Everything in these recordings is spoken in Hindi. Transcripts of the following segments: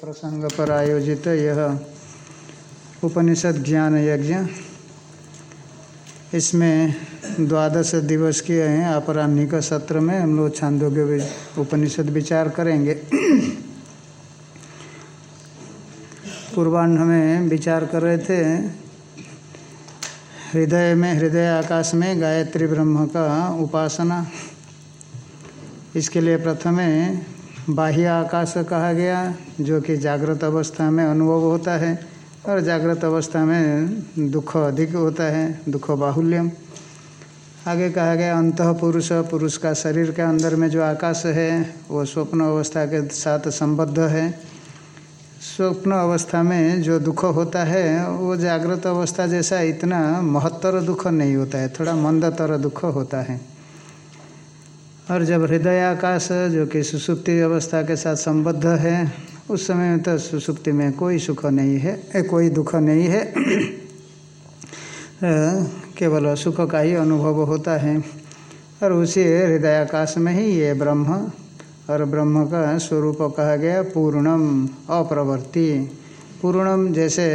प्रसंग पर आयोजित यह उपनिषद ज्ञान यज्ञ इसमें द्वादश दिवस के हैं, अपराह्निक सत्र में हम लोग छांदोग्य उपनिषद विचार करेंगे। पूर्वान्ह में विचार कर रहे थे, हृदय में, हृदय आकाश में गायत्री ब्रह्म का उपासना। इसके लिए प्रथमे बाह्य आकाश कहा गया, जो कि जागृत अवस्था में अनुभव होता है, और जागृत अवस्था में दुख अधिक होता है, दुख बाहुल्यम। आगे कहा गया अंत पुरुष पुरुष का शरीर के अंदर में जो आकाश है, वो स्वप्न अवस्था के साथ संबद्ध है। स्वप्न अवस्था में जो दुख होता है, वो जागृत अवस्था जैसा इतना महत्तर दुख नहीं होता है, थोड़ा मंदतर दुख होता है। और जब हृदय आकाश, जो कि सुसुप्ति अवस्था के साथ संबद्ध है, उस समय में तो सुसुप्ति में कोई सुख नहीं है कोई दुख नहीं है। केवल सुख का ही अनुभव होता है। और उसी हृदय आकाश में ही ये ब्रह्म, और ब्रह्म का स्वरूप कहा गया पूर्णम, अप्रवर्ति। पूर्णम जैसे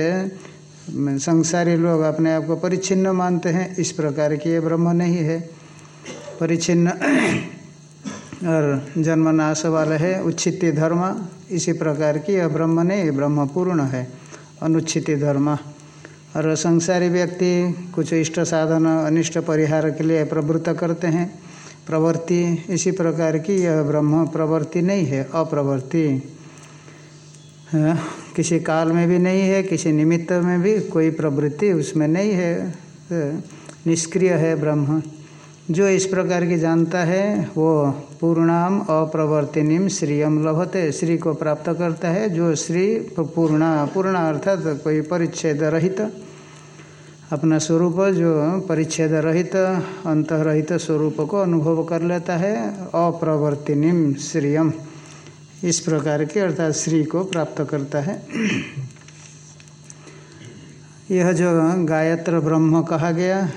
संसारी लोग अपने आप को परिच्छिन्न मानते हैं, इस प्रकार की ये ब्रह्म नहीं है। परिच्छिन्न और जन्म नाश वाला है, उच्छित धर्म, इसी प्रकार की यह ब्रह्म नहीं ब्रह्म पूर्ण है, अनुच्छित धर्म। और संसारी व्यक्ति कुछ इष्ट साधन, अनिष्ट परिहार के लिए प्रवृत्त करते हैं। प्रवृत्ति, इसी प्रकार की यह ब्रह्म प्रवृत्ति नहीं है, अप्रवृत्ति। किसी काल में भी नहीं है, किसी निमित्त में भी कोई प्रवृत्ति उसमें नहीं है, निष्क्रिय है ब्रह्म। जो इस प्रकार की जानता है, वो पूर्णाम अप्रवर्तिनीम श्रीयम लभते, श्री को प्राप्त करता है, जो श्री पूर्णा, पूर्ण अर्थात तो कोई परिच्छेद रहित, अपना स्वरूप, जो परिच्छेद रहित, अंतरहित स्वरूप को अनुभव कर लेता है अप्रवर्तिनीम श्रीयम इस प्रकार के अर्थात श्री को प्राप्त करता है। यह जो गायत्र ब्रह्म कहा गया,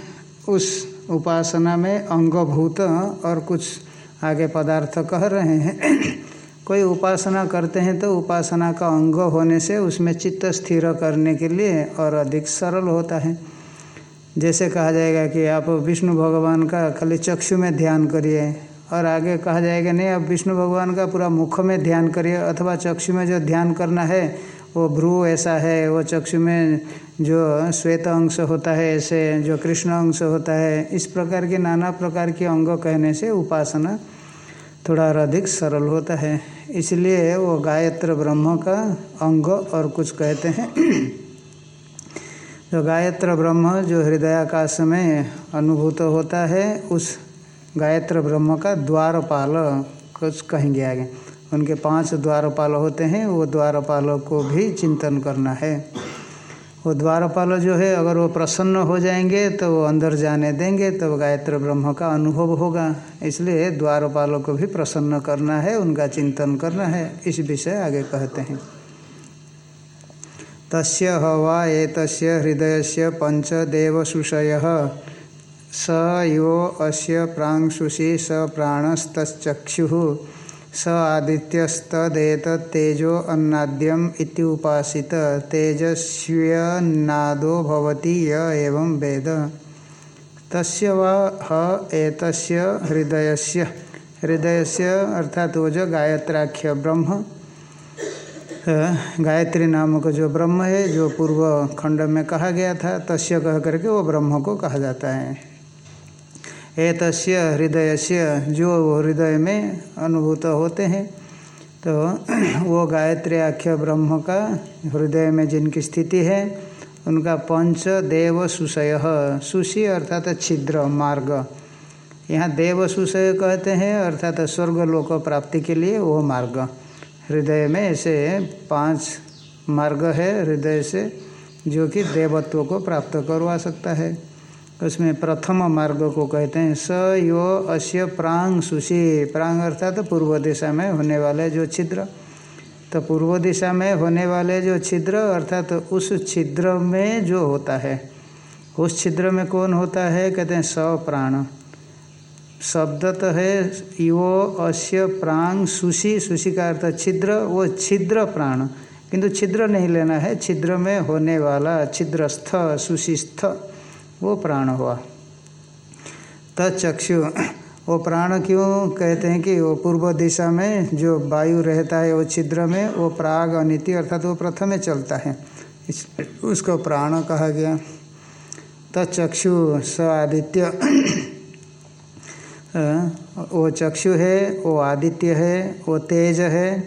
उस उपासना में अंगभूत और कुछ आगे पदार्थ कह रहे हैं। कोई उपासना करते हैं तो उपासना का अंग होने से उसमें चित्त स्थिर करने के लिए और अधिक सरल होता है। जैसे कहा जाएगा कि आप विष्णु भगवान का खाली चक्षु में ध्यान करिए और आगे कहा जाएगा, नहीं, आप विष्णु भगवान का पूरा मुख में ध्यान करिए अथवा चक्षु में जो ध्यान करना है वो भ्रू ऐसा है, वो चक्षु में जो श्वेत अंश होता है, ऐसे जो कृष्ण अंश होता है, इस प्रकार के नाना प्रकार के अंग कहने से उपासना थोड़ा और अधिक सरल होता है। इसलिए वो गायत्र ब्रह्म का अंग और कुछ कहते हैं। जो गायत्र ब्रह्म जो हृदयाकाश में अनुभूत होता है, उस गायत्र ब्रह्म का द्वारपाल कुछ कहेंगे आगे। उनके पाँच द्वारपाल होते हैं, वो द्वारपालों को भी चिंतन करना है। वो द्वारपाल जो है, अगर वो प्रसन्न हो जाएँगे तो वो अंदर जाने देंगे तो गायत्र ब्रह्म का अनुभव होगा। इसलिए द्वारपालों को भी प्रसन्न करना है, उनका चिंतन करना है, इस विषय आगे कहते हैं। तस्य हवा एक हृदय से पंच देवसुषय, स यो अस्य प्रांशुषि स प्राणस्तचक्षु स आदित्यस्तदेत तेजो अन्नाद्यम इति उपासित। तेजस्व्यन्नादो भवति य एवं वेद। तस्य वा ह एतस्य हृदयस्य। हृदयस्य अर्थात वो जो गायत्राख्य ब्रह्म गायत्री नामक जो ब्रह्म है, जो पूर्व खंड में कहा गया था, तस्य कह करके वो ब्रह्म को कहा जाता है। एतस्य हृदय से जो हृदय में अनुभूत होते हैं तो वो गायत्री आख्य ब्रह्म का हृदय में जिनकी स्थिति है, उनका पंच देव सुशय सुशी अर्थात छिद्र, मार्ग। यहाँ देव सुशय कहते हैं, अर्थात स्वर्गलोक प्राप्ति के लिए वो मार्ग। हृदय में ऐसे पाँच मार्ग है, हृदय से जो कि देवत्व को प्राप्त करवा सकता है। उसमें प्रथम मार्ग को कहते हैं, स यो अश्य प्रांग सुशी प्रांग अर्थात तो पूर्व दिशा में होने वाले जो छिद्र। तो पूर्व दिशा में होने वाले जो छिद्र, अर्थात तो उस छिद्र में जो होता है, उस छिद्र में कौन होता है? कहते हैं, स प्राण। शब्द तो है, यो अश्य प्रांग सुशी सुशी का अर्थ छिद्र, वो छिद्र प्राण। किंतु छिद्र नहीं लेना है, छिद्र में होने वाला छिद्रस्थ सुशिस्थ वो प्राण हुआ। तचक्षु वो प्राण क्यों कहते हैं कि वो पूर्व दिशा में जो वायु रहता है, वो छिद्र में, वो प्राग अनिति अर्थात वो प्रथम में चलता है। इस, उसको प्राण कहा गया। तचक्षु स आदित्य वो चक्षु है, वो आदित्य है, वो तेज है,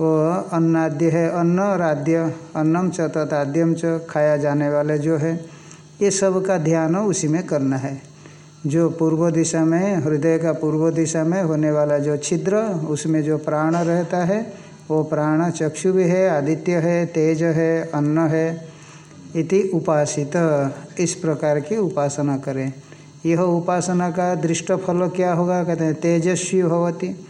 वो अन्नाद्य है, अन्न और आद्य, अन्नम च तदाद्यम च, खाया जाने वाले जो है। ये सब का ध्यान उसी में करना है। जो पूर्व दिशा में, हृदय का पूर्व दिशा में होने वाला जो छिद्र, उसमें जो प्राण रहता है, वो प्राण चक्षु भी है, आदित्य है, तेज है, अन्न है, इति उपासित। इस प्रकार की उपासना करें। यह उपासना का दृष्ट फल क्या होगा? कहते हैं, तेजस्वी होती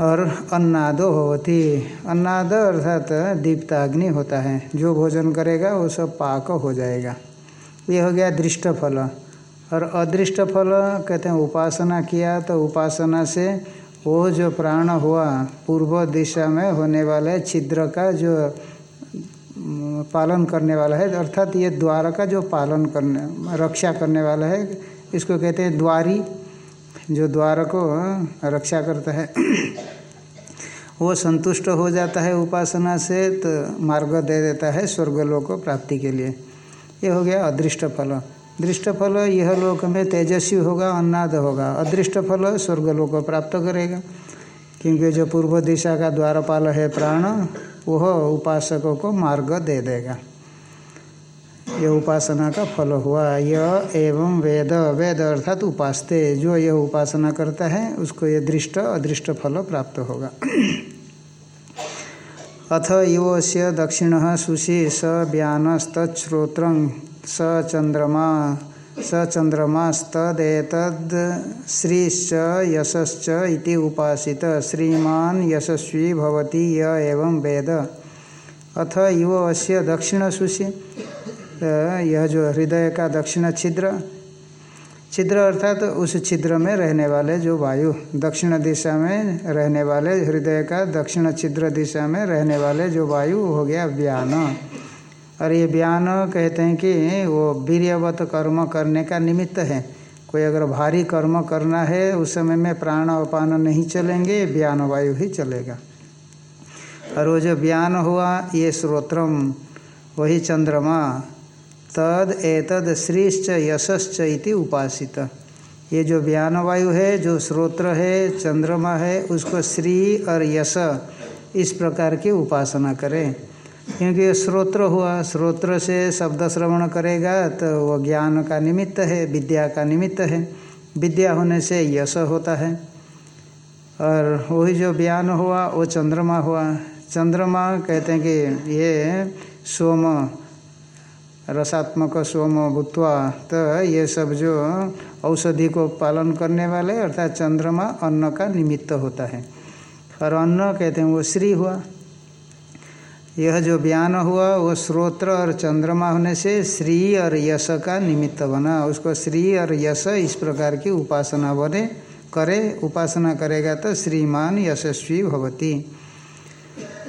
और अन्नादो होती। अन्नाद अर्थात दीप्ताग्नि होता है। जो भोजन करेगा, वो सब पाक हो जाएगा। ये हो गया दृष्ट फल और अदृष्ट फल कहते हैं उपासना किया तो उपासना से वो जो प्राण हुआ, पूर्व दिशा में होने वाले छिद्र का जो पालन करने वाला है, अर्थात ये द्वार का जो पालन करने, रक्षा करने वाला है, इसको कहते हैं द्वारी। जो द्वार को, रक्षा करता है। वो संतुष्ट हो जाता है उपासना से तो मार्ग दे देता है स्वर्गलोक प्राप्ति के लिए। ये हो गया अदृष्ट फल। दृष्ट फल, यह लोक में तेजस्वी होगा, अन्नाद होगा। अदृष्ट फल, स्वर्गलोक प्राप्त करेगा। क्योंकि जो पूर्व दिशा का द्वारपाल है प्राण, वह उपासकों को मार्ग दे देगा। यह उपासना का फल हुआ। यह एवं वेद। वेद अर्थात उपासते। जो यह उपासना करता है, उसको यह दृष्ट, अदृष्ट फल प्राप्त होगा। अथ इव से दक्षिण सुशी स व्यानस्तोत्र स चंद्रमा स चंद्रमास्तदेतद श्रीश्च यशश्च इति उपासित, श्रीमान यशस्वी भवति य एवं वेद। अथ इव अस्य दक्षिण सुषि यह जो हृदय का दक्षिण छिद्र छिद्र अर्थात तो उस छिद्र में रहने वाले जो वायु दक्षिण दिशा में रहने वाले हृदय का दक्षिण छिद्र दिशा में रहने वाले जो वायु हो गया व्यान। और ये बयान कहते हैं कि वो वीर्यवत कर्म करने का निमित्त है। कोई अगर भारी कर्म करना है, उस समय में प्राण अपान नहीं चलेंगे बयान वायु ही चलेगा। और वो जो बयान हुआ, ये श्रोत्रम वही चंद्रमा। तद एतद श्रीश्च यशश्च इति उपासित। ये जो बयान वायु है, जो श्रोत्र है, चंद्रमा है, उसको श्री और यश इस प्रकार की उपासना करें। क्योंकि ये स्रोत्र हुआ, स्रोत्र से शब्द श्रवण करेगा तो वो ज्ञान का निमित्त है, विद्या का निमित्त है। विद्या होने से यश होता है। और वही जो ज्ञान हुआ, वो चंद्रमा हुआ। चंद्रमा कहते हैं कि ये सोम रसात्मक सोम भूतवा तो ये सब जो औषधि को पालन करने वाले, अर्थात चंद्रमा, अन्न का निमित्त होता है। और अन्न कहते हैं, वो श्री हुआ। यह जो बयान हुआ, वो स्रोत्र और चंद्रमा होने से श्री और यश का निमित्त बना। उसको श्री और यश इस प्रकार की उपासना बने, करे, उपासना करेगा तो श्रीमान यशस्वी भवती।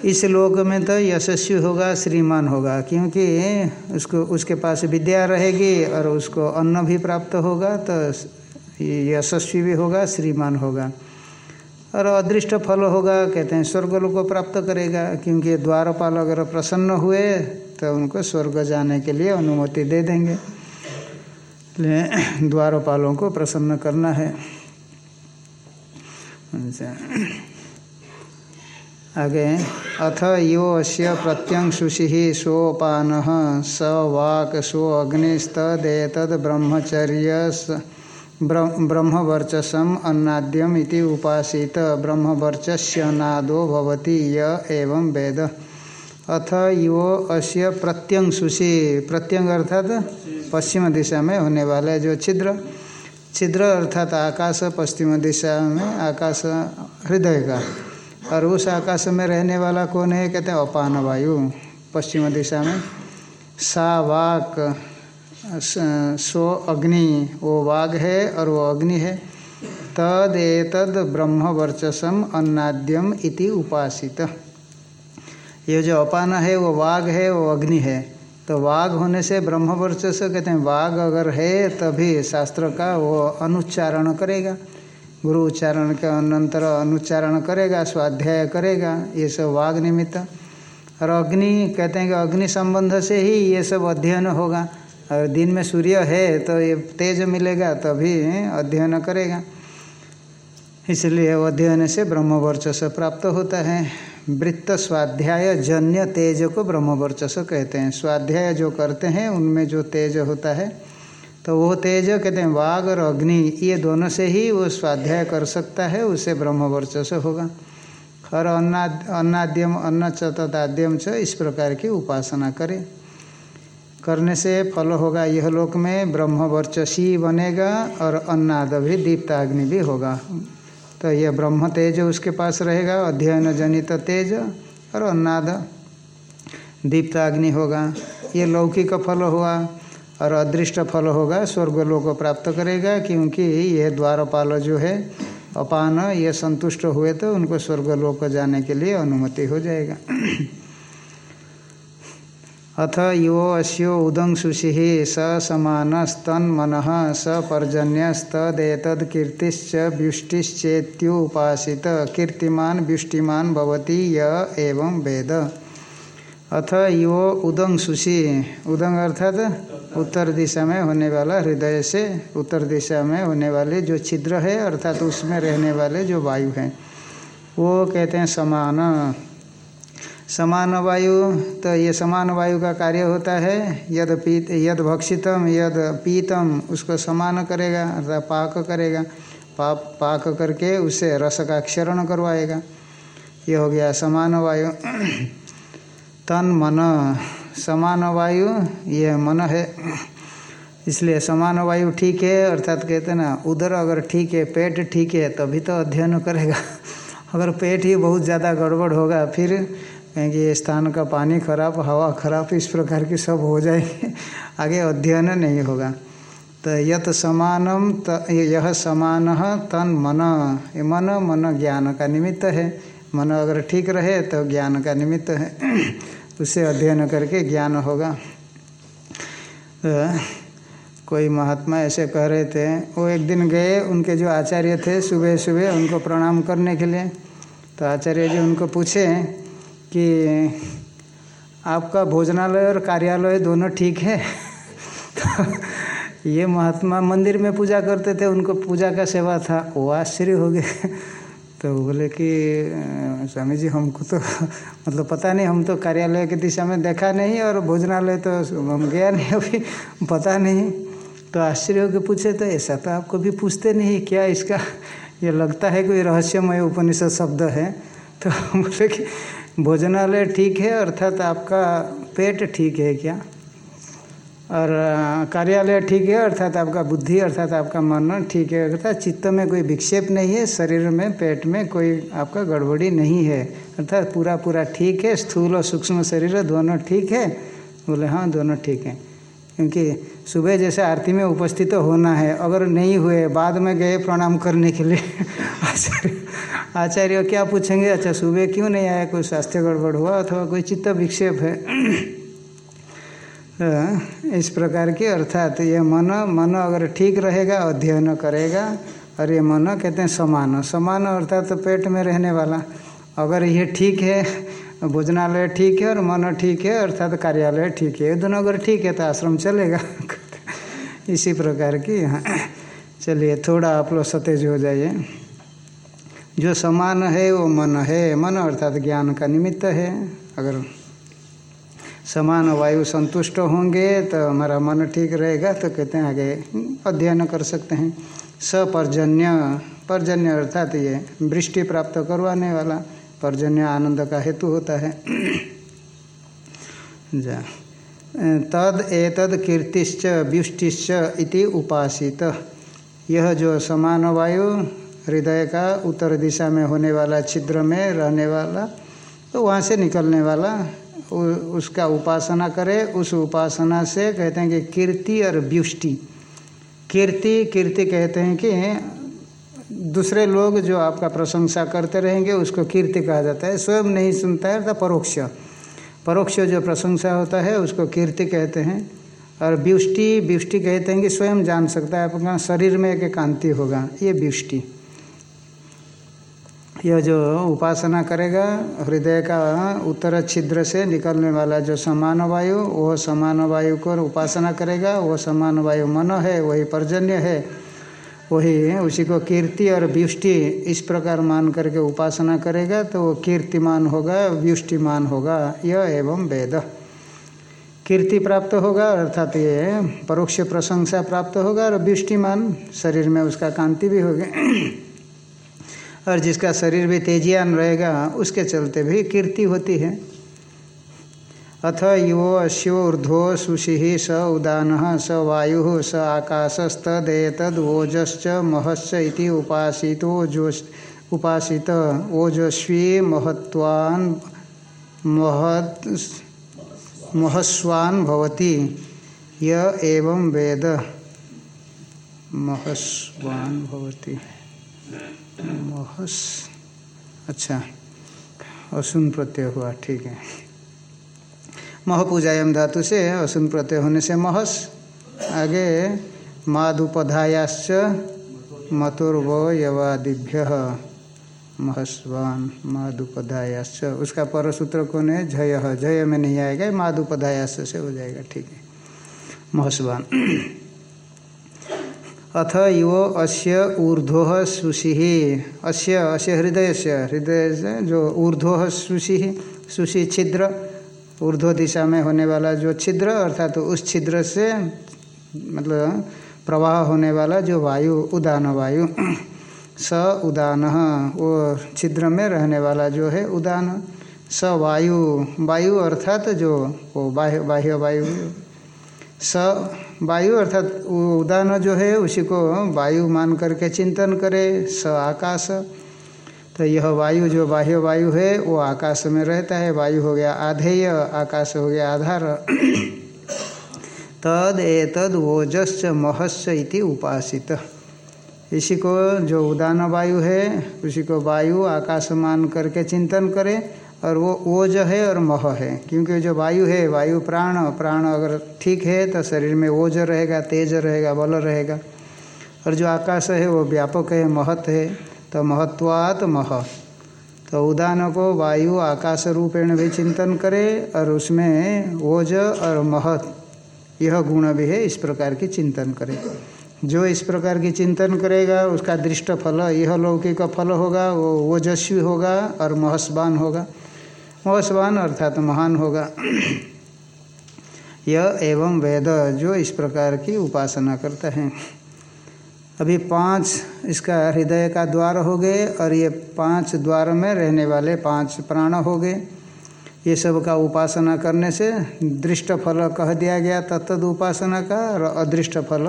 इस लोक में तो यशस्वी होगा, श्रीमान होगा, क्योंकि उसको, उसके पास विद्या रहेगी और उसको अन्न भी प्राप्त होगा तो यशस्वी भी होगा, श्रीमान होगा। और अदृष्ट फल होगा, कहते हैं, स्वर्ग लोग को प्राप्त करेगा, क्योंकि द्वारपाल अगर प्रसन्न हुए तो उनको स्वर्ग जाने के लिए अनुमति दे देंगे। द्वारपालों को प्रसन्न करना है। अच्छा। आगे अथ यो अस्य प्रत्यंशुषि सोपान स वाक सो अग्निस्तदेतद ब्रह्मचर्य ब्रह्मवर्चसम अन्नाद्यम इति उपासित। ब्रह्मवर्चस्य य एवं वेद। अथ यो अस्य प्रत्यंशुषि प्रत्यंग अर्थात पश्चिम दिशा में होने वाले जो छिद्र। छिद्र अर्थात आकाश पश्चिम दिशा में आकाश, हृदय का। और उस आकाश में रहने वाला कौन है? कहते हैं, अपान वायु, पश्चिम दिशा में। सा वाक, सो अग्नि, वो वाघ है और वो अग्नि है। तद एतद ब्रह्म वर्चसम अन्नाद्यम इति उपासित। ये जो अपान है, वो वाघ है, वो अग्नि है। तो वाघ होने से ब्रह्म वर्चस कहते हैं वाघ अगर है, तभी शास्त्र का वो अनुच्चारण करेगा। गुरु उच्चारण के अनंतर अनुच्चारण करेगा, स्वाध्याय करेगा, ये सब वाघ निमित्त। और अग्नि, कहते हैं कि अग्नि संबंध से ही ये सब अध्ययन होगा। और दिन में सूर्य है तो ये तेज मिलेगा, तभी अध्ययन करेगा। इसलिए अध्ययन से ब्रह्म वर्चस्व प्राप्त होता है। वृत्त स्वाध्याय जन्य तेज को ब्रह्म वर्चस्व कहते हैं। स्वाध्याय जो करते हैं, उनमें जो तेज होता है तो वो तेज कहते हैं वाघ और अग्नि, ये दोनों से ही वो स्वाध्याय कर सकता है उससे ब्रह्म वर्चस्व होगा। और अन्नाद, अन्नाद्यम, अन्न चतदाद्यम च इस प्रकार की उपासना करें। करने से फल होगा यह लोक में ब्रह्म वर्चसी बनेगा और अन्नाद भी, दीप्ताग्नि भी होगा। तो यह ब्रह्म तेज उसके पास रहेगा, अध्ययन जनित तेज और अन्नाद, दीप्ताग्नि होगा। ये लौकिक फल हुआ और अदृष्ट फल होगा स्वर्गलोक को प्राप्त करेगा क्योंकि यह द्वारपाल जो है, अपान, ये संतुष्ट हुए तो उनको स्वर्गलोक जाने के लिए अनुमति हो जाएगा। अथ यो अस्यो उदंशुषि स समान स्तन मन, स पर्जन्यस्तदेतद कीर्तिश्च व्युष्टिश्चेत्युपासित। कीर्तिमान, व्युष्टिमान भवति, य एवं वेद। अथ यो उदंग सुशी उदंग अर्थात उत्तर दिशा में होने वाला हृदय से उत्तर दिशा में होने वाले जो छिद्र है, अर्थात तो उसमें रहने वाले जो वायु हैं, वो कहते हैं समान। समान वायु तो ये समान वायु का कार्य होता है, यद पीत, यद भक्षितम, यद पीतम, उसको समान करेगा, अर्थात पाक करेगा, पाप, पाक करके उसे रस का क्षरण करवाएगा। ये हो गया समान वायु। तन मन समान वायु ये मन है। इसलिए समान वायु ठीक है, अर्थात कहते ना, उधर अगर ठीक है, पेट ठीक है, तभी तो अध्ययन करेगा। अगर पेट ही बहुत ज़्यादा गड़बड़ होगा, फिर कहेंगे ये स्थान का पानी खराब, हवा खराब, इस प्रकार की सब हो जाएँगे। आगे अध्ययन नहीं होगा। तो यत समानम त, यह समान तन मन। ये मन मन ज्ञान का निमित्त है। मन अगर ठीक रहे तो ज्ञान का निमित्त है। उससे अध्ययन करके ज्ञान होगा। तो कोई महात्मा ऐसे कह रहे थे, वो एक दिन गए, उनके जो आचार्य थे, सुबह सुबह उनको प्रणाम करने के लिए। तो आचार्य जी उनको पूछे कि आपका भोजनालय और कार्यालय दोनों ठीक है? तो ये महात्मा मंदिर में पूजा करते थे, उनको पूजा का सेवा था। वो आश्चर्य हो गए। तो बोले कि स्वामी जी हमको तो मतलब पता नहीं, हम तो कार्यालय की दिशा में देखा नहीं और भोजनालय तो हम गया नहीं अभी, पता नहीं। तो आश्चर्य होकर पूछे तो ऐसा तो आपको भी पूछते नहीं, क्या इसका ये लगता है कोई रहस्यमय उपनिषद शब्द है? तो बोले कि, भोजनालय ठीक है, अर्थात आपका पेट ठीक है क्या? और कार्यालय ठीक है, अर्थात आपका बुद्धि, अर्थात आपका मन ठीक है, अर्थात चित्त में कोई विक्षेप नहीं है, शरीर में, पेट में कोई आपका गड़बड़ी नहीं है, अर्थात पूरा पूरा ठीक है, स्थूल और सूक्ष्म शरीर दोनों ठीक है। बोले हाँ दोनों ठीक है। क्योंकि सुबह जैसे आरती में उपस्थित तो होना है, अगर नहीं हुए, बाद में गए प्रणाम करने के लिए, आचार्य आचार्य क्या पूछेंगे अच्छा सुबह क्यों नहीं आया, कोई स्वास्थ्य गड़बड़ हुआ अथवा कोई चित्त विक्षेप है? इस प्रकार की, अर्थात ये मन मन अगर ठीक रहेगा, अध्ययन करेगा, और ये मन कहते हैं समान। समान अर्थात तो पेट में रहने वाला। अगर ये ठीक है, भोजनालय ठीक है, और मन ठीक है, अर्थात कार्यालय ठीक है, ये दोनों अगर ठीक है तो आश्रम चलेगा। इसी प्रकार की हाँ। चलिए, थोड़ा आप लोग सतेज हो जाइए। जो समान है, वो मन है। मन अर्थात ज्ञान का निमित्त है। अगर समान वायु संतुष्ट होंगे तो हमारा मन ठीक रहेगा तो कहते हैं आगे अध्ययन कर सकते हैं। सपर्जन्य, पर्जन्य अर्थात ये वृष्टि प्राप्त करवाने वाला, पर्जन्य आनंद का हेतु होता है। जा। तद एतद कीर्तिश्च, व्युष्टिश्च इति उपासित। यह जो समान वायु, हृदय का उत्तर दिशा में होने वाला छिद्र में रहने वाला तो वहाँ से निकलने वाला उसका उपासना करे, उस उपासना से कहते हैं कि कीर्ति और व्युष्टि। कीर्ति कीर्ति कहते हैं कि दूसरे लोग जो आपका प्रशंसा करते रहेंगे, उसको कीर्ति कहा जाता है। स्वयं नहीं सुनता है, अर्थात परोक्ष। परोक्ष जो प्रशंसा होता है, उसको कीर्ति कहते हैं। और व्युष्टि व्युष्टि कहते हैं कि स्वयं जान सकता है, आपका शरीर में एक कांति होगा। ये व्युष्टि। यह जो उपासना करेगा, हृदय का उत्तर छिद्र से निकलने वाला जो समान वायु वह समान वायु को उपासना करेगा, वह समान वायु मन है, वही पर्जन्य है, वही उसी को कीर्ति और व्युष्टि इस प्रकार मान करके उपासना करेगा तो वो कीर्तिमान होगा, व्युष्टिमान होगा, यह एवं वेद। कीर्ति प्राप्त होगा, अर्थात ये परोक्ष प्रशंसा प्राप्त होगा, और व्युष्टिमान शरीर में उसका कांति भी होगी। और जिसका शरीर भी तेजियान रहेगा, उसके चलते भी कीर्ति होती है। अथ यो अश्यो ऊर्ध्व सुशि स उदान, स वायु, स आकाशस्तदेतद ओजश्च महश्च उपासितो जोश उपासित ओजस्वी महत्वान महत्, महस्वान भवति। य एवं वेद। महस्वान भवति। महस। अच्छा असुन प्रत्यय हुआ, ठीक है। महपूजायम धातु से असुन प्रत्यय होने से महस, आगे मादुपधायाश्च मतुर्व यवादिभ्य महस्वान मादुपधायाश्च, उसका परसूत्र कौन है? जय। जय में नहीं आएगा, मादुपधायाश्च से हो जाएगा, ठीक है। महस्वान। अथ यो अस्य ऊर्ध्व सुषि अस्य अस्य हृदय से हृदय से जो ऊर्ध्व सुषि सुषि छिद्र ऊर्ध्व दिशा में होने वाला जो छिद्र, अर्थात तो उस छिद्र से मतलब प्रवाह होने वाला जो वायु, उदान वायु, स उदान। वो छिद्र में रहने वाला जो है उदान। स वायु वायु अर्थात जो वो बाह्य बाह्य वायु। स वायु अर्थात उदान जो है, उसी को वायु मान करके चिंतन करे, स आकाश। तो यह वायु जो बाह्य वायु है, वो आकाश में रहता है। वायु हो गया आधेय, आकाश हो गया आधार। तद एतद ओजस् महस् इति उपासित। इसी को जो उदान वायु है, उसी को वायु आकाश मान करके चिंतन करे। और वो ओज है और मह है। क्योंकि जो वायु है, वायु प्राण प्राण अगर ठीक है तो शरीर में ओज रहेगा, तेज रहेगा, बल रहेगा। और जो आकाश है, वो व्यापक है, महत है। तो महत्वात मह। तो उदान को वायु आकाश रूपेण भी चिंतन करे, और उसमें ओज और महत, यह गुण भी है, इस प्रकार की चिंतन करे। जो इस प्रकार की चिंतन करेगा, उसका दृष्ट फल यह लौकिक फल होगा, वो ओजस्वी होगा और महस्वान होगा। महस्वान अर्थात तो महान होगा। यह एवं वेद जो इस प्रकार की उपासना करता है। अभी पाँच इसका हृदय का द्वार हो गए और ये पाँच द्वार में रहने वाले पाँच प्राण हो गए। ये सब का उपासना करने से दृष्ट फल कह दिया गया तत्द उपासना का और अदृष्ट फल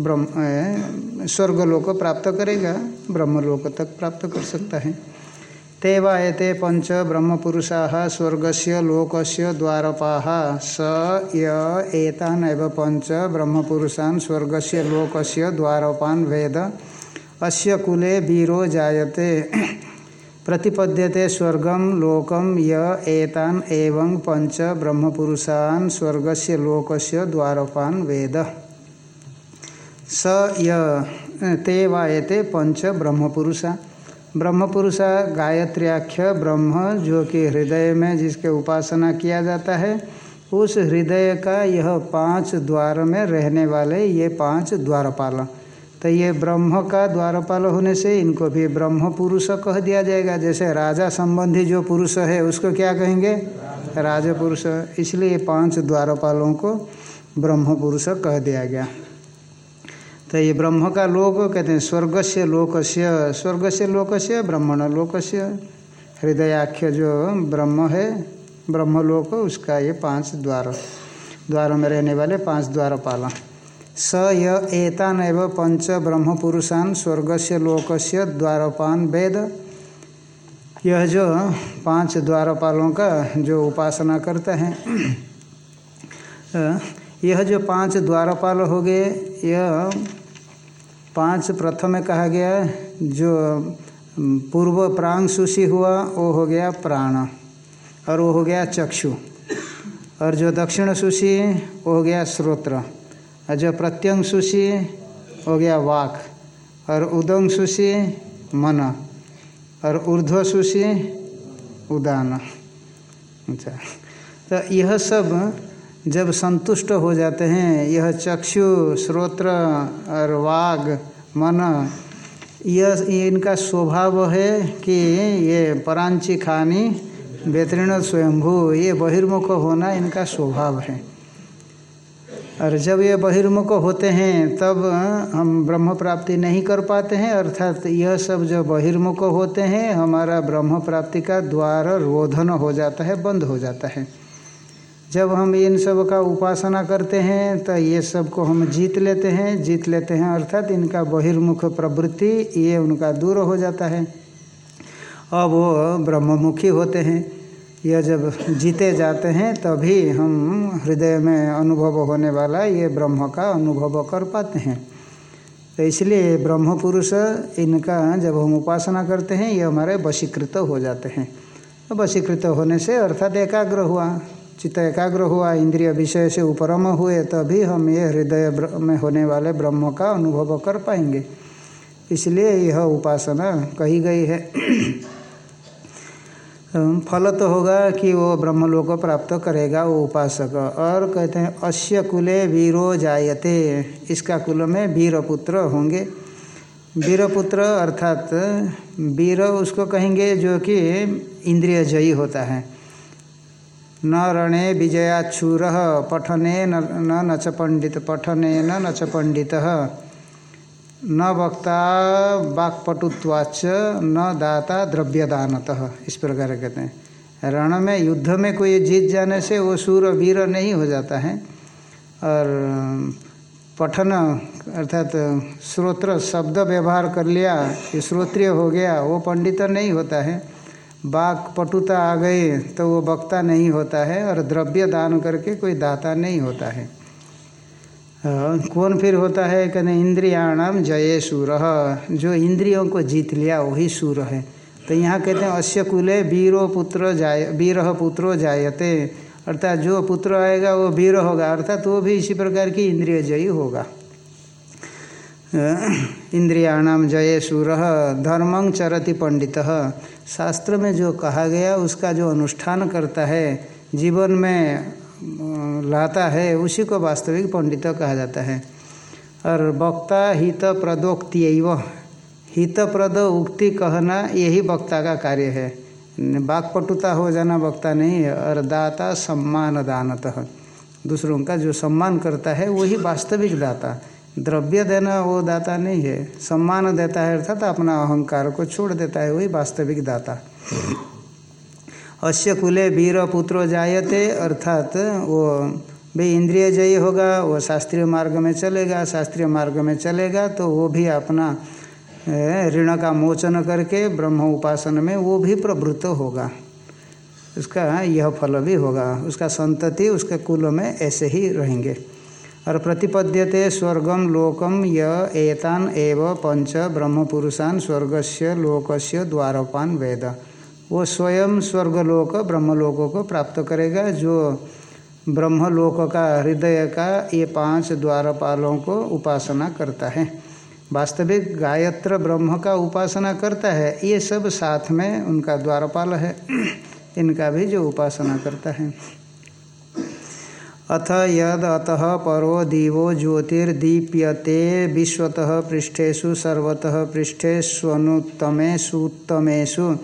ब्रह्म स्वर्गलोक प्राप्त करेगा, ब्रह्मलोक तक प्राप्त कर सकता है। ते वायते पंच ब्रह्मपुरुषा स्वर्ग से द्वारपा। स येतान एव पंच ब्रह्मपुरुषान् स्वर्ग से लोक से द्वारपान वेद। अस्य कुले वीरो जायते। प्रतिपद्यते स्वर्गम लोकम य, एतान एवं पंच ब्रह्मपुरुषान् स्वर्ग से द्वारपान वेद। स, य वायते पंच ब्रह्मपुरुषा ब्रह्म पुरुषा गायत्र्याख्य ब्रह्म, जो कि हृदय में जिसके उपासना किया जाता है, उस हृदय का यह पाँच द्वार में रहने वाले ये पाँच द्वारपाल। तो ये ब्रह्म का द्वारपाल होने से इनको भी ब्रह्म पुरुष कह दिया जाएगा। जैसे राजा संबंधी जो पुरुष है, उसको क्या कहेंगे? राज पुरुष इसलिए पाँच द्वारपालों को ब्रह्म पुरुष कह दिया गया। तो ये ब्रह्म का लोक, कहते हैं स्वर्ग से लोक से स्वर्ग से लोक से ब्रह्मण लोक से हृदयाख्य जो ब्रह्म है ब्रह्म लोक उसका ये पाँच द्वार, द्वारों में रहने वाले पाँच द्वार पाला स य एव पंच ब्रह्म पुरुषान स्वर्ग से लोक से द्वारपान वेद। यह जो पाँच द्वारपालों का जो उपासना करता है यह जो पाँच द्वारपाल हो गए, यह पाँच प्रथम कहा गया जो पूर्व प्रांग सुशी हुआ, वो हो गया प्राण, और वो हो गया चक्षु, और जो दक्षिण सुशी, वो हो गया श्रोत्र, और जो प्रत्यंग सुशी, हो गया वाक, और उदंग सुशी, मन, और ऊर्ध्व सुशी, उदान। अच्छा तो यह सब जब संतुष्ट हो जाते हैं, यह चक्षु, श्रोत्र और वाग, मन, यह इनका स्वभाव है कि ये परांची खानी, बेतरीण स्वयंभू, ये बहिर्मुख होना इनका स्वभाव है। और जब ये बहिर्मुख होते हैं, तब हम ब्रह्म प्राप्ति नहीं कर पाते हैं, अर्थात यह सब जो बहिर्मुख होते हैं, हमारा ब्रह्म प्राप्ति का द्वार रोधन हो जाता है, बंद हो जाता है। जब हम इन सब का उपासना करते हैं तो ये सबको हम जीत लेते हैं। जीत लेते हैं अर्थात इनका बहिर्मुख प्रवृत्ति, ये उनका दूर हो जाता है। अब वो ब्रह्ममुखी होते हैं। यह जब जीते जाते हैं, तभी हम हृदय में अनुभव होने वाला ये ब्रह्म का अनुभव कर पाते हैं। तो इसलिए ब्रह्म पुरुष इनका जब हम उपासना करते हैं, ये हमारे वशीकृत हो जाते हैं। वशीकृत होने से अर्थात एकाग्र हुआ। चित्त एकाग्र हुआ, इंद्रिय विषय से उपरम हुए, तभी हम ये हृदय में होने वाले ब्रह्म का अनुभव कर पाएँगे। इसलिए यह उपासना कही गई है। फल तो होगा कि वो ब्रह्मलोक प्राप्त करेगा, वो उपासक। और कहते हैं, अश्य कुले वीरो जायते। इसका कुल में वीरपुत्र होंगे। वीरपुत्र अर्थात वीर उसको कहेंगे जो कि इंद्रिय जयी होता है। न रणे विजयाक्षूर पठने न नच पंडित पठने न नच पंडित न वक्ता वाक्पटुत्वाच न दाता द्रव्यदानतः। इस प्रकार कहते हैं। रण में युद्ध में कोई जीत जाने से वो सूर वीर नहीं हो जाता है। और, पठन, अर्थात श्रोत्र, शब्द व्यवहार कर लिया श्रोत्रिय हो गया, वो पंडित नहीं होता है। बाक पटुता आ गए तो वो वक्ता नहीं होता है और द्रव्य दान करके कोई दाता नहीं होता है। कौन फिर होता है? कहते इंद्रियाणाम जय सूर। जो इंद्रियों को जीत लिया, वही सूर है। तो यहाँ कहते हैं अश्य कुले वीरो पुत्र जाय, वीर पुत्रो जायते। अर्थात जो पुत्र आएगा, वो वीर होगा। अर्थात वो भी इसी प्रकार की इंद्रिय जयी होगा। इंद्रियाणाम जय सूर धर्मं चरति पंडित। शास्त्र में जो कहा गया, उसका जो अनुष्ठान करता है, जीवन में लाता है, उसी को वास्तविक पंडित कहा जाता है। और वक्ता हित प्रदोक्ति हित प्रद उक्ति कहना यही वक्ता का कार्य है। वाकपटुता हो जाना वक्ता नहीं है और दाता सम्मान दानतः दूसरों का जो सम्मान करता है, वही वास्तविक दाता। द्रव्य देना वो दाता नहीं है, सम्मान देता है अर्थात अपना अहंकार को छोड़ देता है, वही वास्तविक दाता। अश्य कुले वीर पुत्रो जायते, अर्थात वो भी इंद्रिय जयी होगा, वो शास्त्रीय मार्ग में चलेगा, शास्त्रीय मार्ग में चलेगा तो वो भी अपना ऋण का मोचन करके ब्रह्म उपासन में वो भी प्रवृत्त होगा। उसका यह फल भी होगा, उसका संतति उसके कुल में ऐसे ही रहेंगे। और प्रतिपद्यते स्वर्गम लोकम य एतान एव पंच ब्रह्म पुरुषान स्वर्गस्य लोकस्य द्वारपान वेद। वो स्वयं स्वर्गलोक ब्रह्मलोकों को प्राप्त करेगा। जो ब्रह्मलोक का हृदय का ये पाँच द्वारपालों को उपासना करता है। वास्तविक गायत्र ब्रह्म का उपासना करता है, ये सब साथ में उनका द्वारपाल है। इनका भी जो उपासना करता है। अथ यद अतः परो दिवो ज्योतिर्दीप्यते विश्वतः पृष्ठेशु सर्वतः पृष्ठेष्वनुत्तमेषुत्तमेषु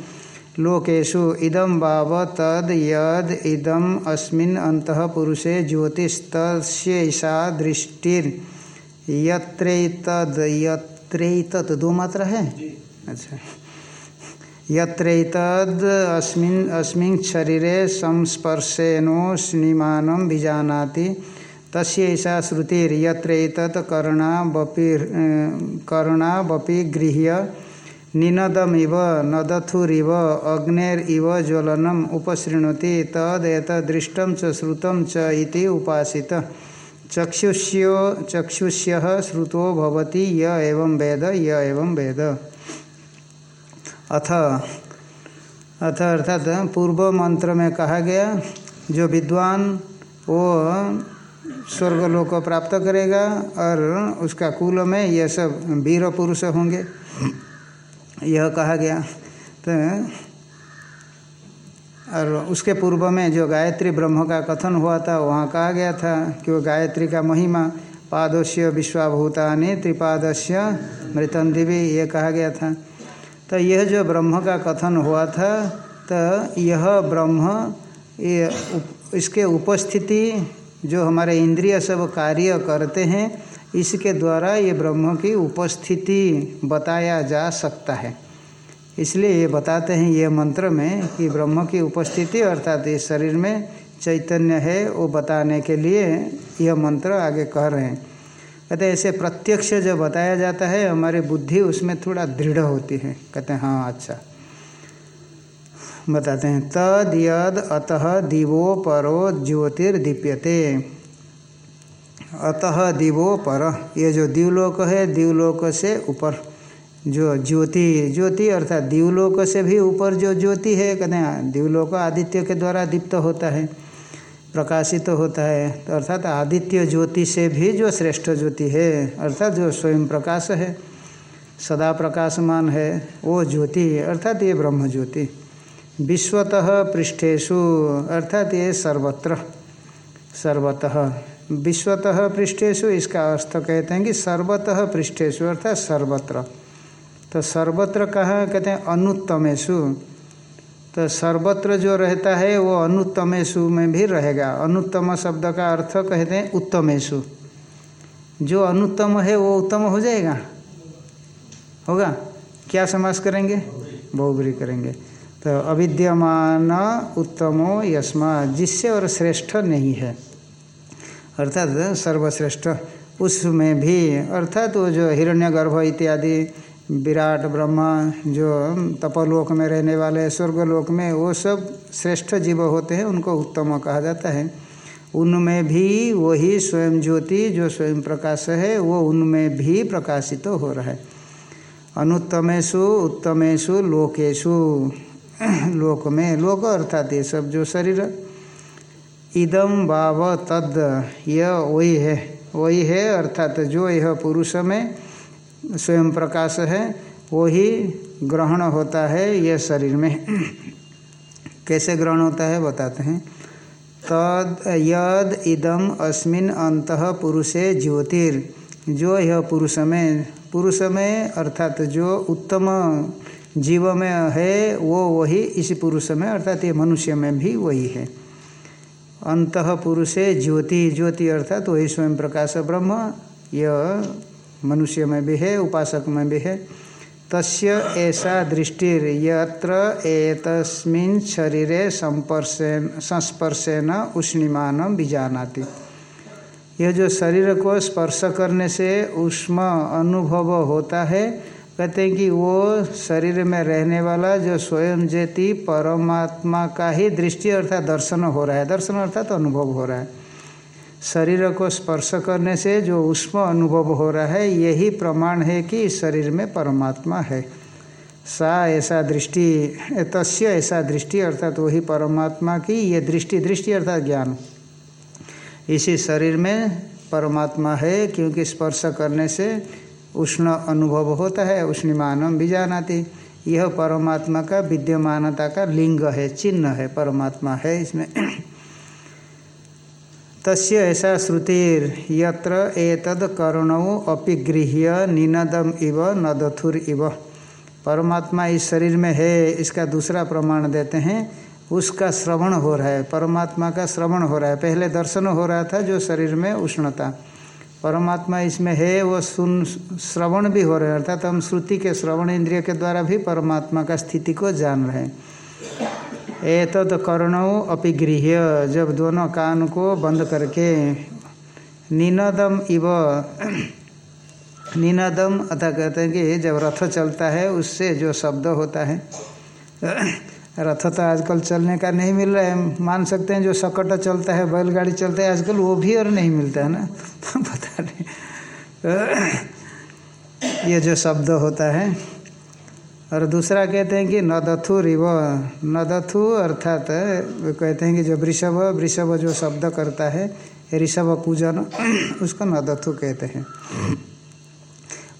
लोकेशु इदम वाव तद यद इदम अस्मिन अंतः पुरुषे ज्योतिस्तस्यैषा दृष्टिर यत्रैतद यत्रैतद दो मात्रा है अच्छा। यत्रैतद अस्मिन अस्मिन शरीरे संस्पर्शेनो स्निमानं विजानाति तस्यैषा श्रुतिर यत्रैतत् कर्णा बपि कर्णा बपि गृह्य। निनदमिव, नदथुरिव अग्नेरिव ज्वलनम उपशृणुति। तदेत दृष्टम च श्रुतम च इति उपासित। चक्षुष्यो, चक्षुष्य श्रुतो भवती। य एवं वेद, य एवं वेद। अथ अथ अर्थात पूर्व मंत्र में कहा गया, जो विद्वान वो स्वर्गलोक को प्राप्त करेगा और उसका कुल में यह सब वीर पुरुष होंगे। यह कहा गया। तो और उसके पूर्व में जो गायत्री ब्रह्म का कथन हुआ था, वहाँ कहा गया था कि वो गायत्री का महिमा पादोश्य विश्वाभूतानि त्रिपादस्य मृतन दिवी, ये कहा गया था। तो यह जो ब्रह्म का कथन हुआ था तो यह ब्रह्म, ये इसके उपस्थिति जो हमारे इंद्रिय सब कार्य करते हैं, इसके द्वारा ये ब्रह्म की उपस्थिति बताया जा सकता है। इसलिए ये बताते हैं ये मंत्र में कि ब्रह्म की उपस्थिति अर्थात इस शरीर में चैतन्य है, वो बताने के लिए यह मंत्र आगे कह रहे हैं। कहते ऐसे प्रत्यक्ष जो बताया जाता है, हमारी बुद्धि उसमें थोड़ा दृढ़ होती है। कहते हैं हाँ अच्छा। बताते हैं, तद यद अतः दिवो परो ज्योतिर्दीप्यते। अतः दिवो पर, ये जो दिवलोक है, दिवलोक से ऊपर जो ज्योति ज्योति अर्थात दिवलोक से भी ऊपर जो ज्योति है, कहते हैं, दिवलोक आदित्य के द्वारा दीप्त होता है। प्रकाशित तो होता है। तो अर्थात आदित्य ज्योति से भी जो श्रेष्ठ ज्योति है, अर्थात जो स्वयं प्रकाश है, सदा प्रकाशमान है, वो ज्योति अर्थात ये ब्रह्म ज्योति। विश्वतः पृष्ठेशु अर्थात ये सर्वत्र। सर्वतः। विश्वतः पृष्ठेशु इसका अर्थ कहते हैं कि सर्वतः पृष्ठेशु अर्थात सर्वत्र। तो सर्वत्र कहाँ? कहते हैं अनुत्तमेशु तो सर्वत्र जो रहता है, वो अनुत्तमेशु में भी रहेगा। अनुत्तम शब्द का अर्थ कहते हैं उत्तमेशु जो अनुत्तम है, वो उत्तम हो जाएगा? होगा? क्या समास करेंगे? बहुबरी करेंगे। तो अविद्यमान उत्तमो यस्मा, जिससे और श्रेष्ठ नहीं है। अर्थात सर्वश्रेष्ठ, उसमें भी, अर्थात वो जो हिरण्यगर्भ इत्यादि विराट, ब्रह्मा, जो तपलोक में रहने वाले, स्वर्गलोक में, वो सब श्रेष्ठ जीव होते हैं, उनको उत्तम कहा जाता है। उनमें भी वही स्वयं ज्योति, जो स्वयं प्रकाश है, वो उनमें भी प्रकाशित तो हो रहा है। अनुत्तमेशु उत्तमेशु लोकेशु लोक में लोक अर्थात ये सब जो शरीर इदम बाव तद यह वही है। वही है अर्थात जो यह पुरुष में स्वयं प्रकाश है वो ही ग्रहण होता है यह शरीर में। कैसे ग्रहण होता है बताते हैं। तद, यद, इदम, अस्मिन, अंत, पुरुषे, ज्योतिर। जो यह पुरुष में पुरुष में, अर्थात जो उत्तम जीव में है, वो वही इस पुरुष में, अर्थात ये मनुष्य में भी वही है। अंत पुरुषे ज्योति ज्योति अर्थात वही स्वयं प्रकाश ब्रह्म, यह मनुष्य में भी है, उपासक में भी है। तस्य ऐसा दृष्टिर यत्र एतस्मिन् शरीरे संपर्शेन, संस्पर्शेन उष्णिमान बीजानाति यह जो शरीर को स्पर्श करने से उष्म अनुभव होता है, कहते हैं कि वो शरीर में रहने वाला जो स्वयं जेति परमात्मा का ही दृष्टि अर्थात दर्शन हो रहा है। दर्शन अर्थात तो अनुभव हो रहा है। शरीर को स्पर्श करने से जो उष्म अनुभव हो रहा है, यही प्रमाण है कि इस शरीर में परमात्मा है। सा ऐसा दृष्टि, तस्य ऐसा दृष्टि अर्थात वही परमात्मा की ये दृष्टि दृष्टि अर्थात ज्ञान। इसी शरीर में परमात्मा है, क्योंकि स्पर्श करने से उष्ण अनुभव होता है, उष्णिमानम भी जानाती। यह परमात्मा का विद्यमानता का लिंग है, चिन्ह है, परमात्मा है इसमें। तस्य ऐसा श्रुतिर यत्र एतद कर्णौ अपिगृह्य निनदम इव नदथुर इव। परमात्मा इस शरीर में है, इसका दूसरा प्रमाण देते हैं, उसका श्रवण हो रहा है, परमात्मा का श्रवण हो रहा है। पहले दर्शन हो रहा था जो शरीर में उष्णता। परमात्मा इसमें है, वो सुन, श्रवण भी हो रहा है, अर्थात हम श्रुति के श्रवण इंद्रिय के द्वारा भी परमात्मा का स्थिति को जान रहे हैं। एतद कर्णों अपिगृह्य जब दोनों कान को बंद करके, निनदम इव, निनदम अथा कहते हैं कि जब रथ चलता है, उससे जो शब्द होता है, रथ तो आजकल चलने का नहीं मिल रहा है। मान सकते हैं जो सकट चलता है, बैलगाड़ी चलता है, आजकल वो भी और नहीं मिलता है ना? पता नहीं। ये जो शब्द होता है और दूसरा कहते हैं कि नदथु रिव, नदथु अर्थात, कहते हैं कि जो वृषभ वृषभ जो शब्द करता है, ऋषभ पूजन, उसको नदथु कहते हैं।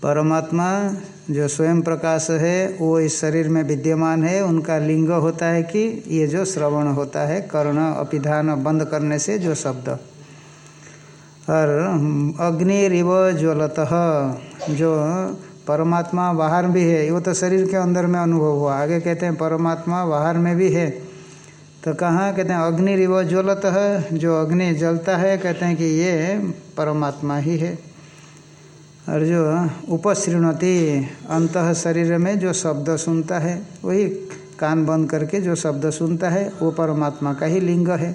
परमात्मा जो स्वयं प्रकाश है, वो इस शरीर में विद्यमान है, उनका लिंग होता है कि ये जो श्रवण होता है, कर्ण, अपिधान बंद करने से जो शब्द। और अग्नि रिव ज्वलत, जो परमात्मा बाहर भी है। वो तो शरीर के अंदर में अनुभव हुआ। आगे कहते हैं, परमात्मा बाहर में भी है। तो कहाँ? कहते हैं, अग्नि रिव ज्वलत है। जो अग्नि जलता है, कहते हैं कि ये परमात्मा ही है। और जो उपश्रीणति अंत शरीर में जो शब्द सुनता है, वही कान बंद करके जो शब्द सुनता है, वो परमात्मा का ही लिंग है।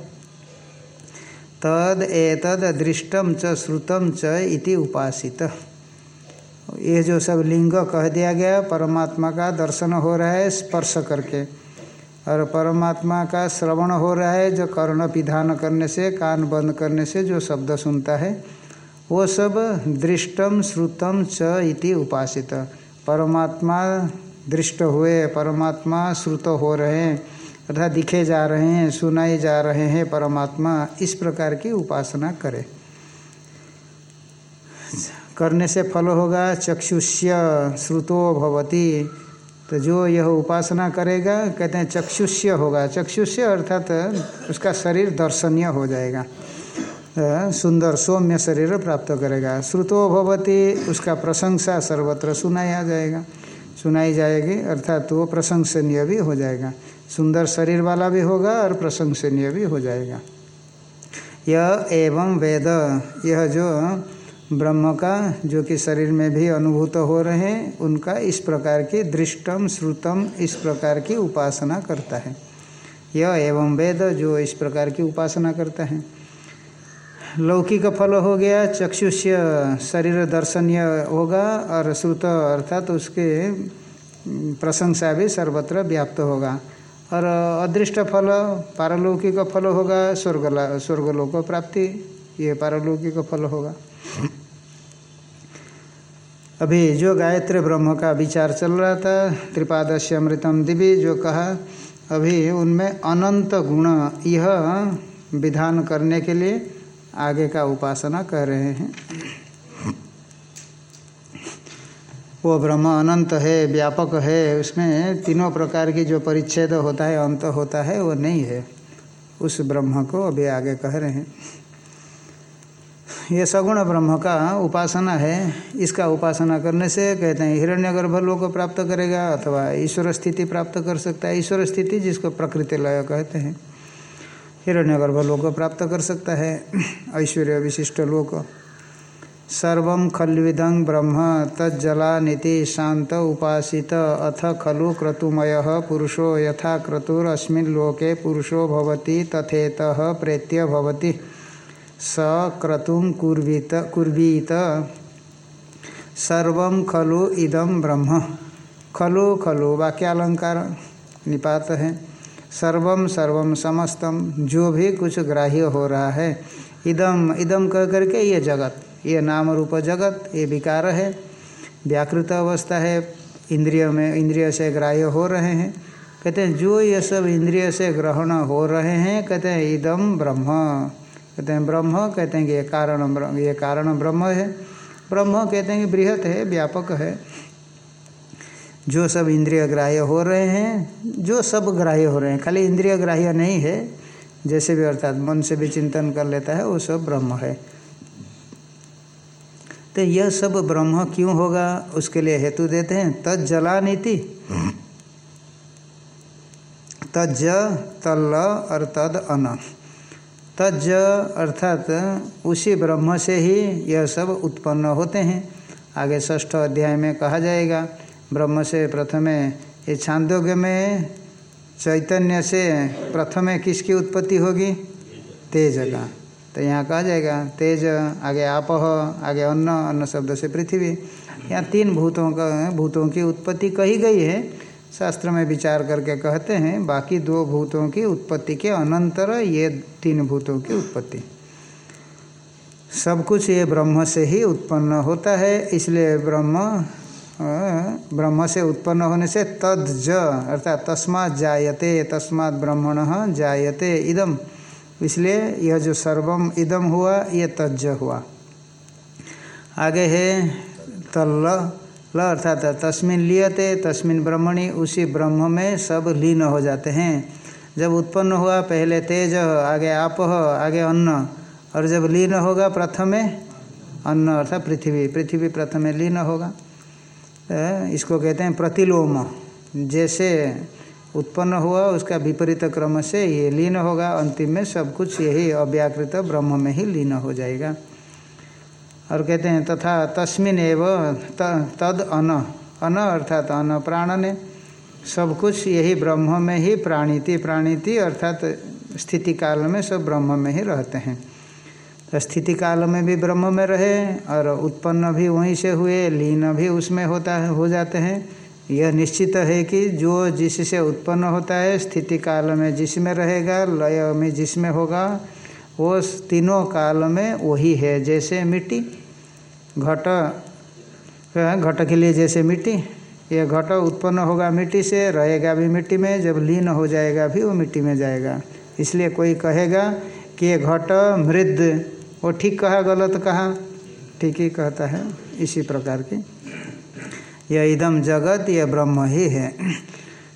तद एतद दृष्टम च श्रुतम च इति उपासित। ये जो सब लिंग कह दिया गया, परमात्मा का दर्शन हो रहा है स्पर्श करके। और परमात्मा का श्रवण हो रहा है, जो कर्ण पिधान करने से, कान बंद करने से जो शब्द सुनता है, वो सब दृष्टम श्रुतम च इति उपासित। परमात्मा दृष्ट हुए, परमात्मा श्रुत हो रहे हैं अर्थात दिखे जा रहे हैं, सुनाए जा रहे हैं, परमात्मा इस प्रकार की उपासना करें। करने से फल होगा, चक्षुष्य श्रुतो भवती। तो जो यह उपासना करेगा, कहते हैं चक्षुष्य होगा। चक्षुष्य अर्थात उसका शरीर दर्शनीय हो जाएगा। सुंदर सौम्य शरीर प्राप्त करेगा। श्रुतो भवती, उसका प्रशंसा सर्वत्र सुनाया जाएगा। सुनाई जाएगी, अर्थात वो प्रशंसनीय भी हो जाएगा। सुंदर शरीर वाला भी होगा और प्रशंसनीय भी हो जाएगा। यह एवं वेद, यह जो ब्रह्म का, जो कि शरीर में भी अनुभूत हो रहे हैं, उनका इस प्रकार की दृष्टम, श्रुतम, इस प्रकार की उपासना करता है। यह एवं वेद जो इस प्रकार की उपासना करता है। लौकिक फल हो गया, चक्षुष्य शरीर दर्शनीय होगा, और श्रुत अर्थात तो उसके प्रशंसा भी सर्वत्र व्याप्त होगा। और अदृष्ट फल, पारलौकिक फल होगा स्वर्ग स्वर्गलोक प्राप्ति, ये पारलौकिक फल होगा। अभी जो गायत्री ब्रह्म का विचार चल रहा था त्रिपादस्य अमृतम दिव्य जो कहा, अभी उनमें अनंत गुण यह विधान करने के लिए आगे का उपासना कर रहे हैं। वो ब्रह्म अनंत है, व्यापक है, उसमें तीनों प्रकार की जो परिच्छेद होता है, अंत होता है, वो नहीं है। उस ब्रह्म को अभी आगे कह रहे हैं। ये सगुण ब्रह्म का उपासना है। इसका उपासना करने से कहते हैं हिरण्यगर्भ लोक को प्राप्त करेगा अथवा ईश्वर स्थिति प्राप्त कर सकता है। ईश्वर स्थिति जिसको प्रकृति लय कहते हैं हिरण्यगर्भ लोक को प्राप्त कर सकता है। ऐश्वर्य विशिष्ट लोक। सर्व खल्विदं ब्रह्म तज्जला नीति शांत उपासित। अथ खलु क्रतुमय पुरुषो यथा क्रतुरस्मिन् लोके पुरुषो भवति तथेत प्रेत्य भवति। स क्रतुम कुर्वीत कुर्वीत। सर्व खलु इदम ब्रह्म। खलु खलु, वाक्यालंकार निपात है। सर्वम सर्वम समस्तम जो भी कुछ ग्राह्य हो रहा है। इदम इदम कह करके ये जगत, ये नाम रूप जगत, ये विकार है। व्याकृत अवस्था है, इंद्रिय में, इंद्रिय से ग्राह्य हो रहे हैं। कहते हैं, जो ये सब इंद्रिय से ग्रहण हो रहे हैं, कहते हैं इदम ब्रह्म। कहते हैं ब्रह्म, कहते हैं कि ये कारण ये कारण ब्रह्म है। ब्रह्म कहते हैं कि बृहत है, व्यापक है। जो सब इंद्रिय ग्राह्य हो रहे हैं, जो सब ग्राह्य हो रहे हैं, खाली इंद्रिय ग्राह्य नहीं है, जैसे भी अर्थात मन से भी चिंतन कर लेता है, वो सब ब्रह्म है। तो यह सब ब्रह्म क्यों होगा, उसके लिए हेतु देते हैं तज जला नीति तज तल और तद अन। तज अर्थात उसी ब्रह्म से ही यह सब उत्पन्न होते हैं। आगे ष्ठ अध्याय में कहा जाएगा, ब्रह्म से प्रथमे ये छांदोग्य में चैतन्य से प्रथमे किसकी उत्पत्ति होगी? तेज का। तो यहाँ कहा जाएगा, तेज, आगे आपह, आगे अन्न अन्न शब्द से पृथ्वी। यहाँ तीन भूतों का, भूतों की उत्पत्ति कही गई है। शास्त्र में विचार करके कहते हैं, बाकी दो भूतों की उत्पत्ति के अनंतर ये तीन भूतों की उत्पत्ति। सब कुछ ये ब्रह्म से ही उत्पन्न होता है, इसलिए ब्रह्म ब्रह्म से उत्पन्न होने से तद ज, अर्थात तस्मात् जायते, तस्मात् ब्रह्मण जायते इदम इसलिए यह जो सर्वम इदम हुआ, ये तज्ज हुआ। आगे है, तल्ल। ल अर्थात तस्मिन लियते, तस्मिन ब्रह्मणि, उसी ब्रह्म में सब लीन हो जाते हैं। जब उत्पन्न हुआ, पहले तेज, आगे आप आगे अन्न, और जब लीन होगा प्रथमे अन्न, अर्थात पृथ्वी पृथ्वी प्रथमे लीन होगा। इसको कहते हैं प्रतिलोम। जैसे उत्पन्न हुआ, उसका विपरीत क्रम से ये लीन होगा, अंतिम में सब कुछ यही अव्याकृत ब्रह्म में ही लीन हो जाएगा। और कहते हैं, तथा तस्मिन एव तद अन। अन अर्थात अन प्राण ने सब कुछ यही ब्रह्म में ही प्राणीति प्राणीति अर्थात स्थिति काल में सब ब्रह्म में ही रहते हैं। तो स्थिति काल में भी ब्रह्म में रहे और उत्पन्न भी वहीं से हुए, लीन भी उसमें होता है, हो जाते हैं। यह निश्चित है कि जो जिससे उत्पन्न होता है स्थिति काल में जिसमें रहेगा, लय में जिसमें होगा वो तीनों काल में वही है, जैसे मिट्टी, घट घट के लिए जैसे मिट्टी, ये घट उत्पन्न होगा मिट्टी से, रहेगा भी मिट्टी में, जब लीन हो जाएगा भी वो मिट्टी में जाएगा। इसलिए कोई कहेगा कि ये घट मृद, वो ठीक कहा, गलत कहा? ठीक ही कहता है, इसी प्रकार की। यह इदम जगत यह ब्रह्म ही है।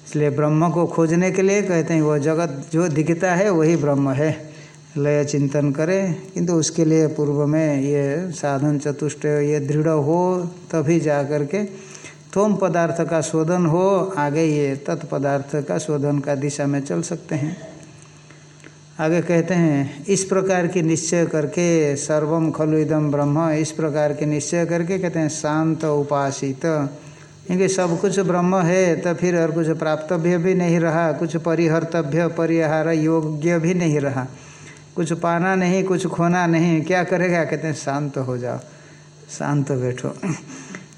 इसलिए ब्रह्म को खोजने के लिए कहते हैं, वो जगत जो दिखता है, वही ब्रह्म है। लय चिंतन करें, किंतु उसके लिए पूर्व में ये साधन चतुष्ट, ये दृढ़ हो, तभी जा कर के थोम पदार्थ का शोधन हो, आगे ये तत्पदार्थ का शोधन का दिशा में चल सकते हैं। आगे कहते हैं, इस प्रकार की निश्चय करके सर्वम खलु इदम ब्रह्म, इस प्रकार के निश्चय करके कहते हैं, शांत उपासित। क्योंकि सब कुछ ब्रह्म है तो फिर और कुछ प्राप्तव्य भी नहीं रहा, कुछ परिहर्तव्य, परिहार योग्य भी नहीं रहा। कुछ पाना नहीं, कुछ खोना नहीं। क्या करेगा? कहते हैं, शांत हो जाओ। शांत बैठो।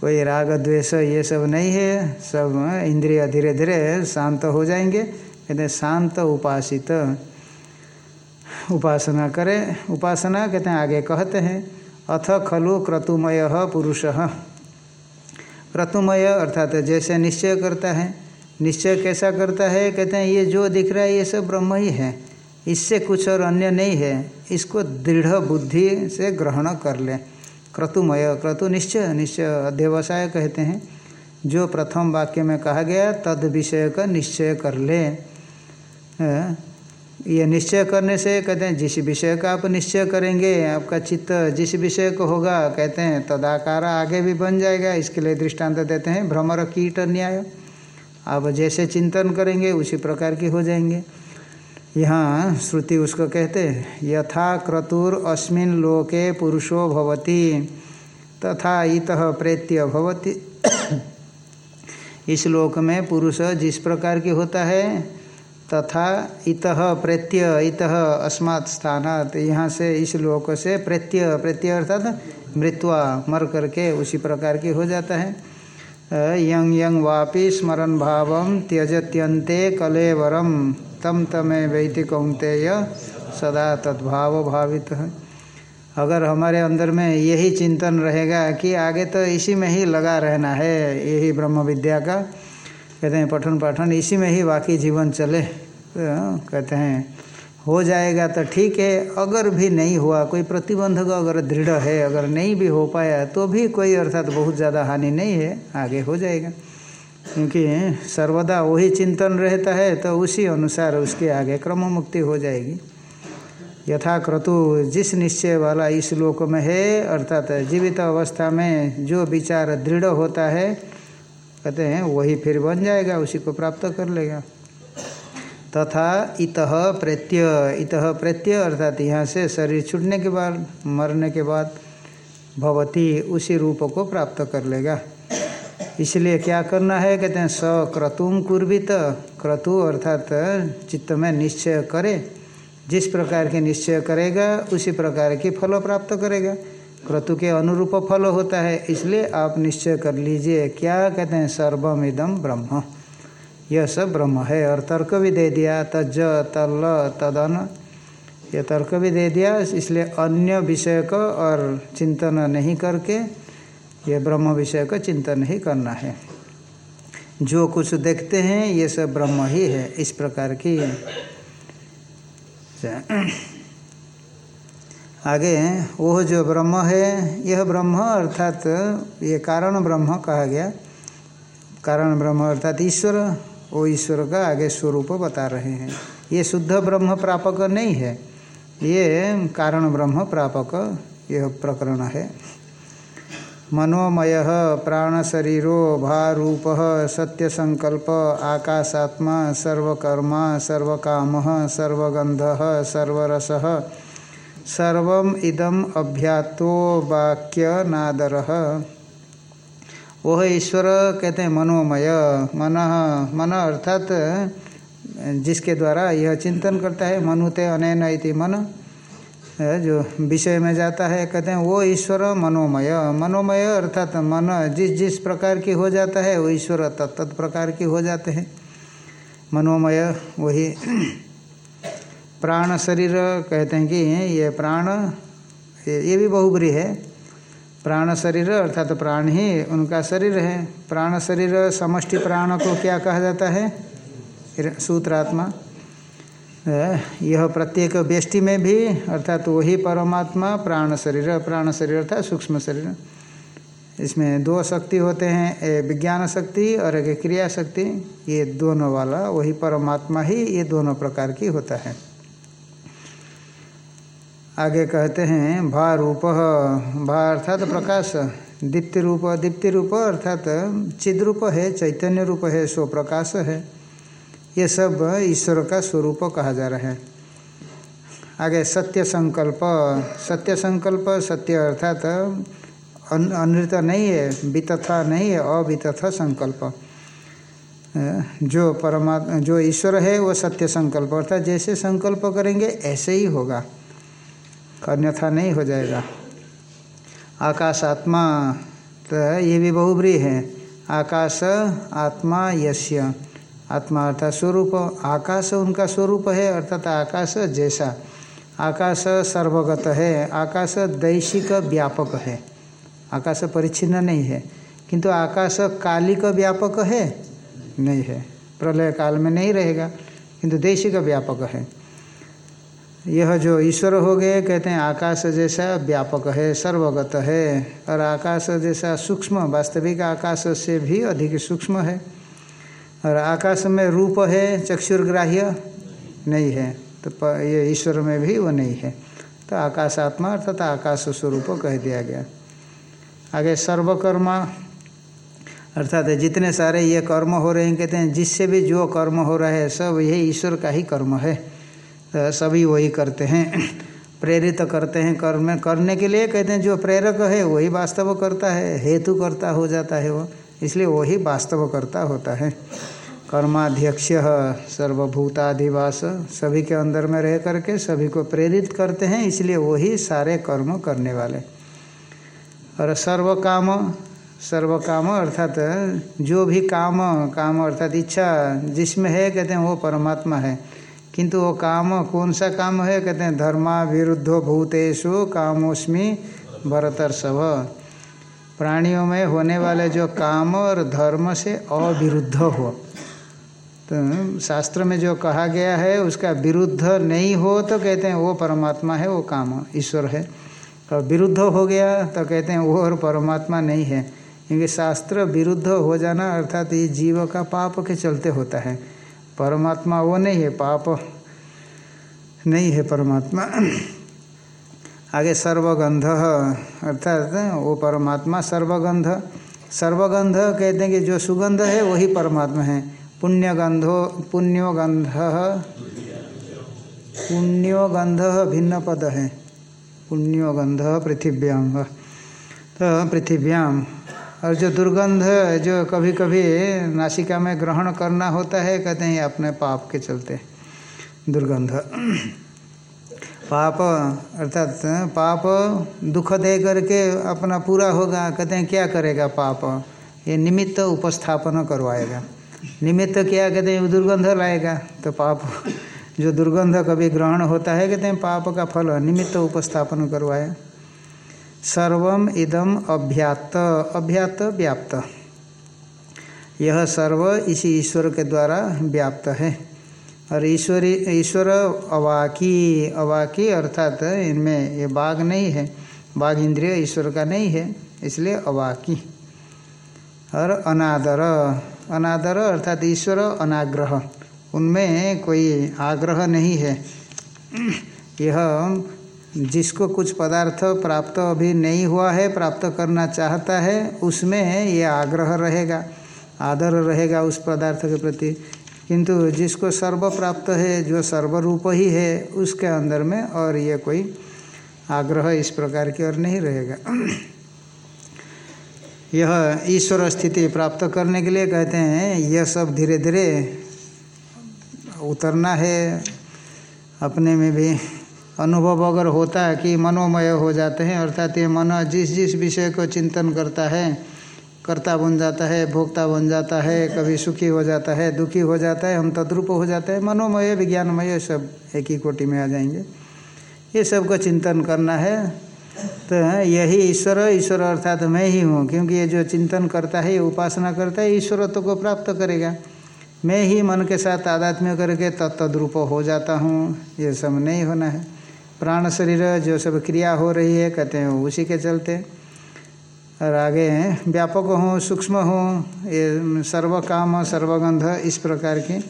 कोई राग, द्वेष, ये सब नहीं है। सब इंद्रिय धीरे धीरे शांत हो जाएँगे। कहते हैं, शांत उपासित। उपासना करें। उपासना, कहते हैं, आगे कहते हैं, अथ खलु क्रतुमय पुरुष। क्रतुमय अर्थात जैसे निश्चय करता है। निश्चय कैसा करता है? कहते हैं, ये जो दिख रहा है, ये सब ब्रह्म ही है। इससे कुछ और अन्य नहीं है। इसको दृढ़ बुद्धि से ग्रहण कर ले। क्रतुमय, क्रतु निश्चय निश्चय अध्यवसाय कहते हैं। जो प्रथम वाक्य में कहा गया, तद विषय का निश्चय कर ले। ये निश्चय करने से कहते हैं, जिस विषय का आप निश्चय करेंगे, आपका चित्त जिस विषय को होगा, कहते हैं, तदाकार आगे भी बन जाएगा। इसके लिए दृष्टांत देते हैं, भ्रमर कीट न्याय आप जैसे चिंतन करेंगे, उसी प्रकार की हो जाएँगे। यहाँ श्रुति उसको कहते, यथा क्रतुर अस्मिन लोके पुरुषो भवति, तथा इत प्रेत्य भवति। इस लोक में पुरुष जिस प्रकार की होता है, तथा इत प्रत्यय इत अस्मात् स्थानात, यहाँ से इस लोक से प्रत्यय प्रत्यय अर्थात मृत्वा, मर करके उसी प्रकार की हो जाता है। यंग यंग वापि स्मरण भाव त्यजत्यंते कलेवरम। तम तमे वैति कौंतेय सदा तद्भाव भावित। है अगर हमारे अंदर में यही चिंतन रहेगा कि आगे तो इसी में ही लगा रहना है, यही ब्रह्म विद्या का, कहते हैं पठन पाठन, इसी में ही बाकी जीवन चले। तो कहते हैं, हो जाएगा तो ठीक है, अगर भी नहीं हुआ, कोई प्रतिबंधक अगर दृढ़ है, अगर नहीं भी हो पाया तो भी कोई अर्थात बहुत ज़्यादा हानि नहीं है, आगे हो जाएगा। क्योंकि सर्वदा वही चिंतन रहता है तो उसी अनुसार उसके आगे क्रम मुक्ति हो जाएगी। यथा क्रतु जिस निश्चय वाला इस लोक में है, अर्थात जीवित अवस्था में जो विचार दृढ़ होता है, कहते हैं, वही फिर बन जाएगा, उसी को प्राप्त कर लेगा। तथा इत प्रत्यय इत प्रत्यय, अर्थात यहाँ से शरीर छूटने के बाद, मरने के बाद, भवती उसी रूप को प्राप्त कर लेगा। इसलिए क्या करना है, कहते हैं स क्रतुम कुर्बित क्रतु अर्थात चित्त में निश्चय करे। जिस प्रकार के निश्चय करेगा, उसी प्रकार की फल प्राप्त करेगा। क्रतु के अनुरूप फल होता है, इसलिए आप निश्चय कर लीजिए। क्या? कहते हैं सर्वम इदम ब्रह्म। यह सब ब्रह्म है। और तर्क भी दे दिया तज तल तदन। यह तर्क भी दे दिया, इसलिए अन्य विषय को और चिंतन नहीं करके यह ब्रह्म विषय का चिंतन ही करना है। जो कुछ देखते हैं, ये सब ब्रह्म ही है, इस प्रकार की। आगे वह जो ब्रह्म है, यह ब्रह्म अर्थात, ये कारण ब्रह्म कहा गया। कारण ब्रह्म अर्थात ईश्वर वो ईश्वर का आगे स्वरूप बता रहे हैं। ये शुद्ध ब्रह्म प्रापक नहीं है, ये कारण ब्रह्म प्रापक यह प्रकरण है। मनोमय प्राण शरीरो भारूप सत्य संकल्प आकाशात्मा, सर्वकर्मा, सर्वकाम सर्वगंध सर्वरस। सर्व इदम अभ्यातो वाक्य नादर वह ईश्वर, कहते हैं मनोमय, मन मन अर्थात जिसके द्वारा यह चिंतन करता है, मनुते अनैन इति मन। जो विषय में जाता है, कहते हैं, वो ईश्वर मनोमय। मनोमय अर्थात मन जिस जिस प्रकार की हो जाता है, वो ईश्वर तत्त प्रकार की हो जाते हैं। मनोमय, वही प्राण शरीर कहते हैं कि ये प्राण, ये भी बहुबरी है। प्राण शरीर अर्थात प्राण ही उनका शरीर है। प्राण शरीर समष्टि प्राण को क्या कहा जाता है? सूत्रात्मा। यह प्रत्येक व्यष्टि में भी, अर्थात तो वही परमात्मा, प्राण शरीर प्राण शरीर अर्थात सूक्ष्म शरीर। इसमें दो शक्ति होते हैं विज्ञान शक्ति और एक क्रिया शक्ति। ये दोनों वाला, वही परमात्मा ही ये दोनों प्रकार की होता है। आगे कहते हैं भा रूप भा अर्थात प्रकाश, दीप्ति रूप दीप्ति रूप अर्थात चिद रूप है, चैतन्य रूप है स्व प्रकाश है। ये सब ईश्वर का स्वरूप कहा जा रहा है। आगे सत्य संकल्प सत्य संकल्प, सत्य अर्थात अनृत नहीं है, वितथा नहीं है, अवितथा संकल्प। जो परमात्मा जो ईश्वर है, वो सत्य संकल्प, अर्थात जैसे संकल्प करेंगे, ऐसे ही होगा। अन्यथा नहीं हो जाएगा। आकाश आत्मा तो ये भी बहुब्री है। आकाश आत्मा यश्य आत्मा अर्थात स्वरूप, आकाश उनका स्वरूप है, अर्थात आकाश जैसा। आकाश सर्वगत है, आकाश दैशिक व्यापक है। आकाश परिच्छिन्न नहीं है, किंतु आकाश कालिक व्यापक है? नहीं है। प्रलय काल में नहीं रहेगा, किंतु दैशिक व्यापक है। यह जो ईश्वर हो गए, कहते हैं आकाश जैसा व्यापक है, सर्वगत है। और आकाश जैसा सूक्ष्म, वास्तविक आकाश से भी अधिक सूक्ष्म है। और आकाश में रूप है, चक्षुर्ग्राह्य नहीं है। तो ये ईश्वर में भी वो नहीं है। तो आकाश आत्मा अर्थात आकाश स्वरूप कह दिया गया। आगे सर्वकर्मा, अर्थात जितने सारे ये कर्म हो रहे हैं, कहते हैं, जिससे भी जो कर्म हो रहा है, सब यही ईश्वर का ही कर्म है। तो सभी वही करते हैं, प्रेरित करते हैं कर्म। करने के लिए, कहते हैं, जो प्रेरक है, वही वास्तव करता है, हेतु करता हो जाता है वो। इसलिए वही वास्तव करता होता है। कर्माध्यक्ष सर्वभूताधिवास सभी के अंदर में रह करके सभी को प्रेरित करते हैं, इसलिए वही सारे कर्म करने वाले। और सर्व काम सर्व काम अर्थात जो भी काम काम अर्थात इच्छा, जिसमें है, कहते हैं वो परमात्मा है। किंतु वो काम, कौन सा काम है, कहते हैं धर्मा विरुद्धो भूतेषु कामोस्मी भरतर्षभ। प्राणियों में होने वाले जो काम और धर्म से अविरुद्ध हो। तो शास्त्र में जो कहा गया है, उसका विरुद्ध नहीं हो तो कहते हैं वो परमात्मा है, वो काम ईश्वर है। और विरुद्ध हो गया तो कहते हैं वो और परमात्मा नहीं है। क्योंकि शास्त्र विरुद्ध हो जाना अर्थात ये जीव का पाप के चलते होता है। परमात्मा वो नहीं है, पाप नहीं है परमात्मा। आगे सर्वगंध, अर्थात, वो परमात्मा सर्वगंध। सर्वगंध कहते हैं कि जो सुगंध है, वही परमात्मा है। पुण्यगंधो, पुण्योगंध पुण्योगंध भिन्न पद है। पुण्योगंध पृथिव्याम तो पृथिव्याम और जो दुर्गंध जो कभी कभी नासिका में ग्रहण करना होता है, कहते हैं अपने पाप के चलते। दुर्गंध। पाप, अर्थात पाप दुख दे करके अपना पूरा होगा। कहते हैं, क्या करेगा पाप? ये निमित्त उपस्थापन करवाएगा। निमित्त क्या? कहते हैं दुर्गंध लाएगा। तो पाप, जो दुर्गंध कभी ग्रहण होता है, कहते हैं, पाप का फल निमित्त उपस्थापन करवाया सर्वम इदम अभ्यात अभ्यात व्याप्त। यह सर्व इसी ईश्वर के द्वारा व्याप्त है। और ईश्वरी, ईश्वर अवाकी अवाकी अर्थात इनमें ये बाघ नहीं है। बाघ इंद्रिय ईश्वर का नहीं है, इसलिए अवाकी। और अनादर अनादर अर्थात ईश्वर अनाग्रह। उनमें कोई आग्रह नहीं है। यह जिसको कुछ पदार्थ प्राप्त अभी नहीं हुआ है, प्राप्त करना चाहता है, उसमें ये आग्रह रहेगा, आदर रहेगा उस पदार्थ के प्रति। किंतु जिसको सर्व प्राप्त है, जो सर्वरूप ही है, उसके अंदर में और ये कोई आग्रह इस प्रकार की और नहीं रहेगा। यह ईश्वर स्थिति प्राप्त करने के लिए कहते हैं, यह सब धीरे धीरे उतरना है। अपने में भी अनुभव अगर होता है कि मनोमय हो जाते हैं, अर्थात ये मन जिस जिस विषय को चिंतन करता है कर्ता बन जाता है, भोक्ता बन जाता है, कभी सुखी हो जाता है, दुखी हो जाता है, हम तद्रूप हो जाते हैं, मनोमय, विज्ञानमय सब एक ही कोटि में आ जाएँगे। ये सब का चिंतन करना है। तो यही ईश्वर ईश्वर अर्थात मैं ही हूँ, क्योंकि ये जो चिंतन करता है, ये उपासना करता है ईश्वरत्व को प्राप्त करेगा। मैं ही मन के साथ आध्यात्म्य करके तत्तद्रूप हो जाता हूँ, ये सब नहीं होना है। प्राण शरीर जो सब क्रिया हो रही है, कहते हैं, उसी के चलते। और आगे व्यापक हो, सूक्ष्म हो, ये सर्व काम सर्वगंध, इस प्रकार की।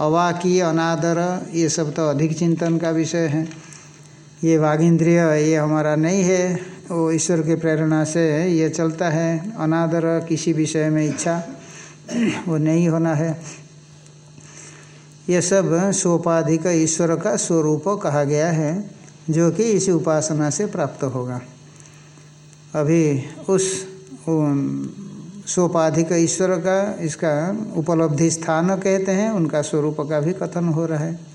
अवाकी अनादर, ये सब तो अधिक चिंतन का विषय है। ये वाघ इंद्रिय ये हमारा नहीं है। वो ईश्वर की प्रेरणा से ये चलता है। अनादर, किसी विषय में इच्छा, वो नहीं होना है। ये सब सोपाधिक ईश्वर का स्वरूप कहा गया है, जो कि इसी उपासना से प्राप्त होगा। अभी उस सोपाधिक ईश्वर का, इसका उपलब्धि स्थान कहते हैं, उनका स्वरूप का भी कथन हो रहा है।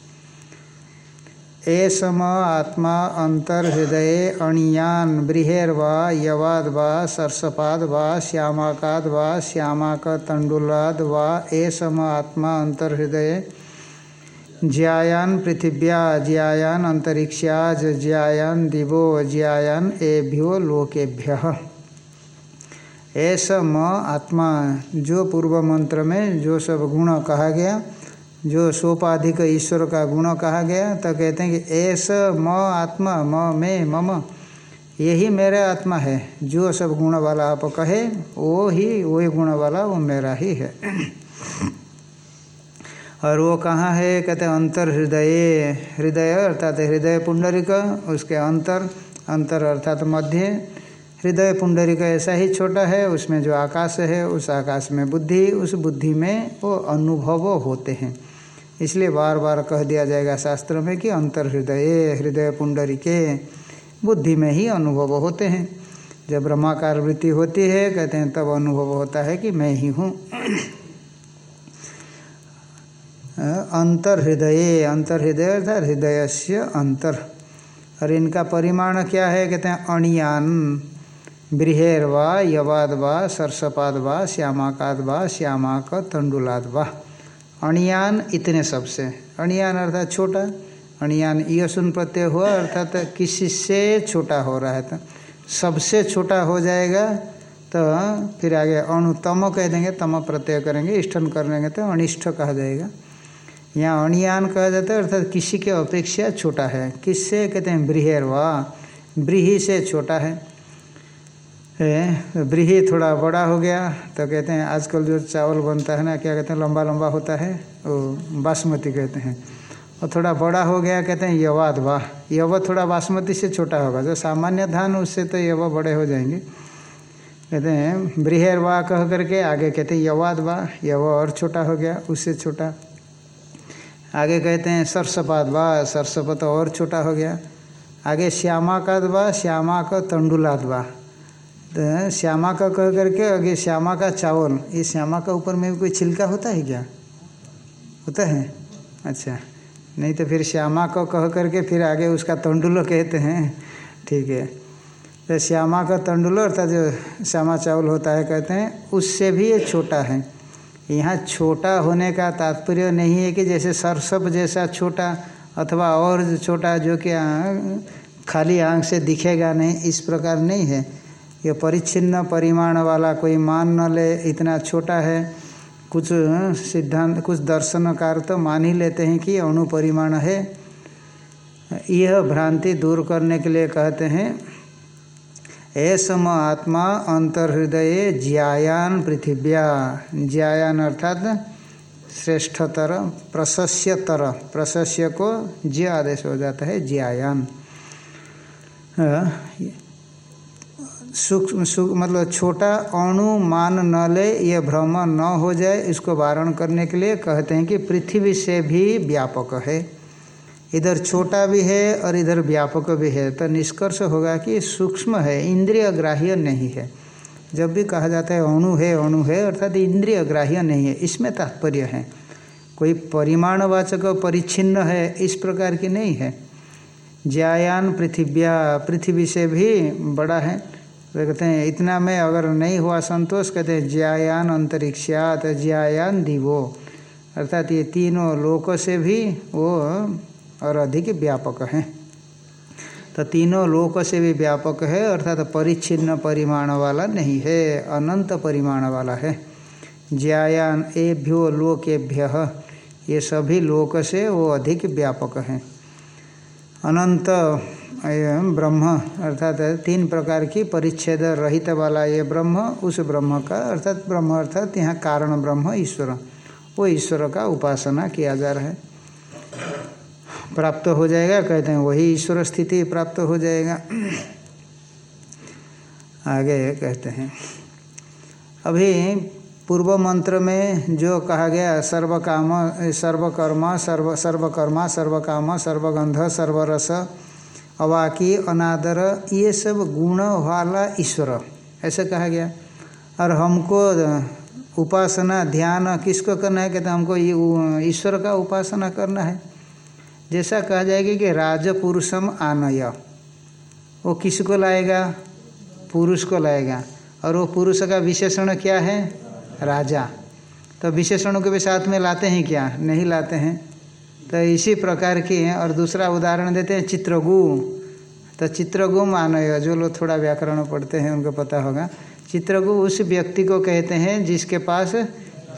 एसम आत्मा अंतर्हृदय अणियान बृहेर्वा यवाद वा, सरसपाद वा, श्यामाकाद वा, श्यामाक तंडुलाद वा, एसम आत्मा अंतर्हृदय ज्यायान पृथिव्या, ज्यायान अंतरिक्षाज ज्यायान दिवो, ज्यायान एभ्यो लोकेभ्य। ऐसा म आत्मा, जो पूर्व मंत्र में जो सब गुण कहा गया, जो सोपाधिक ईश्वर का गुण कहा गया तो कहते हैं कि ऐसा म आत्मा, म मैं मम, यही मेरा आत्मा है। जो सब गुण वाला आप कहे, वो ही वही गुण वाला वो मेरा ही है। और वो कहाँ है? कहते हैं अंतर हृदय। हृदय अर्थात हृदय पुंडरिक, उसके अंतर अंतर अर्थात मध्य। हृदय पुंडरिक ऐसा ही छोटा है, उसमें जो आकाश है, उस आकाश में बुद्धि, उस बुद्धि में वो अनुभव होते हैं। इसलिए बार बार कह दिया जाएगा शास्त्र में कि अंतर हृदय हृदय पुंडरी के बुद्धि में ही अनुभव होते हैं। जब ब्रह्माकार वृत्ति होती है, कहते हैं तब अनुभव होता है कि मैं ही हूँ। अंतर हृदय अंतर हृदय अर्थात हृदय से अंतर। और इनका परिमाण क्या है? कहते हैं, अणियान, बृहेर वा, यवाद वा, सरसपाद वा, श्यामाकाद वा, श्यामाक, तंडुलाद वा। अणियान इतने सबसे। अणियान अर्थात छोटा, अणियान यशुन प्रत्यय हुआ, अर्थात किसी से छोटा हो रहा है। तो सबसे छोटा हो जाएगा तो फिर आगे अणुतम कह देंगे, तम प्रत्यय करेंगे, इष्टन कर लेंगे तो अनिष्ठ कहा जाएगा। यहाँ अणियान कहा जाता है, अर्थात किसी के अपेक्षा छोटा है। किससे कहते हैं? ब्रीहेर वाह ब्रीही से छोटा है। ब्रीही थोड़ा बड़ा हो गया तो कहते हैं आजकल जो चावल बनता है ना, क्या कहते हैं? लंबा लंबा होता है, वो बासमती कहते हैं। और थोड़ा बड़ा हो गया, कहते हैं यवाद वाह यव थोड़ा बासमती से छोटा होगा। जो सामान्य धान, उससे तो यव बड़े हो जाएँगे। कहते हैं ब्रीहेर वाह कह करके आगे कहते हैं यवाद वाह यव और छोटा हो गया, उससे छोटा। आगे कहते हैं, सरसपाद वाह सरसपत और छोटा हो गया। आगे श्यामा का दबा श्यामा का तंडुलाद वाह तो श्यामा का कह करके आगे श्यामा का चावल, ये श्यामा का ऊपर में भी कोई छिलका होता है क्या? होता है? अच्छा नहीं तो फिर श्यामा को कह करके फिर आगे उसका तंडुलो कहते हैं। ठीक है। तो श्यामा का तंडुलो, अर्थात जो श्यामा चावल होता है, कहते हैं, उससे भी ये छोटा है। यहाँ छोटा होने का तात्पर्य नहीं है कि जैसे सरसप जैसा छोटा अथवा और छोटा जो कि खाली आँख से दिखेगा नहीं, इस प्रकार नहीं है। ये परिच्छिन्न परिमाण वाला कोई मान न ले, इतना छोटा है, कुछ सिद्धांत, कुछ दर्शनकार तो मान ही लेते हैं कि अणुपरिमाण है। यह भ्रांति दूर करने के लिए कहते हैं ऐसम आत्मा अंतर्हृदय ज्यायान पृथिव्या। ज्यायान अर्थात श्रेष्ठतर, प्रशस्यतर। प्रशस्य को ज्य आदेश हो जाता है, ज्यायान। सूक्ष्म मतलब छोटा अणु मान न ले, ये भ्रम न हो जाए, इसको वारण करने के लिए कहते हैं कि पृथ्वी से भी व्यापक है। इधर छोटा भी है और इधर व्यापक भी है। तो निष्कर्ष होगा कि सूक्ष्म है इंद्रिय ग्राह्य नहीं है। जब भी कहा जाता है अणु है अणु है, अर्थात इंद्रिय ग्राह्य नहीं है, इसमें तात्पर्य है। कोई परिमाणवाचक परिच्छिन्न है, इस प्रकार की नहीं है। ज्यायान पृथिव्या, पृथ्वी से भी बड़ा है। तो कहते हैं, इतना में अगर नहीं हुआ संतोष, कहते हैं, ज्यायान अंतरिक्षात ज्यायान दिवो। अर्थात ये तीनों लोकों से भी वो और अधिक व्यापक हैं। तो तीनों लोक से भी व्यापक है, अर्थात परिच्छिन्न परिमाण वाला नहीं है, अनंत परिमाण वाला है। ज्यायान एभ्यो लोकेभ्य, ये सभी लोक से वो अधिक व्यापक हैं। अनंत ब्रह्म, अर्थात तीन प्रकार की परिच्छेद रहित वाला ये ब्रह्म, उस ब्रह्म का, अर्थात ब्रह्म, अर्थात यहाँ कारण ब्रह्म, ईश्वर। वो ईश्वर का उपासना किया जा रहा है। प्राप्त हो जाएगा, कहते हैं, वही ईश्वर स्थिति प्राप्त हो जाएगा। आगे कहते हैं, अभी पूर्व मंत्र में जो कहा गया सर्व काम सर्वकर्म, सर्व, सर्वकर्मा, सर्वकाम, सर्वगंध, सर्वरस, अवाकी, अनादर, ये सब गुण वाला ईश्वर, ऐसे कहा गया। और हमको उपासना, ध्यान किसको करना है? कहते हमको ये ईश्वर का उपासना करना है। जैसा कहा जाएगा कि राजपुरुषम आनय। वो किसको लाएगा? पुरुष को लाएगा। और वो पुरुष का विशेषण क्या है? राजा। तो विशेषणों के भी साथ में लाते हैं क्या? नहीं लाते हैं। तो इसी प्रकार की और दूसरा उदाहरण देते हैं चित्रगु तो चित्रगु मानय जो लोग थोड़ा व्याकरण पढ़ते हैं, उनको पता होगा। चित्रगु उस व्यक्ति को कहते हैं जिसके पास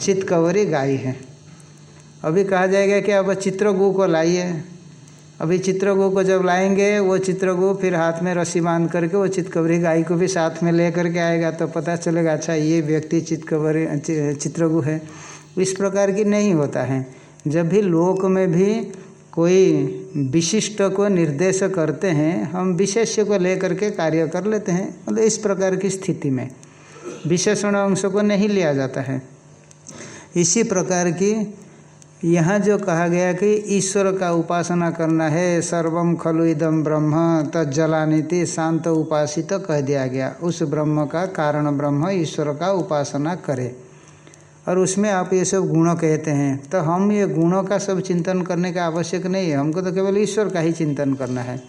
चितकवरी गाय है। अभी कहा जाएगा कि अब चित्रगु को लाइए। अभी चित्रगु को जब लाएँगे, वो चित्रगु फिर हाथ में रस्सी बाँध करके वो चितकबरी गाय को भी साथ में ले करके आएगा। तो पता चलेगा अच्छा ये व्यक्ति चितकबरी चित्रगु है। इस प्रकार की नहीं होता है। जब भी लोक में भी कोई विशिष्ट को निर्देश करते हैं, हम विशेष्य को लेकर के कार्य कर लेते हैं। मतलब इस प्रकार की स्थिति में विशेषण अंश को नहीं लिया जाता है। इसी प्रकार की यहाँ जो कहा गया कि ईश्वर का उपासना करना है सर्वम खलु इदम ब्रह्म तज्जलानीति शांत उपासित तो कह दिया गया। उस ब्रह्म का कारण ब्रह्म ईश्वर का उपासना करे। और उसमें आप ये सब गुण कहते हैं तो हम ये गुणों का सब चिंतन करने का आवश्यक नहीं है। हमको तो केवल ईश्वर का ही चिंतन करना है।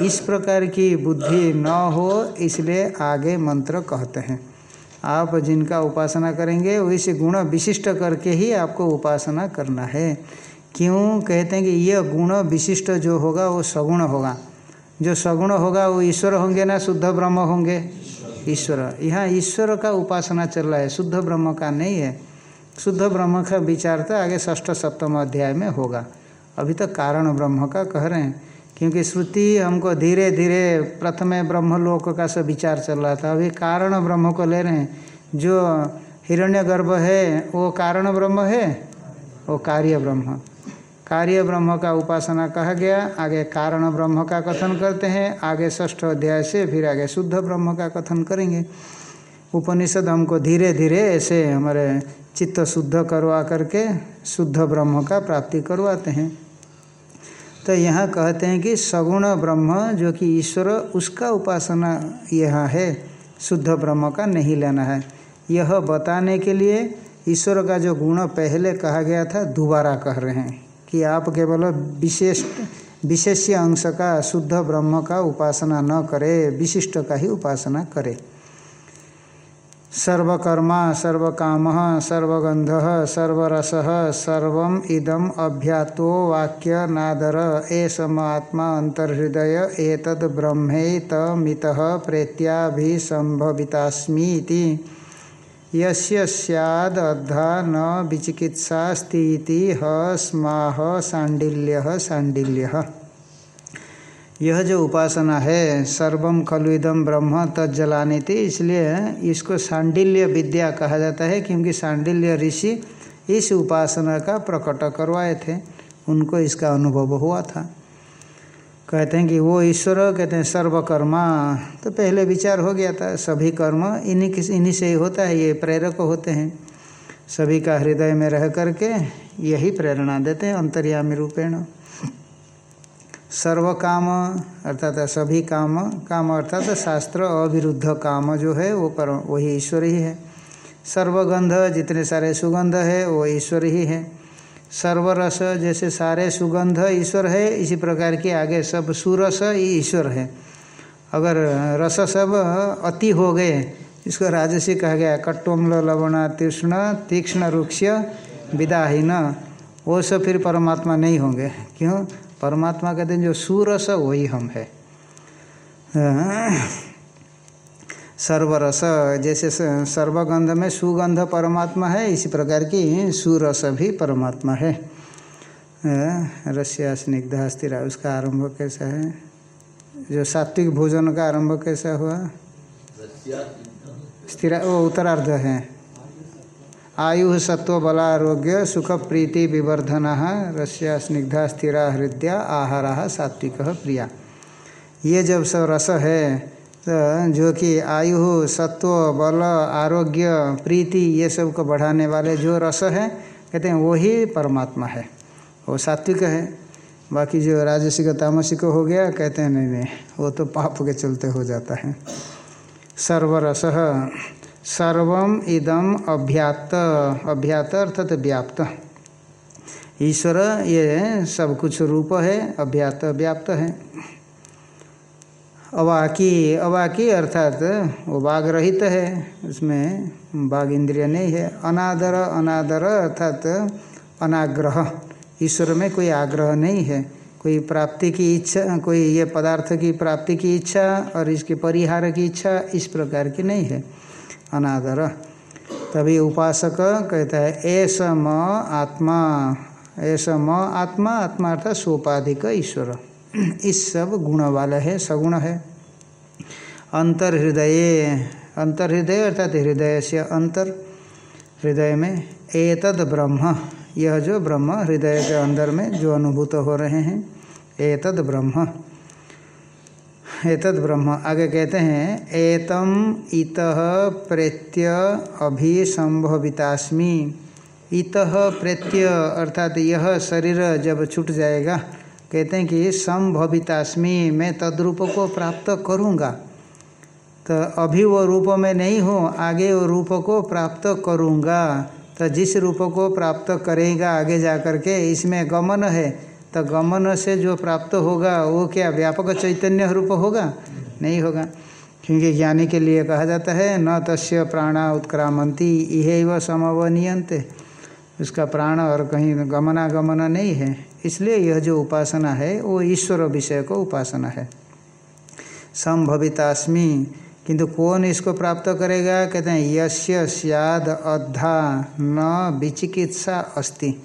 इस प्रकार की बुद्धि न हो, इसलिए आगे मंत्र कहते हैं। आप जिनका उपासना करेंगे वैसे गुण विशिष्ट करके ही आपको उपासना करना है। क्यों? कहते हैं कि यह गुण विशिष्ट जो होगा, वो सगुण होगा। जो सगुण होगा, वो ईश्वर होंगे ना शुद्ध ब्रह्म होंगे? ईश्वर। यहाँ ईश्वर का उपासना चल रहा है, शुद्ध ब्रह्म का नहीं है। शुद्ध ब्रह्म का विचार तो आगे षष्ठ सप्तम अध्याय में होगा। अभी तक तो कारण ब्रह्म का कह रहे हैं। क्योंकि श्रुति हमको धीरे धीरे प्रथम ब्रह्मलोक का सब विचार चल रहा था। अभी कारण ब्रह्म को ले रहे हैं। जो हिरण्य गर्भ है, वो कारण ब्रह्म है? वो कार्य ब्रह्म। कार्य ब्रह्म का उपासना कहा गया। आगे कारण ब्रह्म का कथन करते हैं। आगे ष्ठ अध्याय से फिर आगे शुद्ध ब्रह्म का कथन करेंगे। उपनिषद हमको धीरे धीरे ऐसे हमारे चित्त शुद्ध करवा करके शुद्ध ब्रह्म का प्राप्ति करवाते हैं। तो यहाँ कहते हैं कि सगुण ब्रह्म जो कि ईश्वर, उसका उपासना यह है, शुद्ध ब्रह्म का नहीं लेना है। यह बताने के लिए ईश्वर का जो गुण पहले कहा गया था, दोबारा कह रहे हैं कि आप केवल विशेष, विशेष्य अंश का शुद्ध ब्रह्म का उपासना न करे, विशिष्ट का ही उपासना करे। सर्वकर्मा, सर्वकाम सर्वगंध सर्वरस सर्व इदम अभ्यातो वाक्य नादर। एषम आत्मा अंतर्हृदय एतद ब्रह्मेतमित प्रेत्याभिसंभवितास्मीति यस्य स्याद न विचिकित्सास्तीति ह सांडिल्य सांडिल्य यह जो उपासना है सर्वम खलुदम ब्रह्म तज्जलानी थी इसलिए इसको सांडिल्य विद्या कहा जाता है, क्योंकि सांडिल्य ऋषि इस उपासना का प्रकट करवाए थे, उनको इसका अनुभव हुआ था। कहते हैं कि वो ईश्वर, कहते हैं सर्वकर्मा तो पहले विचार हो गया था, सभी कर्म इन्हीं इन्हीं से ही होता है, ये प्रेरक होते हैं। सभी का हृदय में रह करके यही प्रेरणा देते हैं, अंतर्यामी रूपेण। सर्व काम अर्थात सभी काम काम अर्थात शास्त्र अविरुद्ध काम जो है, वो पर, वही ईश्वर ही है। सर्वगंध, जितने सारे सुगंध है, वो ईश्वर ही है। सर्वरस, जैसे सारे सुगंध ईश्वर है, इसी प्रकार के आगे सब सुरस ही ईश्वर है। अगर रस सब अति हो गए, इसको राजसी कहा गया, कट्टोम्ल, लवण, तीक्ष्ण तीक्ष्ण रुक्ष विदाहीन, वो सब फिर परमात्मा नहीं होंगे। क्यों? परमात्मा कहते हैं जो सूरस वही हम है। सर्वरस जैसे सर्वगंध में सुगंध परमात्मा है इसी प्रकार की सुरस भी परमात्मा है। रस्या स्निग्धा स्थिरा उसका आरंभ कैसा है? जो सात्विक भोजन का आरंभ कैसा हुआ? स्थिरा वो उत्तरार्ध है। आयु सत्व बलारोग्य, सुख प्रीति विवर्धन, रस्या स्निग्धा स्थिरा हृदय, आहारा सात्विक प्रिया। ये जब सब रस है तो जो कि आयु सत्व बल आरोग्य, प्रीति, ये सबको बढ़ाने वाले जो रस है, कहते हैं वही परमात्मा है। वो सात्विक है। बाकी जो राजसिक, तामसिक हो गया, कहते हैं नहीं नहीं, वो तो पाप के चलते हो जाता है। सर्वरस सर्व इदम अभ्यात। अभ्यात अर्थात व्याप्त। ईश्वर, ये सब कुछ रूप है, अभ्यात व्याप्त है। अवाकी अवाकी अर्थात वो बाघ रहित है, उसमें बाघ इंद्रिय नहीं है। अनादर अनादर अर्थात अनाग्रह। ईश्वर में कोई आग्रह नहीं है। कोई प्राप्ति की इच्छा, कोई ये पदार्थ की प्राप्ति की इच्छा और इसके परिहार की इच्छा इस प्रकार की नहीं है। अनादर। तभी उपासक कहता है ऐसा म आत्मा। ऐसा म आत्मा आत्मा अर्थात सोपाधिक ईश्वर। इस सब गुण वाला है, सगुण है। अंतर्हृदय अंतर्हृदय अर्थात हृदय से अंतर हृदय में एतद ब्रह्म। यह जो ब्रह्म हृदय के अंदर में जो अनुभूत हो रहे हैं, एतद ब्रह्म। एतद ब्रह्म। आगे कहते हैं, एतम इत प्रेत्य अभिसंभवितास्मी। इत प्रेत्य, अर्थात यह शरीर जब छूट जाएगा, कहते हैं कि संभवितास्मी, मैं तद्रूप को प्राप्त करूँगा। तो अभी वो रूप में नहीं हूँ, आगे वो रूप को प्राप्त करूँगा। तो जिस रूप को प्राप्त करेगा, आगे जा कर के इसमें गमन है तो गमन से जो प्राप्त होगा, वो क्या व्यापक चैतन्य रूप होगा? नहीं होगा। क्योंकि ज्ञानी के लिए कहा जाता है, न तस्य प्राणा उत्क्रामंती यह व समवनियंत उसका प्राण और कहीं गमनागमन नहीं है। इसलिए यह जो उपासना है, वो ईश्वर विषय को उपासना है। संभवितास्मी, किंतु कौन इसको प्राप्त करेगा? कहते हैं यश्य स्याद अद्धा न विचिकित्सा अस्ति।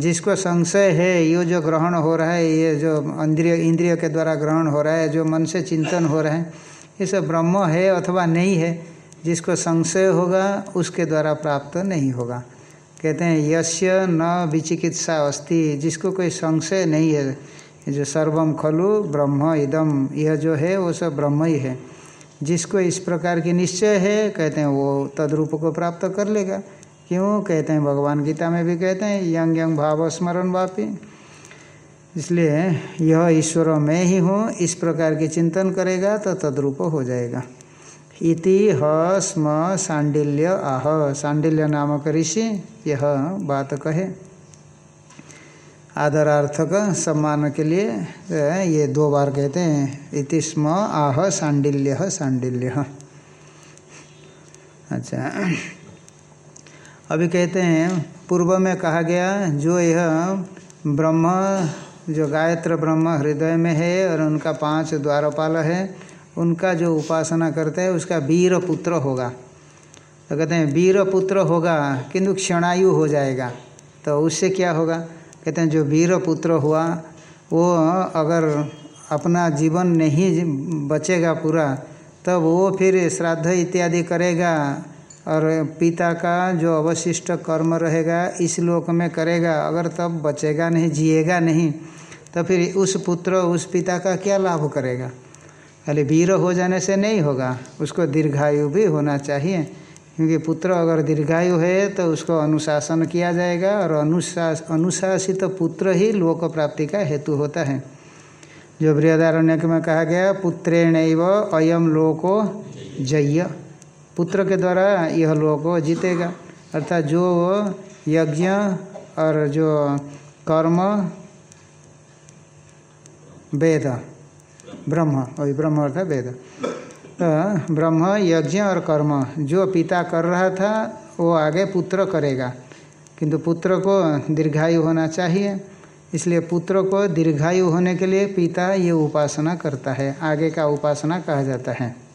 जिसको संशय है, ये जो ग्रहण हो रहा है, ये जो इंद्रिय इंद्रिय के द्वारा ग्रहण हो रहा है, जो मन से चिंतन हो रहा है, ये सब ब्रह्म है अथवा नहीं है, जिसको संशय होगा, उसके द्वारा प्राप्त नहीं होगा। कहते हैं यश्य न विचिकित्सा अस्ति, जिसको कोई संशय नहीं है जो सर्वम खलु ब्रह्म इदम यह जो है, वो सब ब्रह्म ही है। जिसको इस प्रकार की निश्चय है, कहते हैं, वो तद्रूप को प्राप्त कर लेगा। क्यों कहते हैं? भगवान गीता में भी कहते हैं, यंग यंग भाव स्मरण वापी। इसलिए यह ईश्वर में ही हूँ, इस प्रकार की चिंतन करेगा तो तद्रूप हो जाएगा। इति ह स्म सांडिल्य आह। सांडिल्य नामक ऋषि यह बात कहे। आदरार्थक सम्मान के लिए ये दो बार कहते हैं, इति स्म आह सांडिल्य सांडिल्य। अच्छा। अभी कहते हैं, पूर्व में कहा गया, जो यह ब्रह्म, जो गायत्र ब्रह्म हृदय में है और उनका पाँच द्वारपाल है, उनका जो उपासना करते हैं, उसका वीर पुत्र होगा। तो कहते हैं, वीर पुत्र होगा, किंतु क्षणायु हो जाएगा। तो उससे क्या होगा? कहते हैं, जो वीर पुत्र हुआ, वो अगर अपना जीवन नहीं बचेगा पूरा, तब तो वो फिर श्राद्ध इत्यादि करेगा और पिता का जो अवशिष्ट कर्म रहेगा, इस लोक में करेगा, अगर तब बचेगा नहीं, जिएगा नहीं तो फिर उस पुत्र, उस पिता का क्या लाभ करेगा? खाली वीर हो जाने से नहीं होगा, उसको दीर्घायु भी होना चाहिए। क्योंकि पुत्र अगर दीर्घायु है तो उसको अनुशासन किया जाएगा, और अनुशास अनुशासित तो पुत्र ही लोक प्राप्ति का हेतु होता है। जो बृहदारण्य में कहा गया पुत्रेण अयम लोको जय्य पुत्र के द्वारा यह लोग जीतेगा। अर्थात जो यज्ञ और जो कर्म, वेद, ब्रह्म वही ब्रह्म अर्थात वेद। तो ब्रह्म, यज्ञ और कर्म, जो पिता कर रहा था, वो आगे पुत्र करेगा। किंतु पुत्र को दीर्घायु होना चाहिए। इसलिए पुत्र को दीर्घायु होने के लिए पिता ये उपासना करता है। आगे का उपासना कहा जाता है।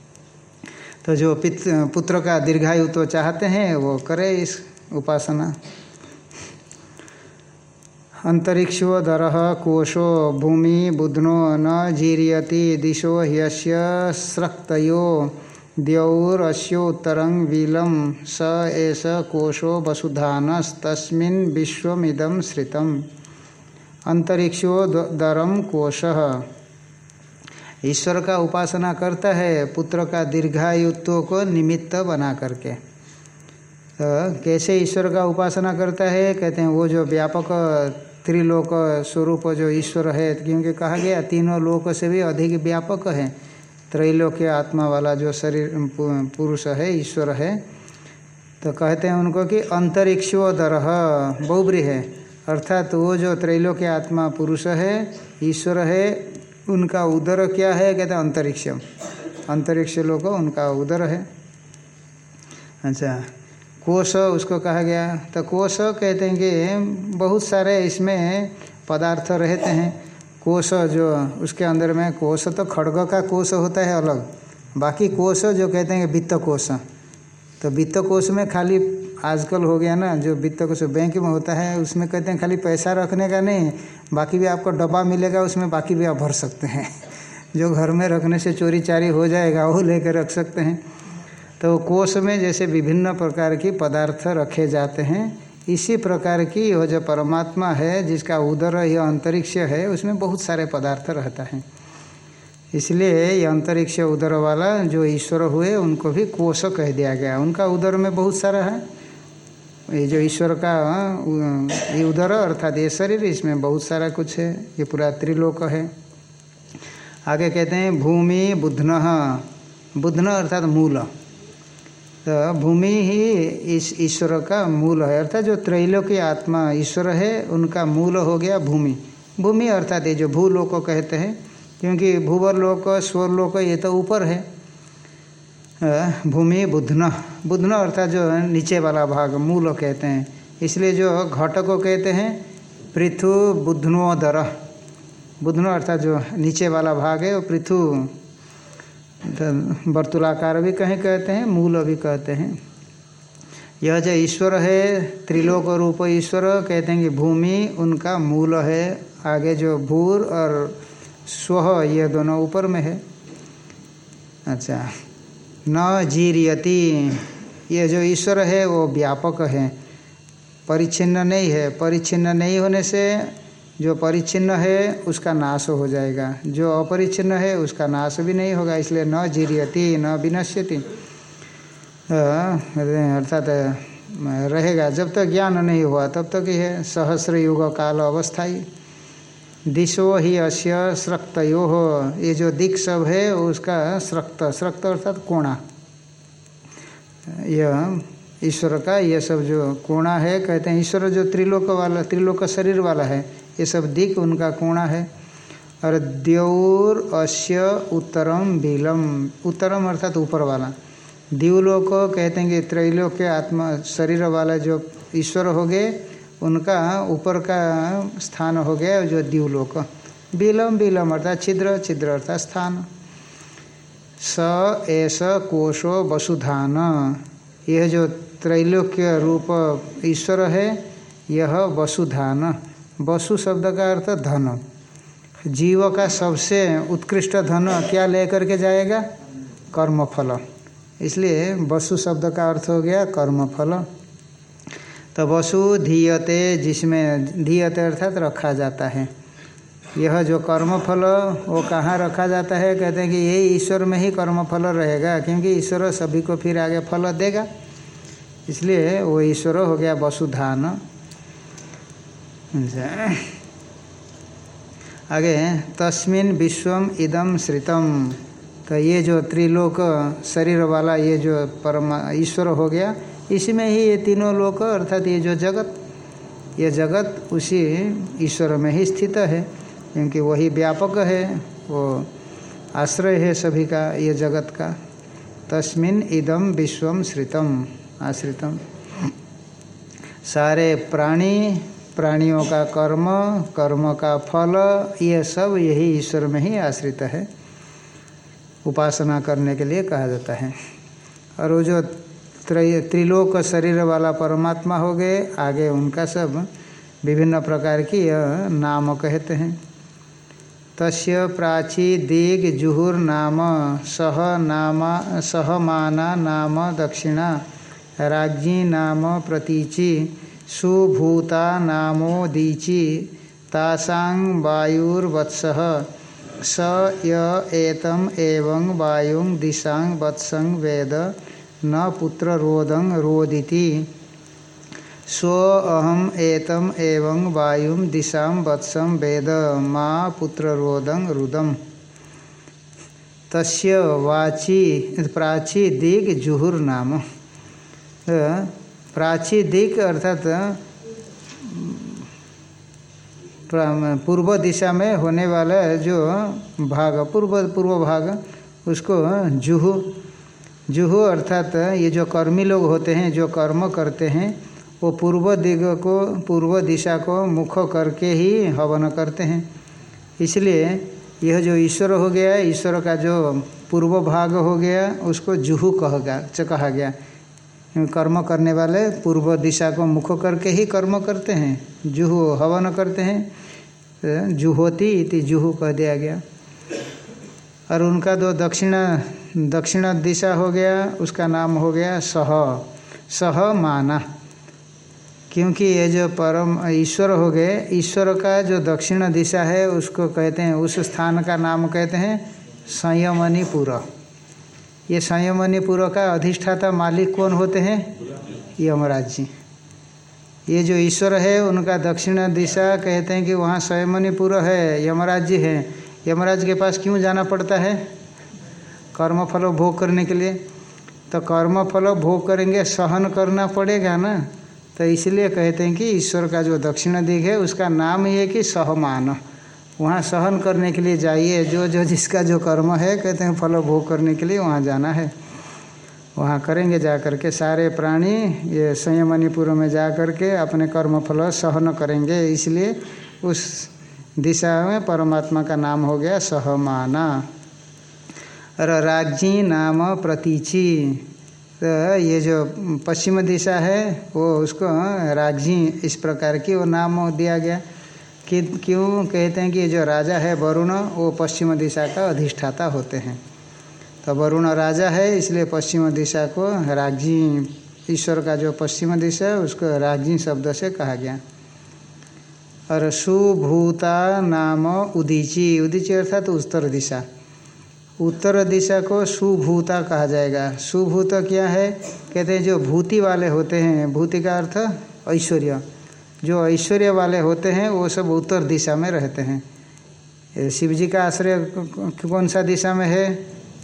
तो जो पित, पुत्र का दीर्घायु तो चाहते हैं, वो करे इस उपासना। अंतरिक्षो दर कोशो भूमि बुधनो न जीरियति दिशो ह्यस्य स्रक्तयो द्यौरस्योत्तरं वीलम स एष कोशो वसुधानस्तस्मिन् विश्वमिदं श्रितम् अंतरिक्षो दरम कोश। ईश्वर का उपासना करता है, पुत्र का दीर्घायुत्व को निमित्त बना करके। तो कैसे ईश्वर का उपासना करता है? कहते हैं, वो जो व्यापक त्रिलोक स्वरूप जो ईश्वर है, क्योंकि कहा गया, तीनों लोक से भी अधिक व्यापक है। त्रैलोक्य आत्मा वाला जो शरीर पुरुष है, ईश्वर है तो कहते हैं उनको कि अंतरिक्षोदर बहुब्री है अर्थात वो जो त्रैलोक्य आत्मा पुरुष है, ईश्वर है उनका उदर क्या है? कहते हैं अंतरिक्ष अंतरिक्ष लोग, उनका उदर है। अच्छा कोश उसको कहा गया। तो कोश कहते हैं कि बहुत सारे इसमें पदार्थ रहते हैं। कोश जो, उसके अंदर में कोश तो खड़ग का कोश होता है अलग। बाकी कोश जो कहते हैं वित्त कोश। तो वित्त कोश में खाली आजकल हो गया ना, जो वित्त कोश बैंक में होता है, उसमें कहते हैं खाली पैसा रखने का नहीं, बाकी भी आपको डब्बा मिलेगा, उसमें बाकी भी आप भर सकते हैं। जो घर में रखने से चोरी चारी हो जाएगा, वो लेकर रख सकते हैं। तो कोष में जैसे विभिन्न प्रकार की पदार्थ रखे जाते हैं, इसी प्रकार की वह जो परमात्मा है, जिसका उदर यह अंतरिक्ष है, उसमें बहुत सारे पदार्थ रहता है। इसलिए ये अंतरिक्ष उदर वाला जो ईश्वर हुए, उनको भी कोष कह दिया गया। उनका उदर में बहुत सारा है। ये जो ईश्वर का ये उदर अर्थात ये शरीर, इसमें बहुत सारा कुछ है, ये पूरा त्रिलोक है। आगे कहते हैं, भूमि बुधन बुधन अर्थात मूल। तो भूमि ही इस ईश्वर का मूल है, अर्थात जो त्रैलोकी आत्मा ईश्वर है, उनका मूल हो गया भूमि। भूमि अर्थात ये जो भूलोक कहते हैं, क्योंकि भूवरलोक, स्वरलोक, ये तो ऊपर है। भूमि बुधन बुधन अर्थात जो नीचे वाला भाग, मूल कहते हैं। इसलिए जो घट को कहते हैं, पृथु बुधनोदर बुधनो अर्थात जो नीचे वाला भाग है, वो पृथु तो वर्तुलाकार भी कहीं कहते हैं, मूल भी कहते हैं। यह जो ईश्वर है, त्रिलोक रूप ईश्वर, कहते हैं कि भूमि, उनका मूल है। आगे जो भूर और स्व, ये दोनों ऊपर में है। अच्छा। न जीरियति। ये जो ईश्वर है, वो व्यापक है। परिच्छिन्न नहीं है। परिच्छिन्न नहीं होने से जो परिच्छिन्न है, उसका नाश हो जाएगा। जो अपरिच्छिन्न है, उसका नाश भी नहीं होगा। इसलिए न जीरियति, न विनश्यति। अर्थात रहेगा। जब तक तो ज्ञान नहीं हुआ, तब तक ही है सहस्र युग काल अवस्थाई दिशो ही अश्य स्रक्तयो। हो ये जो दिक सब है, उसका स्रक्त स्रक्त अर्थात कोणा। यह ईश्वर का यह सब जो कोणा है, कहते हैं ईश्वर जो त्रिलोक वाला, त्रिलोक शरीर वाला है, ये सब दिक, उनका कोणा है। और द्यौर अश्य उत्तरम बिलम, उत्तरम अर्थात ऊपर वाला। दिवलोक कहते हैं कि त्रैलोक के आत्मा, शरीर वाला जो ईश्वर हो गए उनका ऊपर का स्थान हो गया जो दिवलोक। बिलम बिलम अर्थात छिद्र छिद्र अर्थात स्थान। स एस कोशो, वसुधान। यह जो त्रैलोक्य रूप ईश्वर है, यह वसुधान। वसु शब्द का अर्थ धन। जीव का सबसे उत्कृष्ट धन क्या लेकर के जाएगा? कर्मफल। इसलिए वसु शब्द का अर्थ हो गया कर्मफल। तो वसु धीयते, जिसमें धीयते अर्थात रखा जाता है। यह जो कर्मफल, वो कहाँ रखा जाता है? कहते हैं कि ये ईश्वर में ही कर्मफल रहेगा, क्योंकि ईश्वर सभी को फिर आगे फल देगा। इसलिए वो ईश्वर हो गया वसुधान। आगे, तस्मिन विश्वम इदम श्रितम। तो ये जो त्रिलोक, शरीर वाला ये जो परमा, ईश्वर हो गया इसमें ही ये तीनों लोक अर्थात ये जो जगत, ये जगत उसी ईश्वर में ही स्थित है, क्योंकि वही व्यापक है, वो आश्रय है सभी का, ये जगत का। तस्मिन इदम विश्वम श्रितम, आश्रितम। सारे प्राणी, प्राणियों का कर्म कर्म का फल, ये सब यही ईश्वर में ही आश्रित है। उपासना करने के लिए कहा जाता है। और वो जो त्रिलोक शरीर वाला परमात्मा हो गए। आगे उनका सब विभिन्न प्रकार की नाम कहते हैं। तस्य प्राची दिग जुहुर नाम, सह नाम, सहमाना नाम, दक्षिणा राज्ञी नाम, प्रतीचि, सुभूता नामो दीचि, तासांग वायुर्वत्स स एतम एवं वायुं दिशांग वत्संग वेद न पुत्र रोदं रोदिति। स्व अहम एतम एवं वायुम दिशा वत्सम वेद माँ पुत्र रोदं रुदम। तस्य वाची प्राची दिग जुहुर नाम। प्राची दिग अर्थात पूर्व दिशा में होने वाला जो भाग, पूर्व पूर्व भाग, उसको जुहू जुहू अर्थात ये जो कर्मी लोग होते हैं, जो कर्म करते हैं, वो पूर्व दिग को, पूर्व दिशा को मुख करके ही हवन करते हैं। इसलिए यह जो ईश्वर हो गया, ईश्वर का जो पूर्व भाग हो गया, उसको जुहू कह गया कहा गया। कर्म करने वाले पूर्व दिशा को मुख करके ही कर्म करते हैं, जुहू हवन करते हैं। जुहोती इति जुहू कह दिया गया। और उनका जो दक्षिण दक्षिण दिशा हो गया, उसका नाम हो गया सह। सह माना। क्योंकि ये जो परम ईश्वर हो गए, ईश्वर का जो दक्षिण दिशा है, उसको कहते हैं, उस स्थान का नाम कहते हैं संयमनीपुर। ये संयमनीपुर का अधिष्ठाता मालिक कौन होते हैं? यमराज जी। ये जो ईश्वर है, उनका दक्षिण दिशा कहते हैं कि वहाँ संयमनीपुर है, यमराज जी हैं। यमराज के पास क्यों जाना पड़ता है? कर्म फल भोग करने के लिए। तो कर्म फल भोग करेंगे, सहन करना पड़ेगा ना? तो इसलिए कहते हैं कि ईश्वर का जो दक्षिण दिग है, उसका नाम ये कि सहमान। वहाँ सहन करने के लिए जाइए। जो जो जिसका जो कर्म है, कहते हैं फल भोग करने के लिए वहाँ जाना है। वहाँ करेंगे जा कर के सारे प्राणी, ये संयमणिपुर में जा कर के अपने कर्म फल सहन करेंगे। इसलिए उस दिशा में परमात्मा का नाम हो गया सहमाना। और राज्ञी नाम प्रतीचि। तो ये जो पश्चिम दिशा है, वो उसको राज्ञी इस प्रकार की वो नाम दिया गया। कि, क्यों कहते हैं कि ये जो राजा है वरुण, वो पश्चिम दिशा का अधिष्ठाता होते हैं। तो वरुण राजा है, इसलिए पश्चिम दिशा को राज्ञी, ईश्वर का जो पश्चिम दिशा है, उसको राज्ञी शब्द से कहा गया। और सुभूता नाम उदीची। उदीची अर्थात तो उत्तर दिशा। उत्तर दिशा को सुभूता कहा जाएगा। सुभूत क्या है? कहते हैं जो भूति वाले होते हैं। भूति का अर्थ ऐश्वर्य। जो ऐश्वर्य वाले होते हैं, वो सब उत्तर दिशा में रहते हैं। शिव जी का आश्रय कौन सा दिशा में है?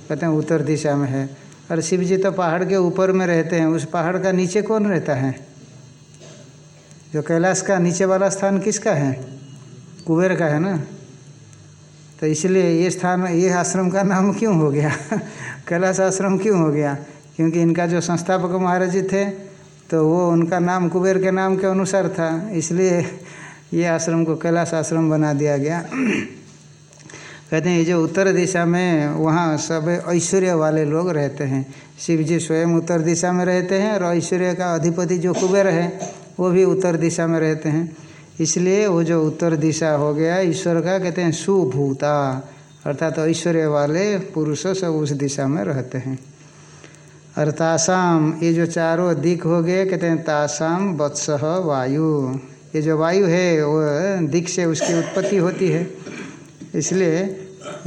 कहते हैं उत्तर दिशा में है। और शिव जी तो पहाड़ के ऊपर में रहते हैं। उस पहाड़ का नीचे कौन रहता है? जो कैलाश का नीचे वाला स्थान किसका है? कुबेर का है ना? तो इसलिए ये स्थान, ये आश्रम का नाम क्यों हो गया? कैलाश आश्रम क्यों हो गया? क्योंकि इनका जो संस्थापक महाराज जी थे तो वो उनका नाम कुबेर के नाम के अनुसार था। इसलिए ये आश्रम को कैलाश आश्रम बना दिया गया। कहते हैं, ये जो उत्तर दिशा में वहाँ सब ऐश्वर्य वाले लोग रहते हैं। शिव जी स्वयं उत्तर दिशा में रहते हैं और ऐश्वर्य का अधिपति जो कुबेर है वो भी उत्तर दिशा में रहते हैं। इसलिए वो जो उत्तर दिशा हो गया, ईश्वर का कहते हैं सुभूता। अर्थात तो ऐश्वर्य वाले पुरुष सब उस दिशा में रहते हैं। और तासाम, ये जो चारों दिक हो गए, कहते हैं तासाम वत्स वायु। ये जो वायु है, वो दिक से उसकी उत्पत्ति होती है। इसलिए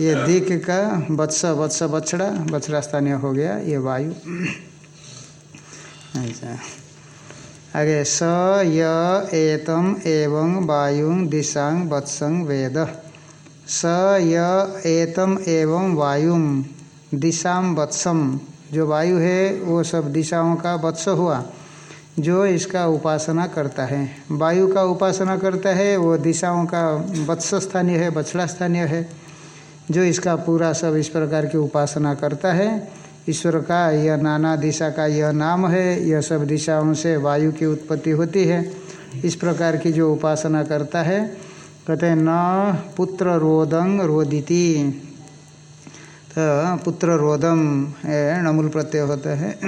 ये दिक का वत्स वत्स बछड़ा बछड़ा स्थानीय हो गया, ये वायु। अच्छा। आगे स, य, एतम, एवं, वायु दिशांग वत्संग वेद। स, य, एतम, एवं, वायु दिशाम वत्सम जो वायु है, वो सब दिशाओं का वत्स हुआ, जो इसका उपासना करता है। वायु का उपासना करता है, वो दिशाओं का वत्स स्थानीय है, बछड़ा स्थानीय है। जो इसका पूरा सब इस प्रकार की उपासना करता है ईश्वर का यह नाना दिशा का यह नाम है, यह सब दिशाओं से वायु की उत्पत्ति होती है। इस प्रकार की जो उपासना करता है, कहते हैं, न पुत्र रोदंग रोदिति। तो पुत्र रोदम नमूल प्रत्यय होता है।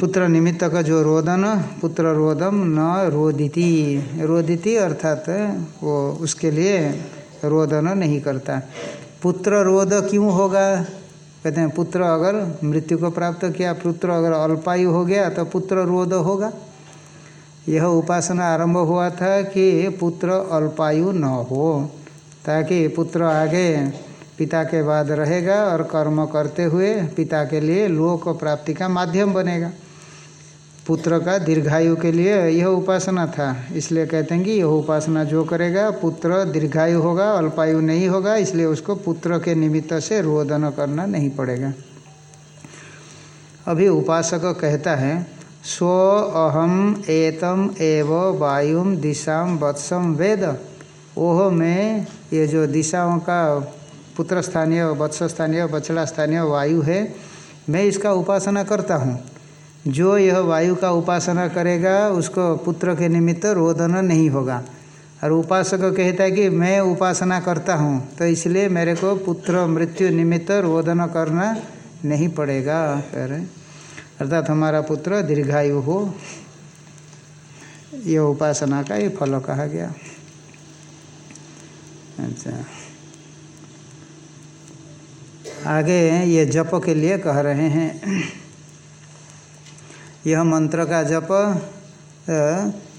पुत्र निमित्त का जो रोदन, पुत्र रोदम न रोदिति। रोदिति अर्थात वो उसके लिए रोदन नहीं करता। पुत्र रोद क्यों होगा? कहते हैं, पुत्र अगर मृत्यु को प्राप्त किया, पुत्र अगर अल्पायु हो गया तो पुत्र रोध होगा। यह उपासना आरंभ हुआ था कि पुत्र अल्पायु न हो, ताकि पुत्र आगे पिता के बाद रहेगा और कर्म करते हुए पिता के लिए लोक प्राप्ति का माध्यम बनेगा। पुत्र का दीर्घायु के लिए यह उपासना था। इसलिए कहते हैं कि यह उपासना जो करेगा, पुत्र दीर्घायु होगा, अल्पायु नहीं होगा, इसलिए उसको पुत्र के निमित्त से रोदन करना नहीं पड़ेगा। अभी उपासक कहता है, स्व अहम एतम एव वायुम दिशाम वत्सम वेद। ओह, में ये जो दिशाओं का पुत्र स्थानीय वत्स स्थानीय बछड़ा स्थानीय वायु है, मैं इसका उपासना करता हूँ। जो यह वायु का उपासना करेगा, उसको पुत्र के निमित्त रोदन नहीं होगा। और उपासक कहता है कि मैं उपासना करता हूँ तो इसलिए मेरे को पुत्र मृत्यु निमित्त रोदन करना नहीं पड़ेगा। कह रहे अर्थात हमारा पुत्र दीर्घायु हो। यह उपासना का ये फल कहा गया। अच्छा। आगे ये जप के लिए कह रहे हैं। यह मंत्र का जप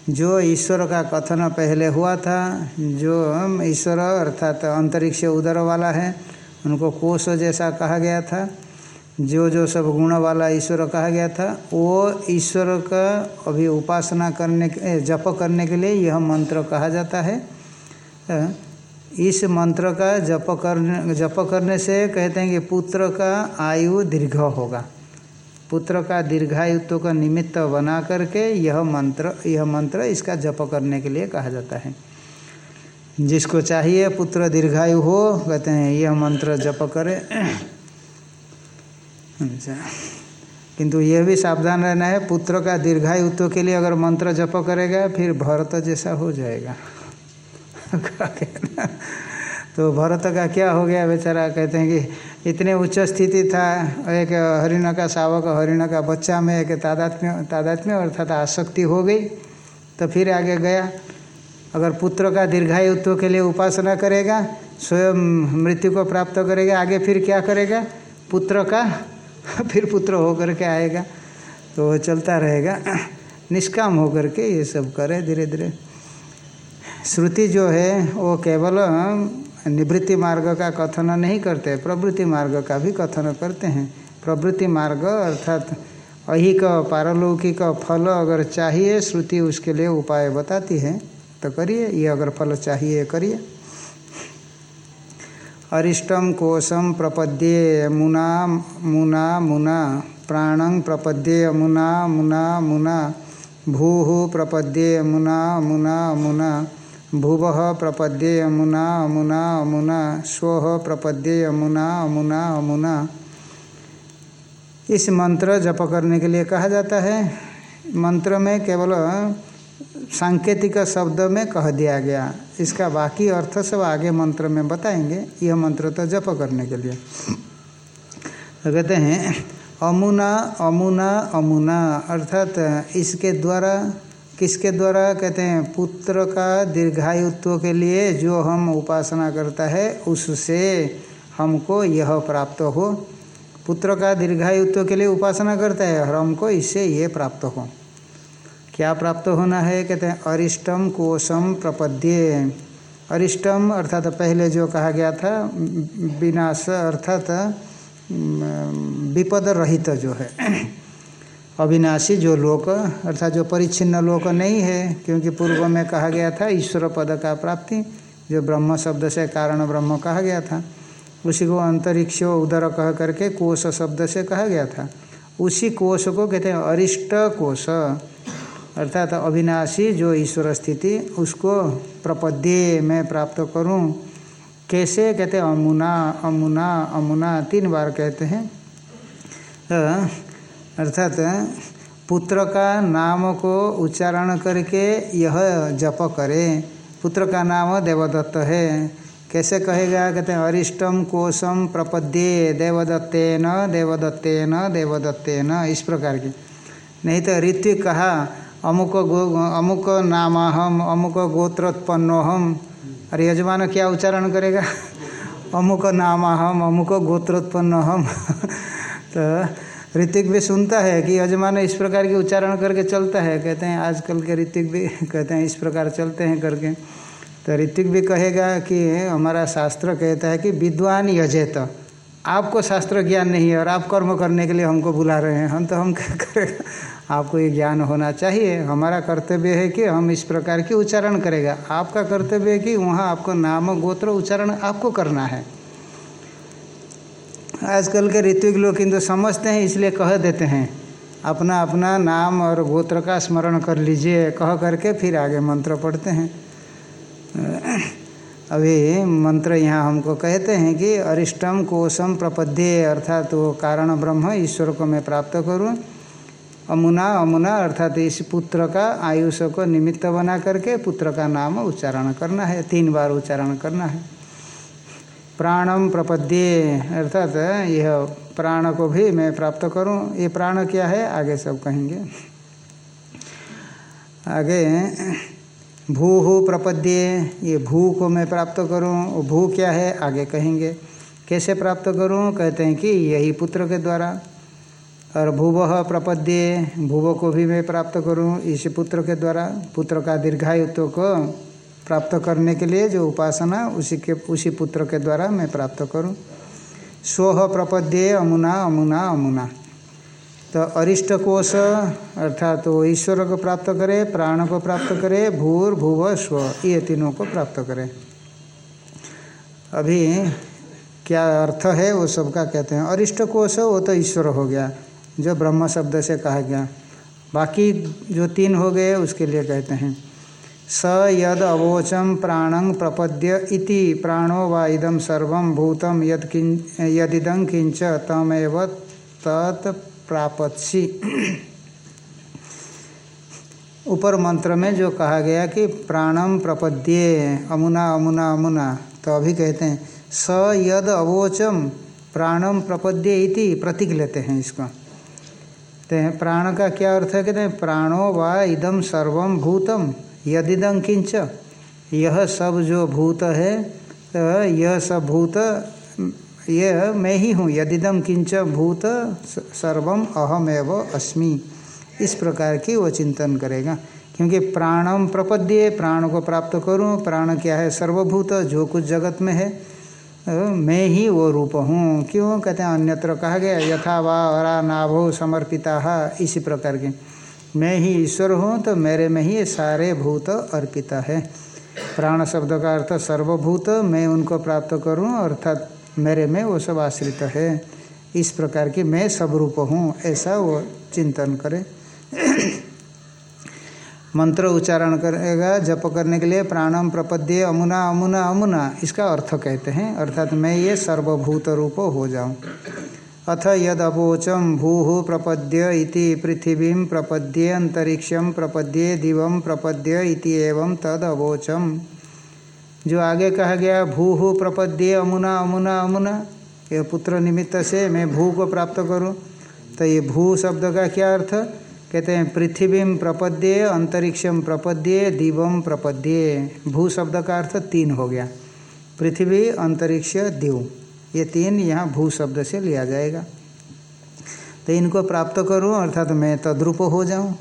जो ईश्वर का कथन पहले हुआ था, जो ईश्वर, अर्थात अंतरिक्ष उदर वाला है, उनको कोष जैसा कहा गया था, जो जो सब गुण वाला ईश्वर कहा गया था, वो ईश्वर का अभी उपासना करने के जप करने के लिए यह मंत्र कहा जाता है। इस मंत्र का जप करने जप करने से कहते हैं कि पुत्र का आयु दीर्घ होगा। पुत्र का दीर्घायुत्व का निमित्त बना करके यह मंत्र यह मंत्र इसका जप करने के लिए कहा जाता है। जिसको चाहिए पुत्र दीर्घायु हो, कहते हैं, यह मंत्र जप करे। अच्छा। किंतु यह भी सावधान रहना है, पुत्र का दीर्घायुत्व के लिए अगर मंत्र जप करेगा, फिर भरत जैसा हो जाएगा। तो भरत का क्या हो गया? बेचारा कहते हैं कि इतने उच्च स्थिति था, एक हरिण का शावक हरिण का बच्चा में एक तादात्म्य तादात्म्य अर्थात आसक्ति हो गई। तो फिर आगे गया, अगर पुत्र का दीर्घायुत्व के लिए उपासना करेगा, स्वयं मृत्यु को प्राप्त करेगा, आगे फिर क्या करेगा? पुत्र का, फिर पुत्र होकर के आएगा। तो चलता रहेगा, निष्काम होकर के ये सब करे धीरे धीरे श्रुति जो है, वो केवल निवृत्ति मार्ग का कथन नहीं करते, प्रवृत्ति मार्ग का भी कथन करते हैं। प्रवृत्ति मार्ग अर्थात अहिक पारलौकिक फल अगर चाहिए, श्रुति उसके लिए उपाय बताती है तो करिए, ये अगर फल चाहिए, करिए। अरिष्टम कोशम प्रपद्ये मुना मुना मुना, प्राणं प्रपद्ये मुना मुना मुना, भू प्रपद्ये मुना मुना मुना। भुव प्रपद्ये अमुना अमुना अमुना स्व प्रपद्ये अमुना अमुना अमुना इस मंत्र जप करने के लिए कहा जाता है। मंत्र में केवल सांकेतिक शब्द में कह दिया गया। इसका बाकी अर्थ सब आगे मंत्र में बताएँगे। यह मंत्र तो जप करने के लिए। तो कहते हैं, अमुना अमुना अमुना, अर्थात इसके द्वारा किसके द्वारा? कहते हैं, पुत्र का दीर्घायुत्व के लिए जो हम उपासना करता है, उससे हमको यह प्राप्त हो। पुत्र का दीर्घायुत्व के लिए उपासना करता है, और हमको इससे ये प्राप्त हो। क्या प्राप्त होना है? कहते हैं अरिष्टम कोशम प्रपद्ये। अरिष्टम अर्थात पहले जो कहा गया था, विनाश अर्थात विपद रहित जो है। अविनाशी जो लोक, अर्थात जो परिच्छिन्न लोक नहीं है, क्योंकि पूर्व में कहा गया था ईश्वर पद का प्राप्ति, जो ब्रह्म शब्द से कारण ब्रह्म कहा गया था। उसी को अंतरिक्ष उदर कह करके कोश शब्द से कहा गया था। उसी कोश को कहते हैं अरिष्ट कोश। अर्थात अविनाशी जो ईश्वर स्थिति, उसको प्रपद्ये में प्राप्त करूँ। कैसे? कहते हैं अमुना अमुना अमुना, तीन बार कहते हैं। अर्थात, पुत्र का नाम को उच्चारण करके यह जप करे। पुत्र का नाम देवदत्त है। कैसे कहेगा? कहते हैं अरिष्टम कोशम प्रपद्ये देवदत्तेन देवदत्तेन देवदत्तेन, इस प्रकार की। नहीं तो ऋत्विक कहा, अमुक गो, अमुक नाम हम अमुक गोत्रोत्पन्नो हम अरे यजमान क्या उच्चारण करेगा? अमुक नाम हम अमुक गोत्रोत्पन्न हम तो ऋतिक भी सुनता है कि यजमान इस प्रकार के उच्चारण करके चलता है। कहते हैं, आजकल के ऋतिक भी, कहते हैं, इस प्रकार चलते हैं करके। तो ऋतिक भी कहेगा कि हमारा शास्त्र कहता है कि विद्वान यजेत, आपको शास्त्र ज्ञान नहीं है और आप कर्म करने के लिए हमको बुला रहे हैं। हम तो हम क्या करेगा आपको ये ज्ञान होना चाहिए। हमारा कर्तव्य है कि हम इस प्रकार की उच्चारण करेगा। आपका कर्तव्य है कि वहाँ आपको नाम गोत्र उच्चारण आपको करना है। आजकल के ऋत्विक लोग किंतु समझते हैं, इसलिए कह देते हैं, अपना अपना नाम और गोत्र का स्मरण कर लीजिए। कह करके फिर आगे मंत्र पढ़ते हैं। अभी मंत्र यहाँ हमको कहते हैं कि अरिष्टम कोशम प्रपद्ये, अर्थात वो कारण ब्रह्म ईश्वर को मैं प्राप्त करूँ। अमुना अमुना, अर्थात इस पुत्र का आयुष को निमित्त बना करके पुत्र का नाम उच्चारण करना है, तीन बार उच्चारण करना है। प्राणम प्रपद्ये, अर्थात यह प्राण को भी मैं प्राप्त करूँ, ये प्राण क्या है? आगे सब कहेंगे। आगे भू हो प्रपद्ये, ये भू को मैं प्राप्त करूँ भू क्या है? आगे कहेंगे। कैसे प्राप्त करूँ? कहते हैं कि यही पुत्र के द्वारा। और भूव प्रपद्ये, भूव को भी मैं प्राप्त करूँ इस पुत्र के द्वारा। पुत्र का दीर्घायुत्व को प्राप्त करने के लिए जो उपासना उसी के, उसी पुत्र के द्वारा मैं प्राप्त करूँ। स्व प्रपद्ये अमुना अमुना अमुना। तो अरिष्ट कोश, अर्थात तो ईश्वर को प्राप्त करे, प्राण को प्राप्त करे, भूर, भूव, स्व, ये तीनों को प्राप्त करे। अभी क्या अर्थ है वो सबका कहते हैं। अरिष्ट कोश, वो तो ईश्वर हो गया, जो ब्रह्म शब्द से कहा गया। बाकी जो तीन हो गए, उसके लिए कहते हैं। स यद अवोचम प्राणं प्रपद्य इति प्राणो व इदम सर्व भूतम यद यदिदं किंच तमेव तत् प्रापत्सी। ऊपर मंत्र में जो कहा गया कि प्राणम प्रपद्ये, अमुना अमुना अमुना तो अभी कहते हैं, स यद अवोचम प्राणम प्रपद्ये इति प्रतीक लेते हैं इसका। हैं, प्राण का क्या अर्थ है? कहते हैं, प्राणो व इदम सर्वम भूतम। यदिदम किंच यह सब जो भूत है तो यह सब भूत यह मैं ही हूँ। यदिदम किंच भूत सर्वम अहमेव अस्मि। इस प्रकार की वो चिंतन करेगा। क्योंकि प्राणम प्रपद्ये, प्राण को प्राप्त करूँ, प्राण क्या है? सर्वभूत, जो कुछ जगत में है मैं ही वो रूप हूँ। क्यों? कहते हैं, अन्यत्र कहा गया, यथा वा अरा नाभो, समर्पिता, इसी प्रकार के। मैं ही ईश्वर हूँ तो मेरे में ही सारे भूत अर्पित है। प्राण शब्द का अर्थ सर्वभूत, मैं उनको प्राप्त करूँ, अर्थात मेरे में वो सब आश्रित है। इस प्रकार की मैं सब रूप हूँ, ऐसा वो चिंतन करे। मंत्र उच्चारण करेगा, जप करने के लिए प्राणम प्रपद्य अमुना अमुना अमुना, इसका अर्थ कहते हैं। अर्थात मैं ये सर्वभूत रूप हो जाऊँ। अथ यदवोचम भू प्रपद्य इति पृथिवी प्रपद्ये अंतरिक्षम प्रपद्ये दिव प्रपद्य इति एवं तद अवोचम जो आगे कहा गया, भू प्रपद्ये अमुना अमुना अमुना यह पुत्र निमित्त से मैं भू को प्राप्त करूँ। तो ये भू शब्द का क्या अर्थ? कहते हैं, पृथ्वी प्रपद्ये अंतरिक्षम प्रपद्ये दिवम प्रपद्ये भू शब्द का अर्थ तीन हो गया। पृथ्वी, अंतरिक्ष, दिव। ये तीन यहाँ भू शब्द से लिया जाएगा। तो इनको प्राप्त करूँ, अर्थात तो मैं तद्रूप हो जाऊँ,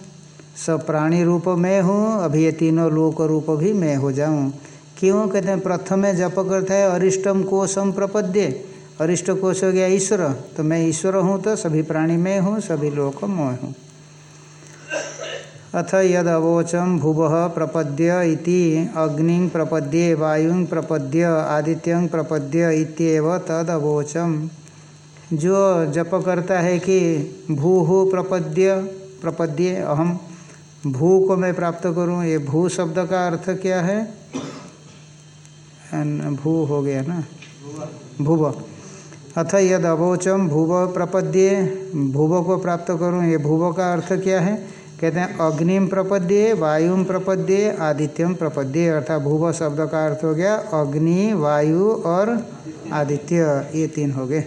सब प्राणी रूप में हूँ अभी ये तीनों लोक रूप भी मैं हो जाऊँ। क्यों? कहते हैं, प्रथम जप करता है, अरिष्टम कोशम प्रपद्य। अरिष्ट कोश हो गया ईश्वर तो मैं ईश्वर हूँ तो सभी प्राणी में हूँ, सभी लोक मैं हूँ। अथ यद अवोचम भुव प्रपद्य अग्नि प्रपद्ये, वायु प्रपद्य, आदित्य प्रपद्य इत्येव तद अवोचम जो जप करता है कि भू प्रपद्य, प्रपद्ये अहम भू को मैं प्राप्त करूँ, ये भू शब्द का अर्थ क्या है? भू हो गया ना? भूव। अथ यद अवोचम भूव प्रपद्ये, भूव को प्राप्त करूँ, ये भूव का अर्थ क्या है? कहते हैं, अग्निम प्रपद्ये, वायुम प्रपद्ये, आदित्यम प्रपद्ये, अर्थात भूव शब्द का अर्थ हो गया, अग्नि, वायु और आदित्य, ये तीन हो गए।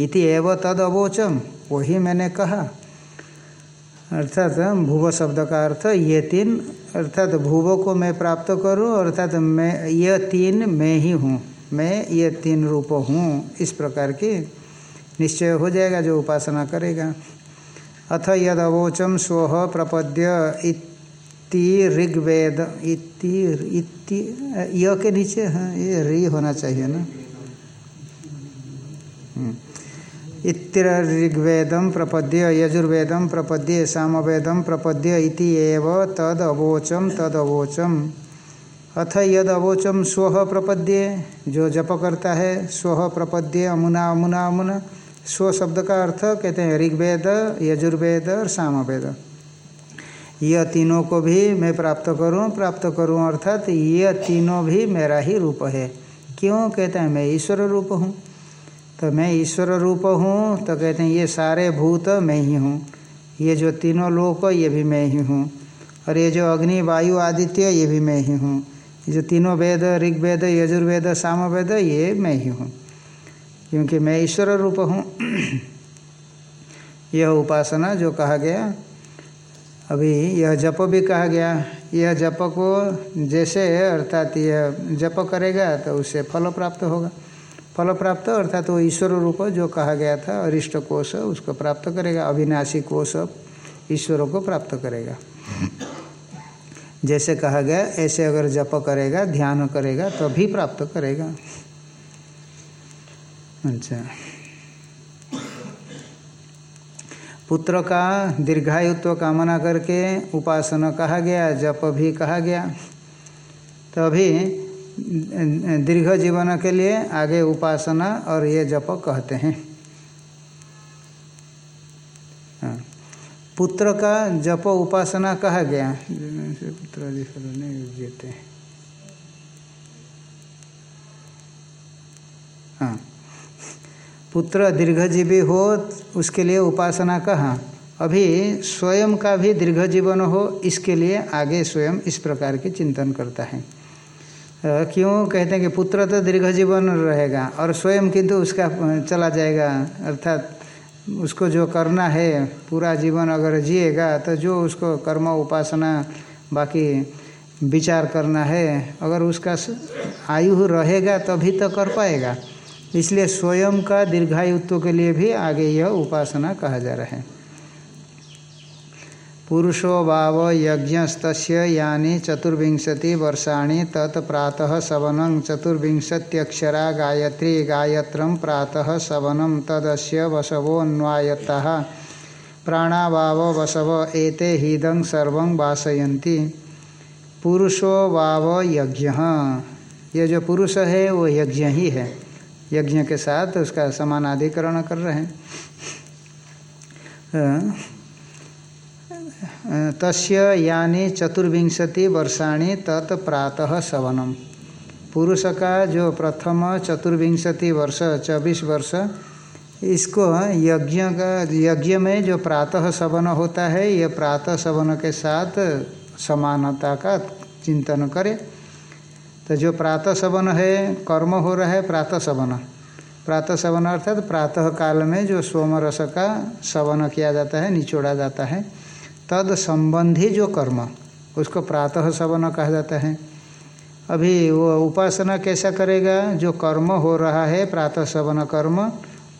इति एव तद अवोचम वही मैंने कहा। अर्थात भूव शब्द का अर्थ, ये तीन, अर्थात भूव को मैं प्राप्त करूँ, अर्थात मैं यह तीन मैं ही हूँ, मैं ये तीन रूप हूँ, इस प्रकार की निश्चय हो जाएगा जो उपासना करेगा। अथ यदवोचम स्व प्रपद्य इति ऋग्वेद इति इति य के नीचे हाँ ये री होना चाहिए ना? हम्म। इतिर ऋग्वेदम प्रपद्य यजुर्वेदम प्रपद्य सामवेदम प्रपद्य इति एव तद अवोचम तद अवोचम अथ यद अवोचम स्व प्रपद्ये, जो जप करता है, स्व प्रपद्ये, अमुना अमुना अमुना। स्व शब्द का अर्थ कहते हैं ऋग्वेद, यजुर्वेद और सामवेद। यह तीनों को भी मैं प्राप्त करूँ प्राप्त करूँ अर्थात यह तीनों भी मेरा ही रूप है। क्यों कहते हैं मैं ईश्वर रूप हूँ? तो मैं ईश्वर रूप हूँ तो कहते हैं ये सारे भूत मैं ही हूँ। ये जो तीनों लोक, ये भी मैं ही हूँ। और ये जो अग्नि, वायु, आदित्य, ये भी मैं ही हूँ। जो तीनों वेद, ऋग्वेद, यजुर्वेद, सामवेद, ये मैं ही हूँ। क्योंकि मैं ईश्वर रूप हूँ। यह उपासना जो कहा गया, अभी यह जप भी कहा गया। यह जप को जैसे अर्थात यह जप करेगा तो उससे फल प्राप्त होगा। फल प्राप्त अर्थात वो ईश्वर रूप जो कहा गया था, अरिष्ट कोष उसको प्राप्त करेगा। अविनाशी कोश ईश्वरों को प्राप्त करेगा। जैसे कहा गया, ऐसे अगर जप करेगा, ध्यान करेगा तो भी प्राप्त करेगा। अच्छा। पुत्र का दीर्घायुत्व कामना करके उपासना कहा गया, जप भी कहा गया। तो अभी दीर्घ जीवन के लिए आगे उपासना और ये जप कहते हैं। हाँ। पुत्र का जप उपासना कहा गया। पुत्र नहीं हाँ। पुत्र दीर्घजीवी हो, उसके लिए उपासना कहाँ। अभी स्वयं का भी दीर्घ जीवन हो, इसके लिए आगे स्वयं इस प्रकार की चिंतन करता है। क्यों? कहते हैं कि पुत्र तो दीर्घ जीवन रहेगा और स्वयं किंतु उसका चला जाएगा। अर्थात उसको जो करना है, पूरा जीवन अगर जिएगा तो जो उसको कर्म, उपासना, बाकी विचार करना है, अगर उसका आयु रहेगा, तभी तो कर पाएगा। इसलिए स्वयं का दीर्घायुत्व के लिए भी आगे यह उपासना कहा जा रहा है। पुरुषो भाव यज्ञस्त यानी चतुर्विंशति वर्षाणी तत्प्रातः सवनं चतुर्विंशत्यक्षरा गायत्री गायत्र प्रातः सवनं तदस्य वसवोन्वायता प्राणावाव वसव एते हिदं सर्व वासयन्ति पुरुषो वाव यज्ञ। ये जो पुरुष है, वो यज्ञ ही है। यज्ञ के साथ उसका समानाधिकरण कर रहे हैं। तस्य यानी चतुर्विंशति वर्षाणी तत् प्रातः सवनम। पुरुष का जो प्रथम चतुर्विंशति वर्ष, चौबीस वर्ष, इसको यज्ञ का, यज्ञ में जो प्रातः सवन होता है, ये प्रातः सवन के साथ समानता का चिंतन करे। तो जो प्रातः सवन है, कर्म हो रहा है प्रातः सवन प्रातः सवन अर्थात प्रातः काल में जो सोम रस का सवन किया जाता है, निचोड़ा जाता है, तद संबंधी जो कर्म, उसको प्रातः सवन कहा जाता है। अभी वो उपासना कैसा करेगा? जो कर्म हो रहा है प्रातः सवन कर्म,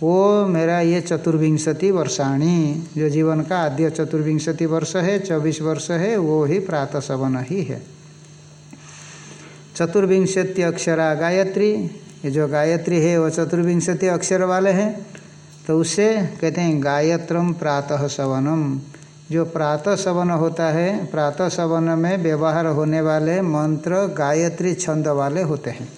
वो मेरा ये चतुर्विंशति वर्षाणी, जो जीवन का आद्य चतुर्विंशति वर्ष है, चौबीस वर्ष है, वो ही प्रातः सवन ही है। चतुर्विंशति अक्षरा गायत्री। ये जो गायत्री है, वो चतुर्विंशति अक्षर वाले हैं। तो उससे कहते हैं गायत्रम प्रातः सवनम। जो प्रातः सवन होता है, प्रातः सवन में व्यवहार होने वाले मंत्र गायत्री छंद वाले होते हैं।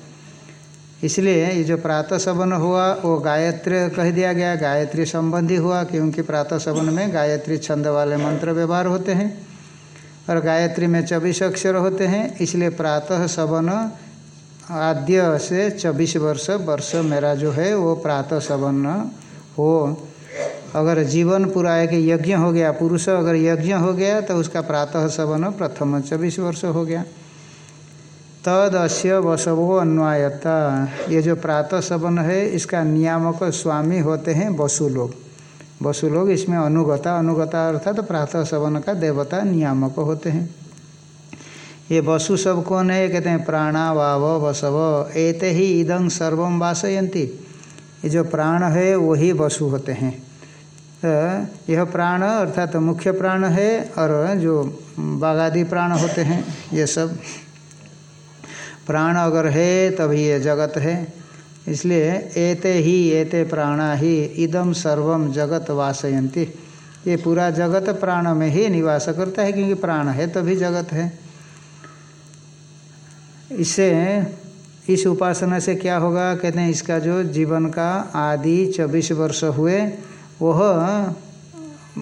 इसलिए ये जो प्रातः सवन हुआ, वो गायत्री कह दिया गया। गायत्री संबंधी हुआ, क्योंकि प्रातः सवन में गायत्री छंद वाले मंत्र व्यवहार होते हैं। और गायत्री में चौबीस अक्षर होते हैं, इसलिए प्रातः सवन आद्य से चौबीस वर्ष वर्ष मेरा जो है वो प्रातः सवन हो। अगर जीवन पूरा है कि यज्ञ हो गया, पुरुष अगर यज्ञ हो गया तो उसका प्रातः सवन प्रथम चौबीस वर्ष हो गया। तद अश्य वसवो अन्वायता। ये जो प्रातः सवन है, इसका नियामक स्वामी होते हैं वसु लोग। वसु लोग इसमें अनुगता अनुगता अर्थात तो प्रातः सवन का देवता नियामक होते हैं। ये वसु सब कौन है? कहते हैं, प्राणा वाव वसव। एते ही इदं सर्वम वासयंती ये जो प्राण है, वही वसु होते हैं। तो यह प्राण अर्थात तो मुख्य प्राण है और जो बागादी प्राण होते हैं, ये सब। प्राण अगर है, तभी ये जगत है। इसलिए एते ही एते प्राणा ही इदम सर्वम जगत वासयंती ये पूरा जगत प्राण में ही निवास करता है क्योंकि प्राण है, तभी जगत है। इससे, इस उपासना से क्या होगा? कहते हैं, इसका जो जीवन का आदि चौबीस वर्ष हुए, वह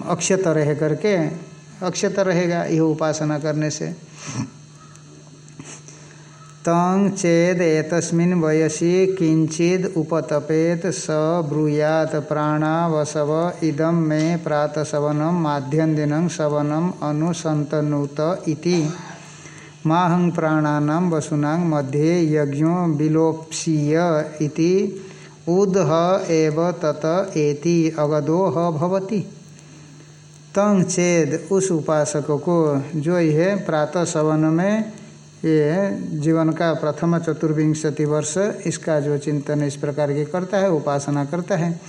अक्षत रह करके, अक्षत रहेगा यह उपासना करने से। तंग चेद वयसी किंचिद उपतपेत स ब्रूयात प्राणावसव इदम मे प्रातसवनम माध्यम दिन सवनम अनुसंतनुत इति। माहं प्राणानां वसुनां मध्ये यज्ञो विलोप्सीय इति। उदह एव तत एति अगदो ह भवति। तंग चेद उस उपासक को जो यह प्रातः सवन में ये जीवन का प्रथम चतुर्विंशति वर्ष इसका जो चिंतन इस प्रकार की करता है, उपासना करता है।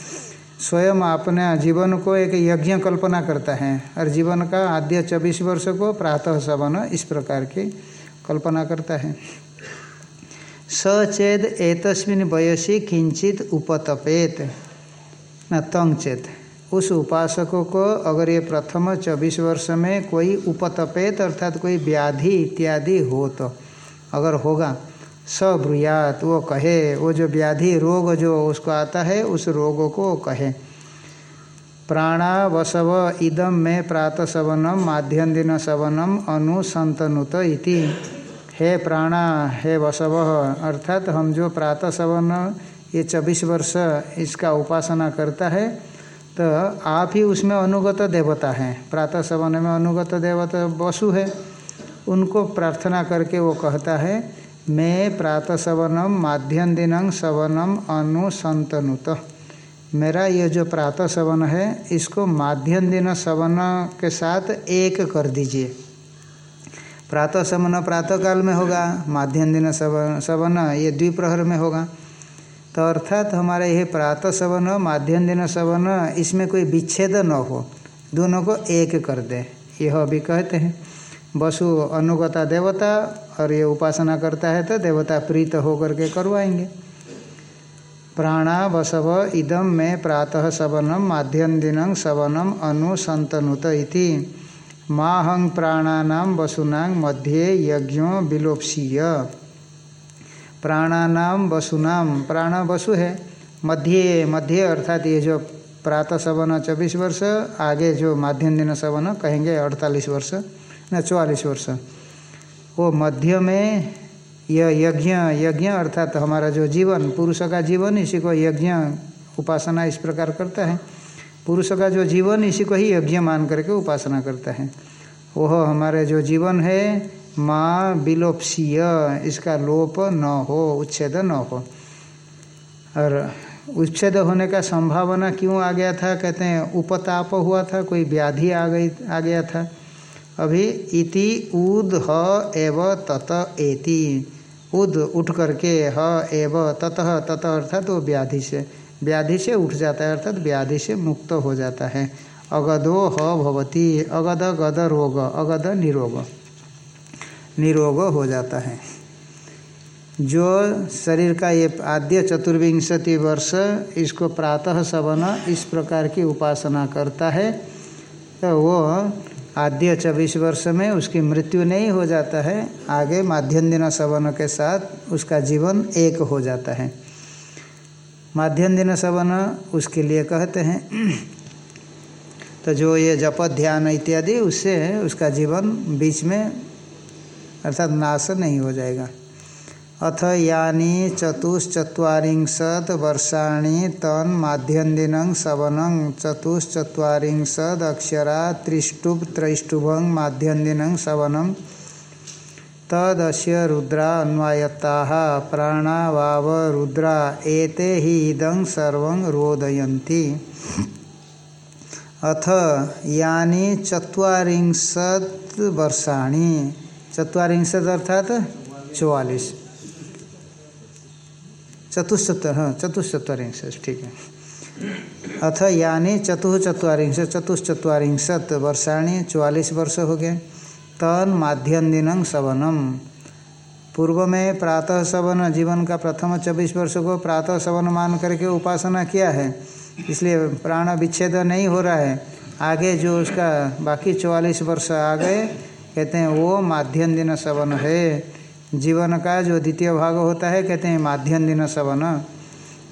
स्वयं अपने जीवन को एक यज्ञ कल्पना करता है और जीवन का आद्य चौबीस वर्ष को प्रातः सवन इस प्रकार की कल्पना करता है। सचेद एतस्मिन वयसी किंचित उपतपेत, न तंग चेत। उस उपासकों को अगर ये प्रथम चौबीस वर्ष में कोई उपतपेत अर्थात कोई व्याधि इत्यादि हो तो अगर होगा सब्रुयात वो कहे, वो जो व्याधि रोग जो उसको आता है, उस रोग को कहे। प्राणा वसव इदम में प्रातः सवनम माध्यम दिन सवनम अनुसंतनुत इति। हे प्राणा, हे वसव, अर्थात हम जो प्रातः सवन ये चौबीस वर्ष इसका उपासना करता है तो आप ही उसमें अनुगत देवता हैं। प्रातः सवन में अनुगत देवता वसु है। उनको प्रार्थना करके वो कहता है, मैं प्रातः सवनम माध्यम दिनंग सवनम अनुसंतनुत मेरा ये जो प्रातः सवन है, इसको माध्यम दिन सवन के साथ एक कर दीजिए। प्रातः सवन प्रातः काल में होगा माध्यम दिन सवन सवन ये द्विप्रहर में होगा। तो अर्थात हमारा यह प्रातः सवन माध्यम दिन सवन इसमें कोई विच्छेद न हो। दोनों को एक कर दे। यह अभी कहते हैं। वसु अनुगता देवता और ये उपासना करता है तो देवता प्रीत होकर के करवाएँगे। प्राणा वसव इदम में प्रातः सवनम माध्यम दिनं सवनम अनुसंतनुत इति। माहं प्राणानाम वसुनांग मध्ये यज्ञों विलोपसीय प्राणानाम वसुनाम। प्राण वसु है। मध्य मध्य अर्थात ये जो प्रातः सवन चौबीस वर्ष, आगे जो माध्यम दिन सवन कहेंगे अड़तालीस वर्ष, न चौवालीस वर्ष। वो मध्य में यह यज्ञ यज्ञ अर्थात हमारा जो जीवन, पुरुष का जीवन, इसी को यज्ञ उपासना इस प्रकार करता है। पुरुष का जो जीवन, इसी को ही यज्ञ मान करके उपासना करता है। वह हमारे जो जीवन है माँ विलोपसीय इसका लोप न हो, उच्छेद न हो। और उच्छेद होने का संभावना क्यों आ गया था? कहते हैं, उपताप हुआ था, कोई व्याधि आ गई, आ गया था। अभी इति उद ह एव तत एति। उद उठ करके ह एव ततः तत अर्थात वो व्याधि से। व्याधि से उठ जाता है, अर्थात व्याधि से मुक्त हो जाता है। अगधो ह भवती अगध गद रोग अगध निरोग। निरोग हो जाता है। जो शरीर का ये आद्य चतुर्विंशति वर्ष, इसको प्रातः सवन इस प्रकार की उपासना करता है तो वो आद्य चौबीस वर्ष में उसकी मृत्यु नहीं हो जाता है, आगे माध्यम दिन सवन के साथ उसका जीवन एक हो जाता है। माध्यम दिन सवन उसके लिए कहते हैं तो जो ये जप ध्यान इत्यादि, उससे उसका जीवन बीच में अर्थात नाश नहीं हो जाएगा। अथ यानी चतुश्चत्वारिंशत् वर्षाणि तन् माध्यन्दिनं सवनं चतुश्चत्वारिंशत् अक्षरा त्रिष्टुभ त्रैष्टुभं माध्यन्दिनं सवनं तदस्य रुद्रा अन्वायत्ताः प्राणा रुद्रा एते हि इदं सर्वं रोदयन्ति। अथ यानी चत्वारिंशत् वर्षाणि चत्वारिंशत् अर्थात चौवालीस। चतुश्चत्वर हाँ चतुश्चत्वारिंश ठीक है। अथ यानी चतुश्चत्वारिंश चतुश्चत्वारिंशत वर्षाणी, चौवालीस वर्ष हो गए। तन माध्यम दिनं सवनम। पूर्व में प्रातः सवन जीवन का प्रथम चौबीस वर्ष को प्रातः सवन मान करके उपासना किया है। इसलिए प्राण विच्छेद नहीं हो रहा है। आगे जो उसका बाकी चौवालीस वर्ष आ गए कहते हैं, वो माध्यम दिन सवन है। जीवन का जो द्वितीय भाग होता है, कहते हैं माध्यम दिन सवन।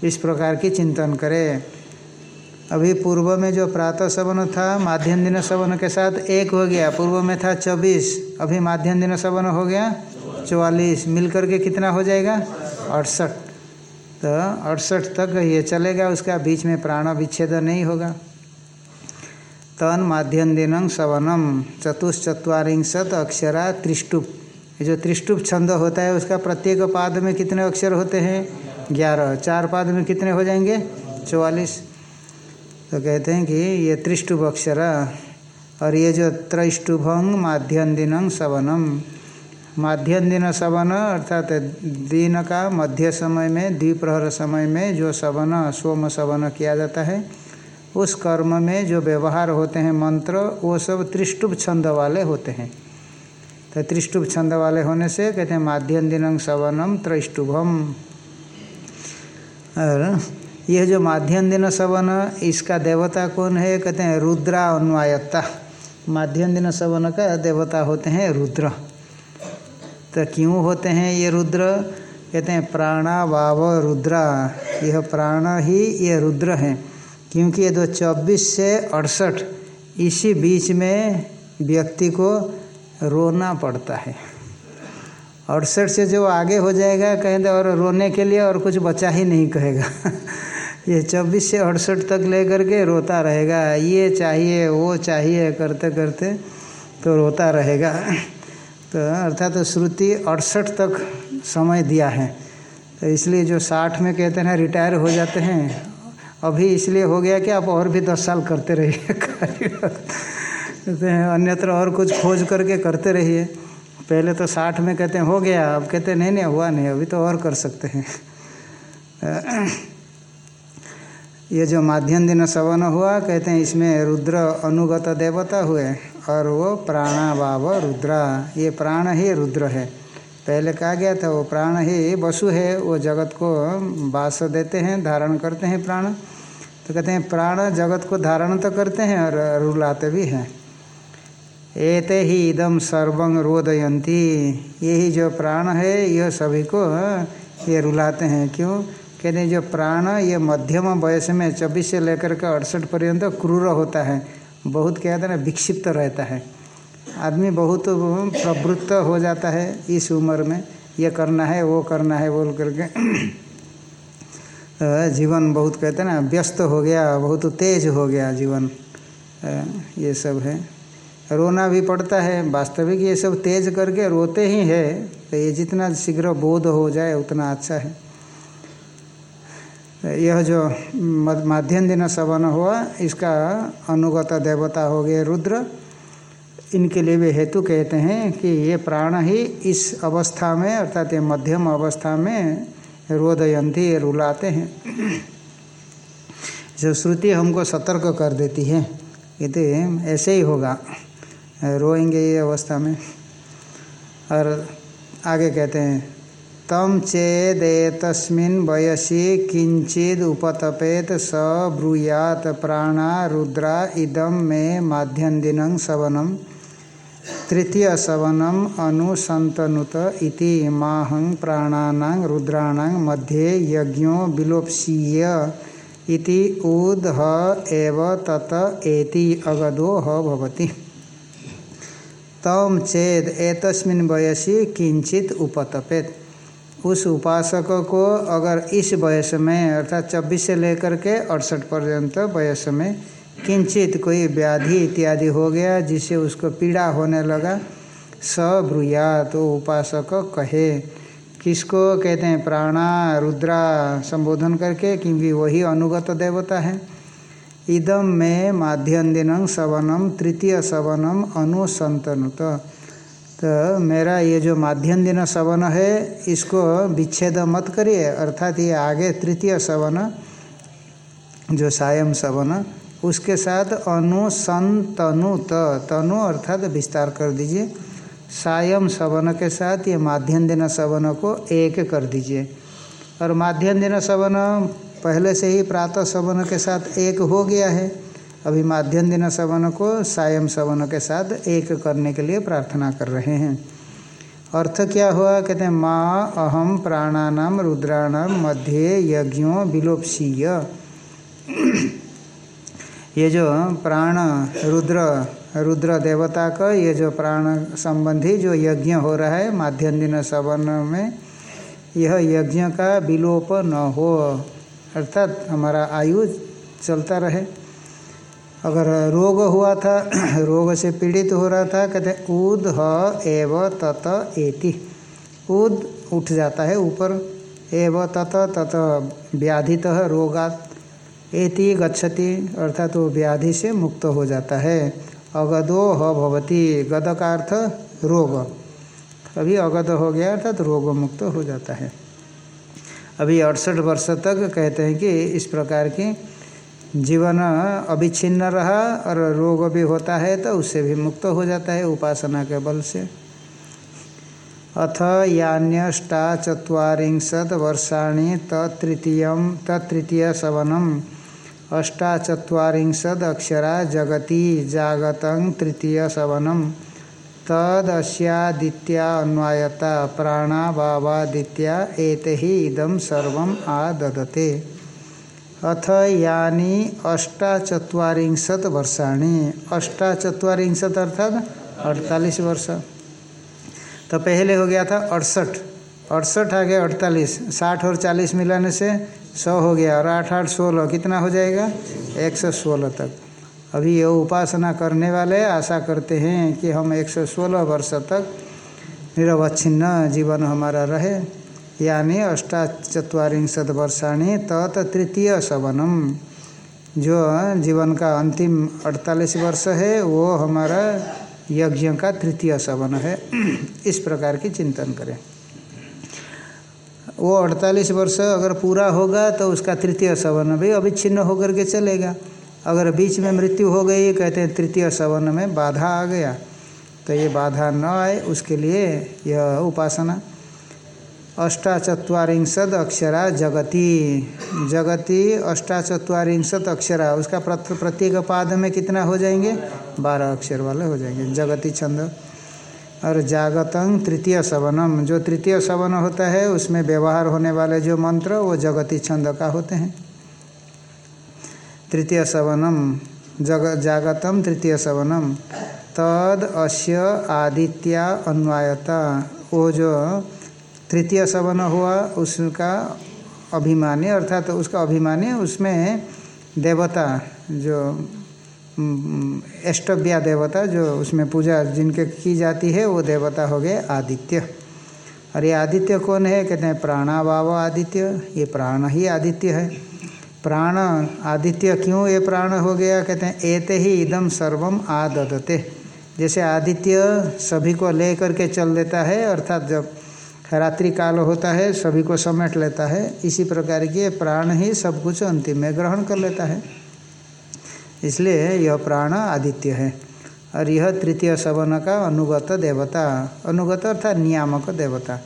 इस प्रकार की चिंतन करें। अभी पूर्व में जो प्रातः सवन था माध्यम दिन सवन के साथ एक हो गया। पूर्व में था चौबीस, अभी माध्यम दिन सवन हो गया चौवालीस। मिलकर के कितना हो जाएगा? अड़सठ। तो अड़सठ तक ये चलेगा, उसका बीच में प्राण विच्छेद नहीं होगा। तन माध्यम दिनं सवनम चतुश्चत्वारिंशत अक्षरा त्रिष्टुप। जो त्रिष्टुप छंद होता है, उसका प्रत्येक पाद में कितने अक्षर होते हैं? ग्यारह। चार पाद में कितने हो जाएँगे? चौवालीस। तो कहते हैं कि ये त्रिष्टुभ अक्षर, और ये जो त्रैष्टुभंग माध्यम दिनं सवनम। माध्यम दिन सवन, अर्थात दिन का मध्य समय में, द्विप्रहर समय में जो सवन, सोम सवन किया जाता है उस कर्म में जो व्यवहार होते हैं मंत्र, वो सब त्रिष्टुभ छंद वाले होते हैं। तो त्रिष्टुभ छंद वाले होने से कहते हैं माध्यम दिनं सवनम त्रैष्टुभम। और यह जो माध्यम दिन सवन, इसका देवता कौन है? कहते हैं रुद्रा अन्वायत्ता माध्यम दिन सवन का देवता होते हैं रुद्र। तो क्यों होते हैं ये रुद्र? कहते हैं प्राणा वाव रुद्रा। यह प्राण ही ये रुद्र हैं। क्योंकि ये दो चौबीस से अड़सठ इसी बीच में व्यक्ति को रोना पड़ता है। अड़सठ से जो आगे हो जाएगा कहेंगे और रोने के लिए और कुछ बचा ही नहीं कहेगा। ये चौबीस से अड़सठ तक लेकर के रोता रहेगा। ये चाहिए, वो चाहिए, करते करते तो रोता रहेगा। तो अर्थात तो श्रुति अड़सठ तक समय दिया है। तो इसलिए जो साठ में कहते हैं, रिटायर हो जाते हैं अभी इसलिए हो गया कि आप और भी दस साल करते रहिए। कहते हैं, अन्यत्र और कुछ खोज करके करते रहिए। पहले तो साठ में कहते हैं, हो गया, अब कहते नहीं नहीं, हुआ नहीं, अभी तो और कर सकते हैं। ये जो माध्यम दिन सवन हुआ, कहते हैं, इसमें रुद्र अनुगत देवता हुए और वो प्राणाभाव रुद्रा, ये प्राण ही रुद्र है। पहले कहा गया था, वो प्राण ही वसु है, वो जगत को वास देते हैं, धारण करते हैं प्राण। तो कहते हैं, प्राण जगत को धारण तो करते हैं और रुलाते भी हैं। एते ही इदम सर्वंग रोदयंती यही जो प्राण है, यह सभी को, ये रुलाते हैं। क्यों? कहते हैं, जो प्राण, ये मध्यम वयस में चौबीस से लेकर के अड़सठ पर्यंत क्रूर होता है। बहुत कहते हैं ना, विक्षिप्त रहता है। आदमी बहुत प्रवृत्त हो जाता है इस उम्र में। ये करना है, वो करना है, बोल करके। जीवन बहुत कहते हैं ना, व्यस्त हो गया, बहुत तेज हो गया जीवन। ये सब है। रोना भी पड़ता है, वास्तविक ये सब तेज करके रोते ही है तो ये जितना शीघ्र बोध हो जाए, उतना अच्छा है। यह जो माध्यम दिन सवन हुआ, इसका अनुगत देवता हो गए रुद्र। इनके लिए भी हेतु कहते हैं कि ये प्राण ही इस अवस्था में, अर्थात ये मध्यम अवस्था में रोदयंती रुलाते हैं। जो श्रुति हमको सतर्क कर देती है, ये तो ऐसे ही होगा। रोएँगे ये अवस्था में। और आगे कहते हैं, तम चेद तस्मिन वयसी किंचिद उपतपेत स ब्रूयात प्राणा रुद्रा इदम में माध्यम दिनं सवनम। तृतीय सवनम अनुसंतनुत इति माहं प्राणानां रुद्राणां मध्ये यज्ञो विलोपसीय इति उद एव तत एति अगदो ह भवति। तम चेद एतस्मिन वयसी किंचित उपतपेत। उस उपासक को अगर इस वयस में अर्थात चौबीस से लेकर के अड़सठ पर्यंत वयस में किंचित कोई व्याधि इत्यादि हो गया जिससे उसको पीड़ा होने लगा स तो उपासक कहे, किसको? कहते हैं, प्राणा रुद्रा संबोधन करके, क्योंकि वही अनुगत देवता है। इदम में माध्यम दिनम सवनम, तृतीय सवनम अनुसंतनुत। तो मेरा ये जो माध्यम दिन सवन है, इसको विच्छेद मत करिए, अर्थात ये आगे तृतीय सवन, जो सायम सवन उसके साथ अनुसंतनु तनु त, तनु अर्थात विस्तार कर दीजिए। सायम सवन के साथ ये माध्यम दिन सवन को एक कर दीजिए। और माध्यम दिन सवन पहले से ही प्रातः सवन के साथ एक हो गया है। अभी माध्यम दिन सवन को सायम सवन के साथ एक करने के लिए प्रार्थना कर रहे हैं। अर्थ क्या हुआ? कहते हैं, माँ अहम प्राणानाम रुद्राणाम मध्य यज्ञों विलोपसीय। ये जो प्राण रुद्र रुद्र देवता का ये जो प्राण संबंधी जो यज्ञ हो रहा है माध्यम दिन सवन में, यह यज्ञ का विलोप न हो, अर्थात हमारा आयु चलता रहे। अगर रोग हुआ था, रोग से पीड़ित हो रहा था, कहते उद, ह, एव, तत, एति। उद उठ जाता है ऊपर, एव, तत तत, व्याधित रोगात एति गच्छति, अर्थात वो व्याधि से मुक्त हो जाता है। अगदो ह भवती, गद का अर्थ रोग। अभी अगध हो गया, अर्थात रोग मुक्त हो जाता है। अभी अड़सठ वर्ष तक कहते हैं कि इस प्रकार की जीवन अविच्छिन्न रहा और रोग भी होता है तो उससे भी मुक्त हो जाता है उपासना के बल से। अथ यान्यष्टा चुरीशद वर्षाणी तृतीय तृतीय सवनम अष्टाचत्वारिंशद अक्षरा जगती जागत तृतीय सवनम तदस्यादित्या अन्वायता प्राणा बाबादित्या एत ही इदम सर्व आददते। अथ यानी अष्टाचत्वारिंशत वर्षाणी अष्टाचत्वारिंशत अर्थात अड़तालीस वर्ष। तो पहले हो गया था अड़सठ। अड़सठ आ गया अड़तालीस। साठ और चालीस मिलाने से सौ हो गया और आठ आठ सोलह, कितना हो जाएगा? एक सौ सोलह तक। अभी ये उपासना करने वाले आशा करते हैं कि हम एक सौ सोलह वर्ष तक निरवच्छिन्न जीवन हमारा रहे। यानी अष्टाचत्वारिंशत वर्षाणी तत् तृतीय सवनम जो जीवन का अंतिम अड़तालीस वर्ष है, वो हमारा यज्ञ का तृतीय सवन है। इस प्रकार की चिंतन करें। वो अड़तालीस वर्ष अगर पूरा होगा तो उसका तृतीय सवन भी अविच्छिन्न होकर के चलेगा। अगर बीच में मृत्यु हो गई, कहते हैं तृतीय सवन में बाधा आ गया तो ये बाधा न आए, उसके लिए यह उपासना। अष्टाचत्वारिंशद अक्षरा जगति। जगती अष्टाचत्वारिंशत अक्षरा, उसका प्रत्येक पाद में कितना हो जाएँगे? बारह अक्षर वाले हो जाएँगे। जगति छंद। और जागतंग तृतीय सवनम। जो तृतीय सवन होता है, उसमें व्यवहार होने वाले जो मंत्र, वो जगती छंद का होते हैं। तृतीय सवनम, जग, जागतम तृतीय सवनम। तद अश्य आदित्या, अन्वायता। वो जो तृतीय सवन हुआ, उसका अभिमानी, अर्थात तो उसका अभिमानी, उसमें देवता जो अष्टव्या देवता जो उसमें पूजा जिनके की जाती है, वो देवता हो गए आदित्य। और ये आदित्य कौन है? कहते हैं प्राणाभाव आदित्य। ये प्राण ही आदित्य है। प्राण आदित्य क्यों ये प्राण हो गया? कहते हैं, एते ही इदम सर्वम आददते। जैसे आदित्य सभी को ले करके चल देता है, अर्थात जब रात्रि काल होता है, सभी को समेट लेता है, इसी प्रकार की प्राण ही सब कुछ अंतिम में ग्रहण कर लेता है। इसलिए यह प्राण आदित्य है। और यह तृतीय सवन का अनुगत देवता, अनुगत अर्थात नियामक देवता।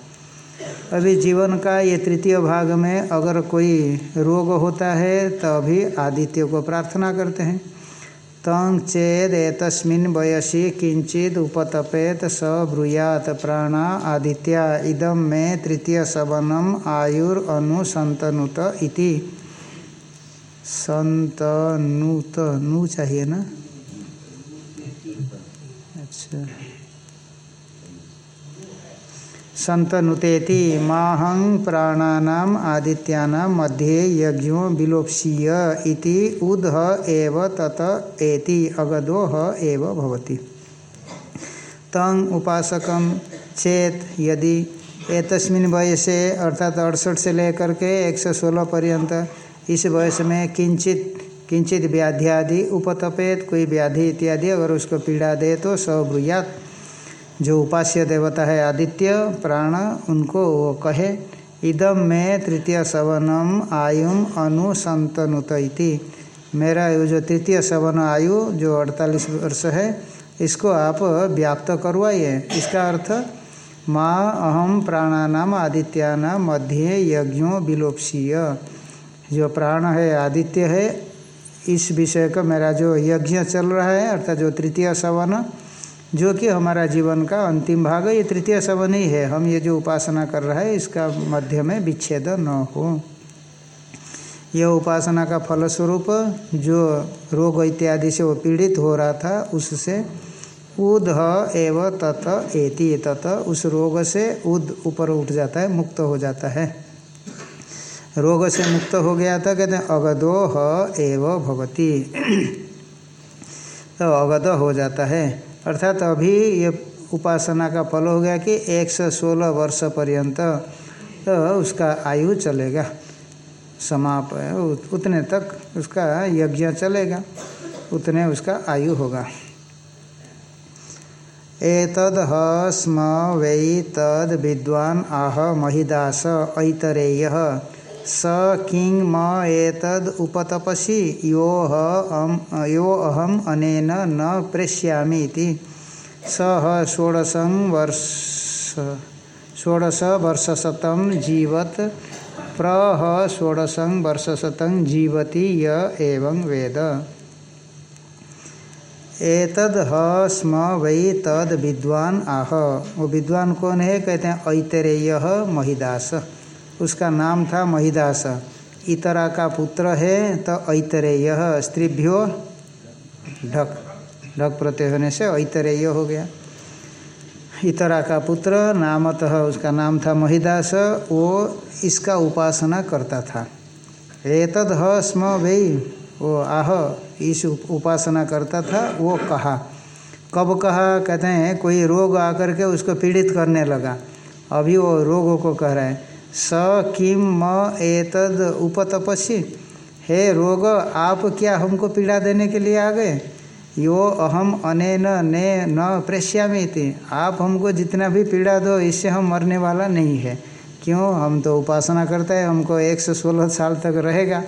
अभी जीवन का ये तृतीय भाग में अगर कोई रोग होता है तो अभी आदित्य को प्रार्थना करते हैं। तंग चेद एतस्मिन् वयसी किंचित उपतपेत स ब्रूयात प्राणा आदित्या इदम में तृतीय सवनम आयुर अनुसंतनुत इति। संतनुत नु चाहिए ना अच्छा। संतनुतेति माहं प्राणानाम आदित्यानाम मध्ये यज्ञो विलोपसीय इति उद एव तत एति अगदो ह एव भवति। तंग उपासकम चेत यदि एतस्मिन वयसे अर्थात अड़सठ से लेकर के एक सौ सोलह पर्यंत इस वयस में किंचित किंचित व्याधि आदि, उपतपेत, कोई व्याधि इत्यादि, अगर उसको पीड़ा दे तो सब्रुयात जो उपास्य देवता है आदित्य, प्राण, उनको वो कहे इदम में तृतीय सवनम आयुम अनुसंतनुत मेरा ये जो तृतीय सवन आयु, जो 48 वर्ष है, इसको आप व्याप्त करवाइए। इसका अर्थ, माँ अहम प्राणानाम आदित्यानाम मध्य यज्ञों विलोपसीय जो प्राण है, आदित्य है, इस विषय का मेरा जो यज्ञ चल रहा है, अर्थात जो तृतीय सवन, जो कि हमारा जीवन का अंतिम भाग है, ये तृतीय सवन ही है। हम ये जो उपासना कर रहा है, इसका मध्य में विच्छेद न हो। यह उपासना का फलस्वरूप जो रोग इत्यादि से वो पीड़ित हो रहा था, उससे उद एव तत एति तत, उस रोग से उद ऊपर उठ जाता है, मुक्त हो जाता है। रोग से मुक्त हो गया था, कहते हैं अगदो ह एव भगवती तो अगध हो जाता है। अर्थात तो अभी ये उपासना का फल हो गया कि 116 वर्ष पर्यंत तो उसका आयु चलेगा। समाप, उतने तक उसका यज्ञ चलेगा, उतने उसका आयु होगा। एतद स्म वै तद विद्वान आह महिदास ऐतरेय। स किंग म एतद उपतपसी यो यो अहम अनेन न प्रेष्यामि सह षोडशं वर्ष, षोडश वर्षशतं जीवत प्रह षोडशं वर्षशतं जीवति य एवं वेद। एतद ह स्म वै तद विद्वान आह। वो विद्वान कौन है? कहते हैं, ऐतरेय महिदास। उसका नाम था महिदास। इतरा का पुत्र है तो ऐतरेय, स्त्रीभ्यो ढक। ढक प्रत्यय होने से ऐतरेय हो गया। इतरा का पुत्र नामतः उसका नाम था महिदास, वो इसका उपासना करता था। एतद ह स्म वही वो आह, इस उपासना करता था, वो कहा। कब कहा? कहते हैं, कोई रोग आकर के उसको पीड़ित करने लगा। अभी वो रोगों को कह रहा है। स किम म एतद उपतपसी। हे रोग, आप क्या हमको पीड़ा देने के लिए आ गए? यो अहम अनेन ने न प्रेष्यामी थी आप हमको जितना भी पीड़ा दो, इससे हम मरने वाला नहीं है। क्यों? हम तो उपासना करते हैं, हमको एक सौ सोलह साल तक रहेगा।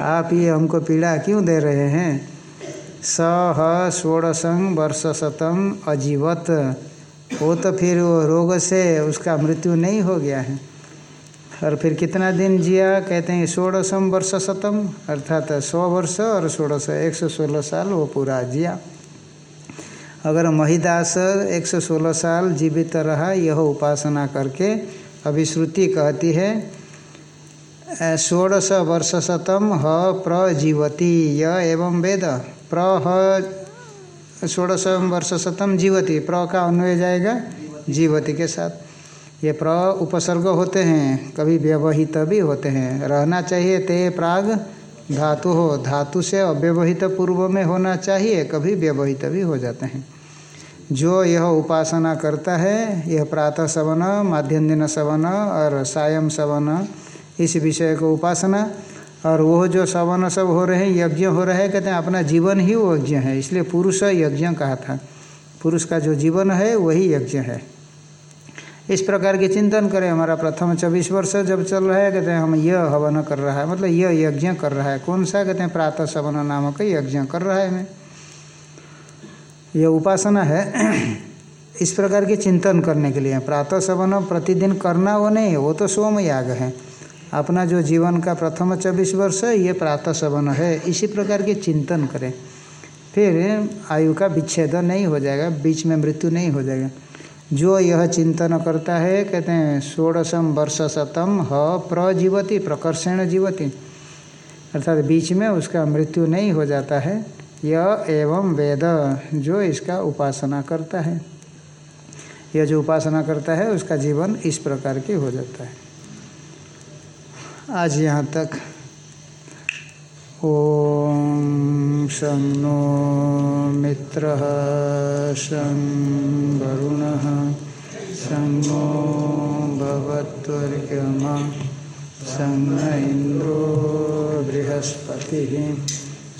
आप ये हमको पीड़ा क्यों दे रहे हैं? स, ह, षोड़शं वर्ष शतम अजीवत। वो तो फिर वो रोग से उसका मृत्यु नहीं हो गया है। और फिर कितना दिन जिया? कहते हैं षोड़शम वर्ष शतम अर्थात सौ वर्ष और षोड़श एक सौ सोलह साल वो पूरा जिया। अगर महिदास एक सौ सोलह साल जीवित रहा, यह उपासना करके अभी श्रुति कहती है षोड़श वर्ष शतम ह प्रजीवती, य एवं वेद। प्र ह षोड़श वर्ष शतम जीवती। प्र का अन्वय जाएगा? जीवती के साथ। ये प्र उपसर्ग होते हैं, कभी व्यवहित भी होते हैं। रहना चाहिए ते प्राग धातु हो, धातु से अव्यवहित पूर्व में होना चाहिए, कभी व्यवहित भी हो जाते हैं। जो यह उपासना करता है, यह प्रातः सवन माध्यम दिन सवन और सायं सवन, इस विषय को उपासना। और वो जो सवन सब हो रहे हैं, यज्ञ हो रहे हैं, कहते हैं, अपना जीवन ही वो यज्ञ है। इसलिए पुरुष यज्ञ कहा था। पुरुष का जो जीवन है, वही यज्ञ है। इस प्रकार के चिंतन करें। हमारा प्रथम चौबीस वर्ष जब चल रहा है, कहते हैं, हम यह हवन कर रहा है। मतलब यह यज्ञ कर रहा है। कौन सा? कहते हैं, प्रातः सवन नामक यज्ञ कर रहा है। मैं यह उपासना है। इस प्रकार के चिंतन करने के लिए। प्रातः सवन प्रतिदिन करना वो नहीं, वो तो सोम याग है। अपना जो जीवन का प्रथम चौबीस वर्ष है ये प्रातः सवन है। इसी प्रकार के चिंतन करें। फिर आयु का विच्छेद नहीं हो जाएगा, बीच में मृत्यु नहीं हो जाएगा। जो यह चिंतन करता है, कहते हैं षोड़शम वर्ष शतम ह प्रजीवती, प्रकर्षण जीवती। अर्थात बीच में उसका मृत्यु नहीं हो जाता है। यह एवं वेद जो इसका उपासना करता है। यह जो उपासना करता है, उसका जीवन इस प्रकार के हो जाता है। आज यहाँ तक ॐ शं नो मित्रः शं वरुणः शं नो भवत्वर्यमा शं न इन्द्रो बृहस्पतिः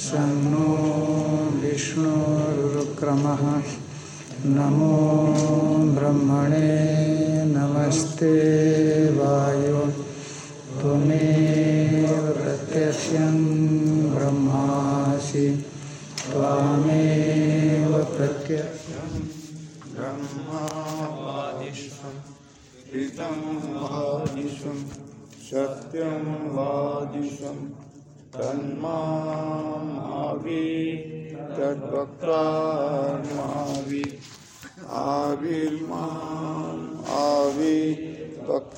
शं नो विष्णुरुक्रमः नमो ब्रह्मणे नमस्ते वायो त्वमेव प्रत्यक्षं ब्रह्मासि त्वामेव प्रत्यक्षं ब्रह्मावादिष्वं ऋतं वादिष्वं सत्यं वादिष्वं तन्मामि तद्वक्तामावि आविर्माम् आवि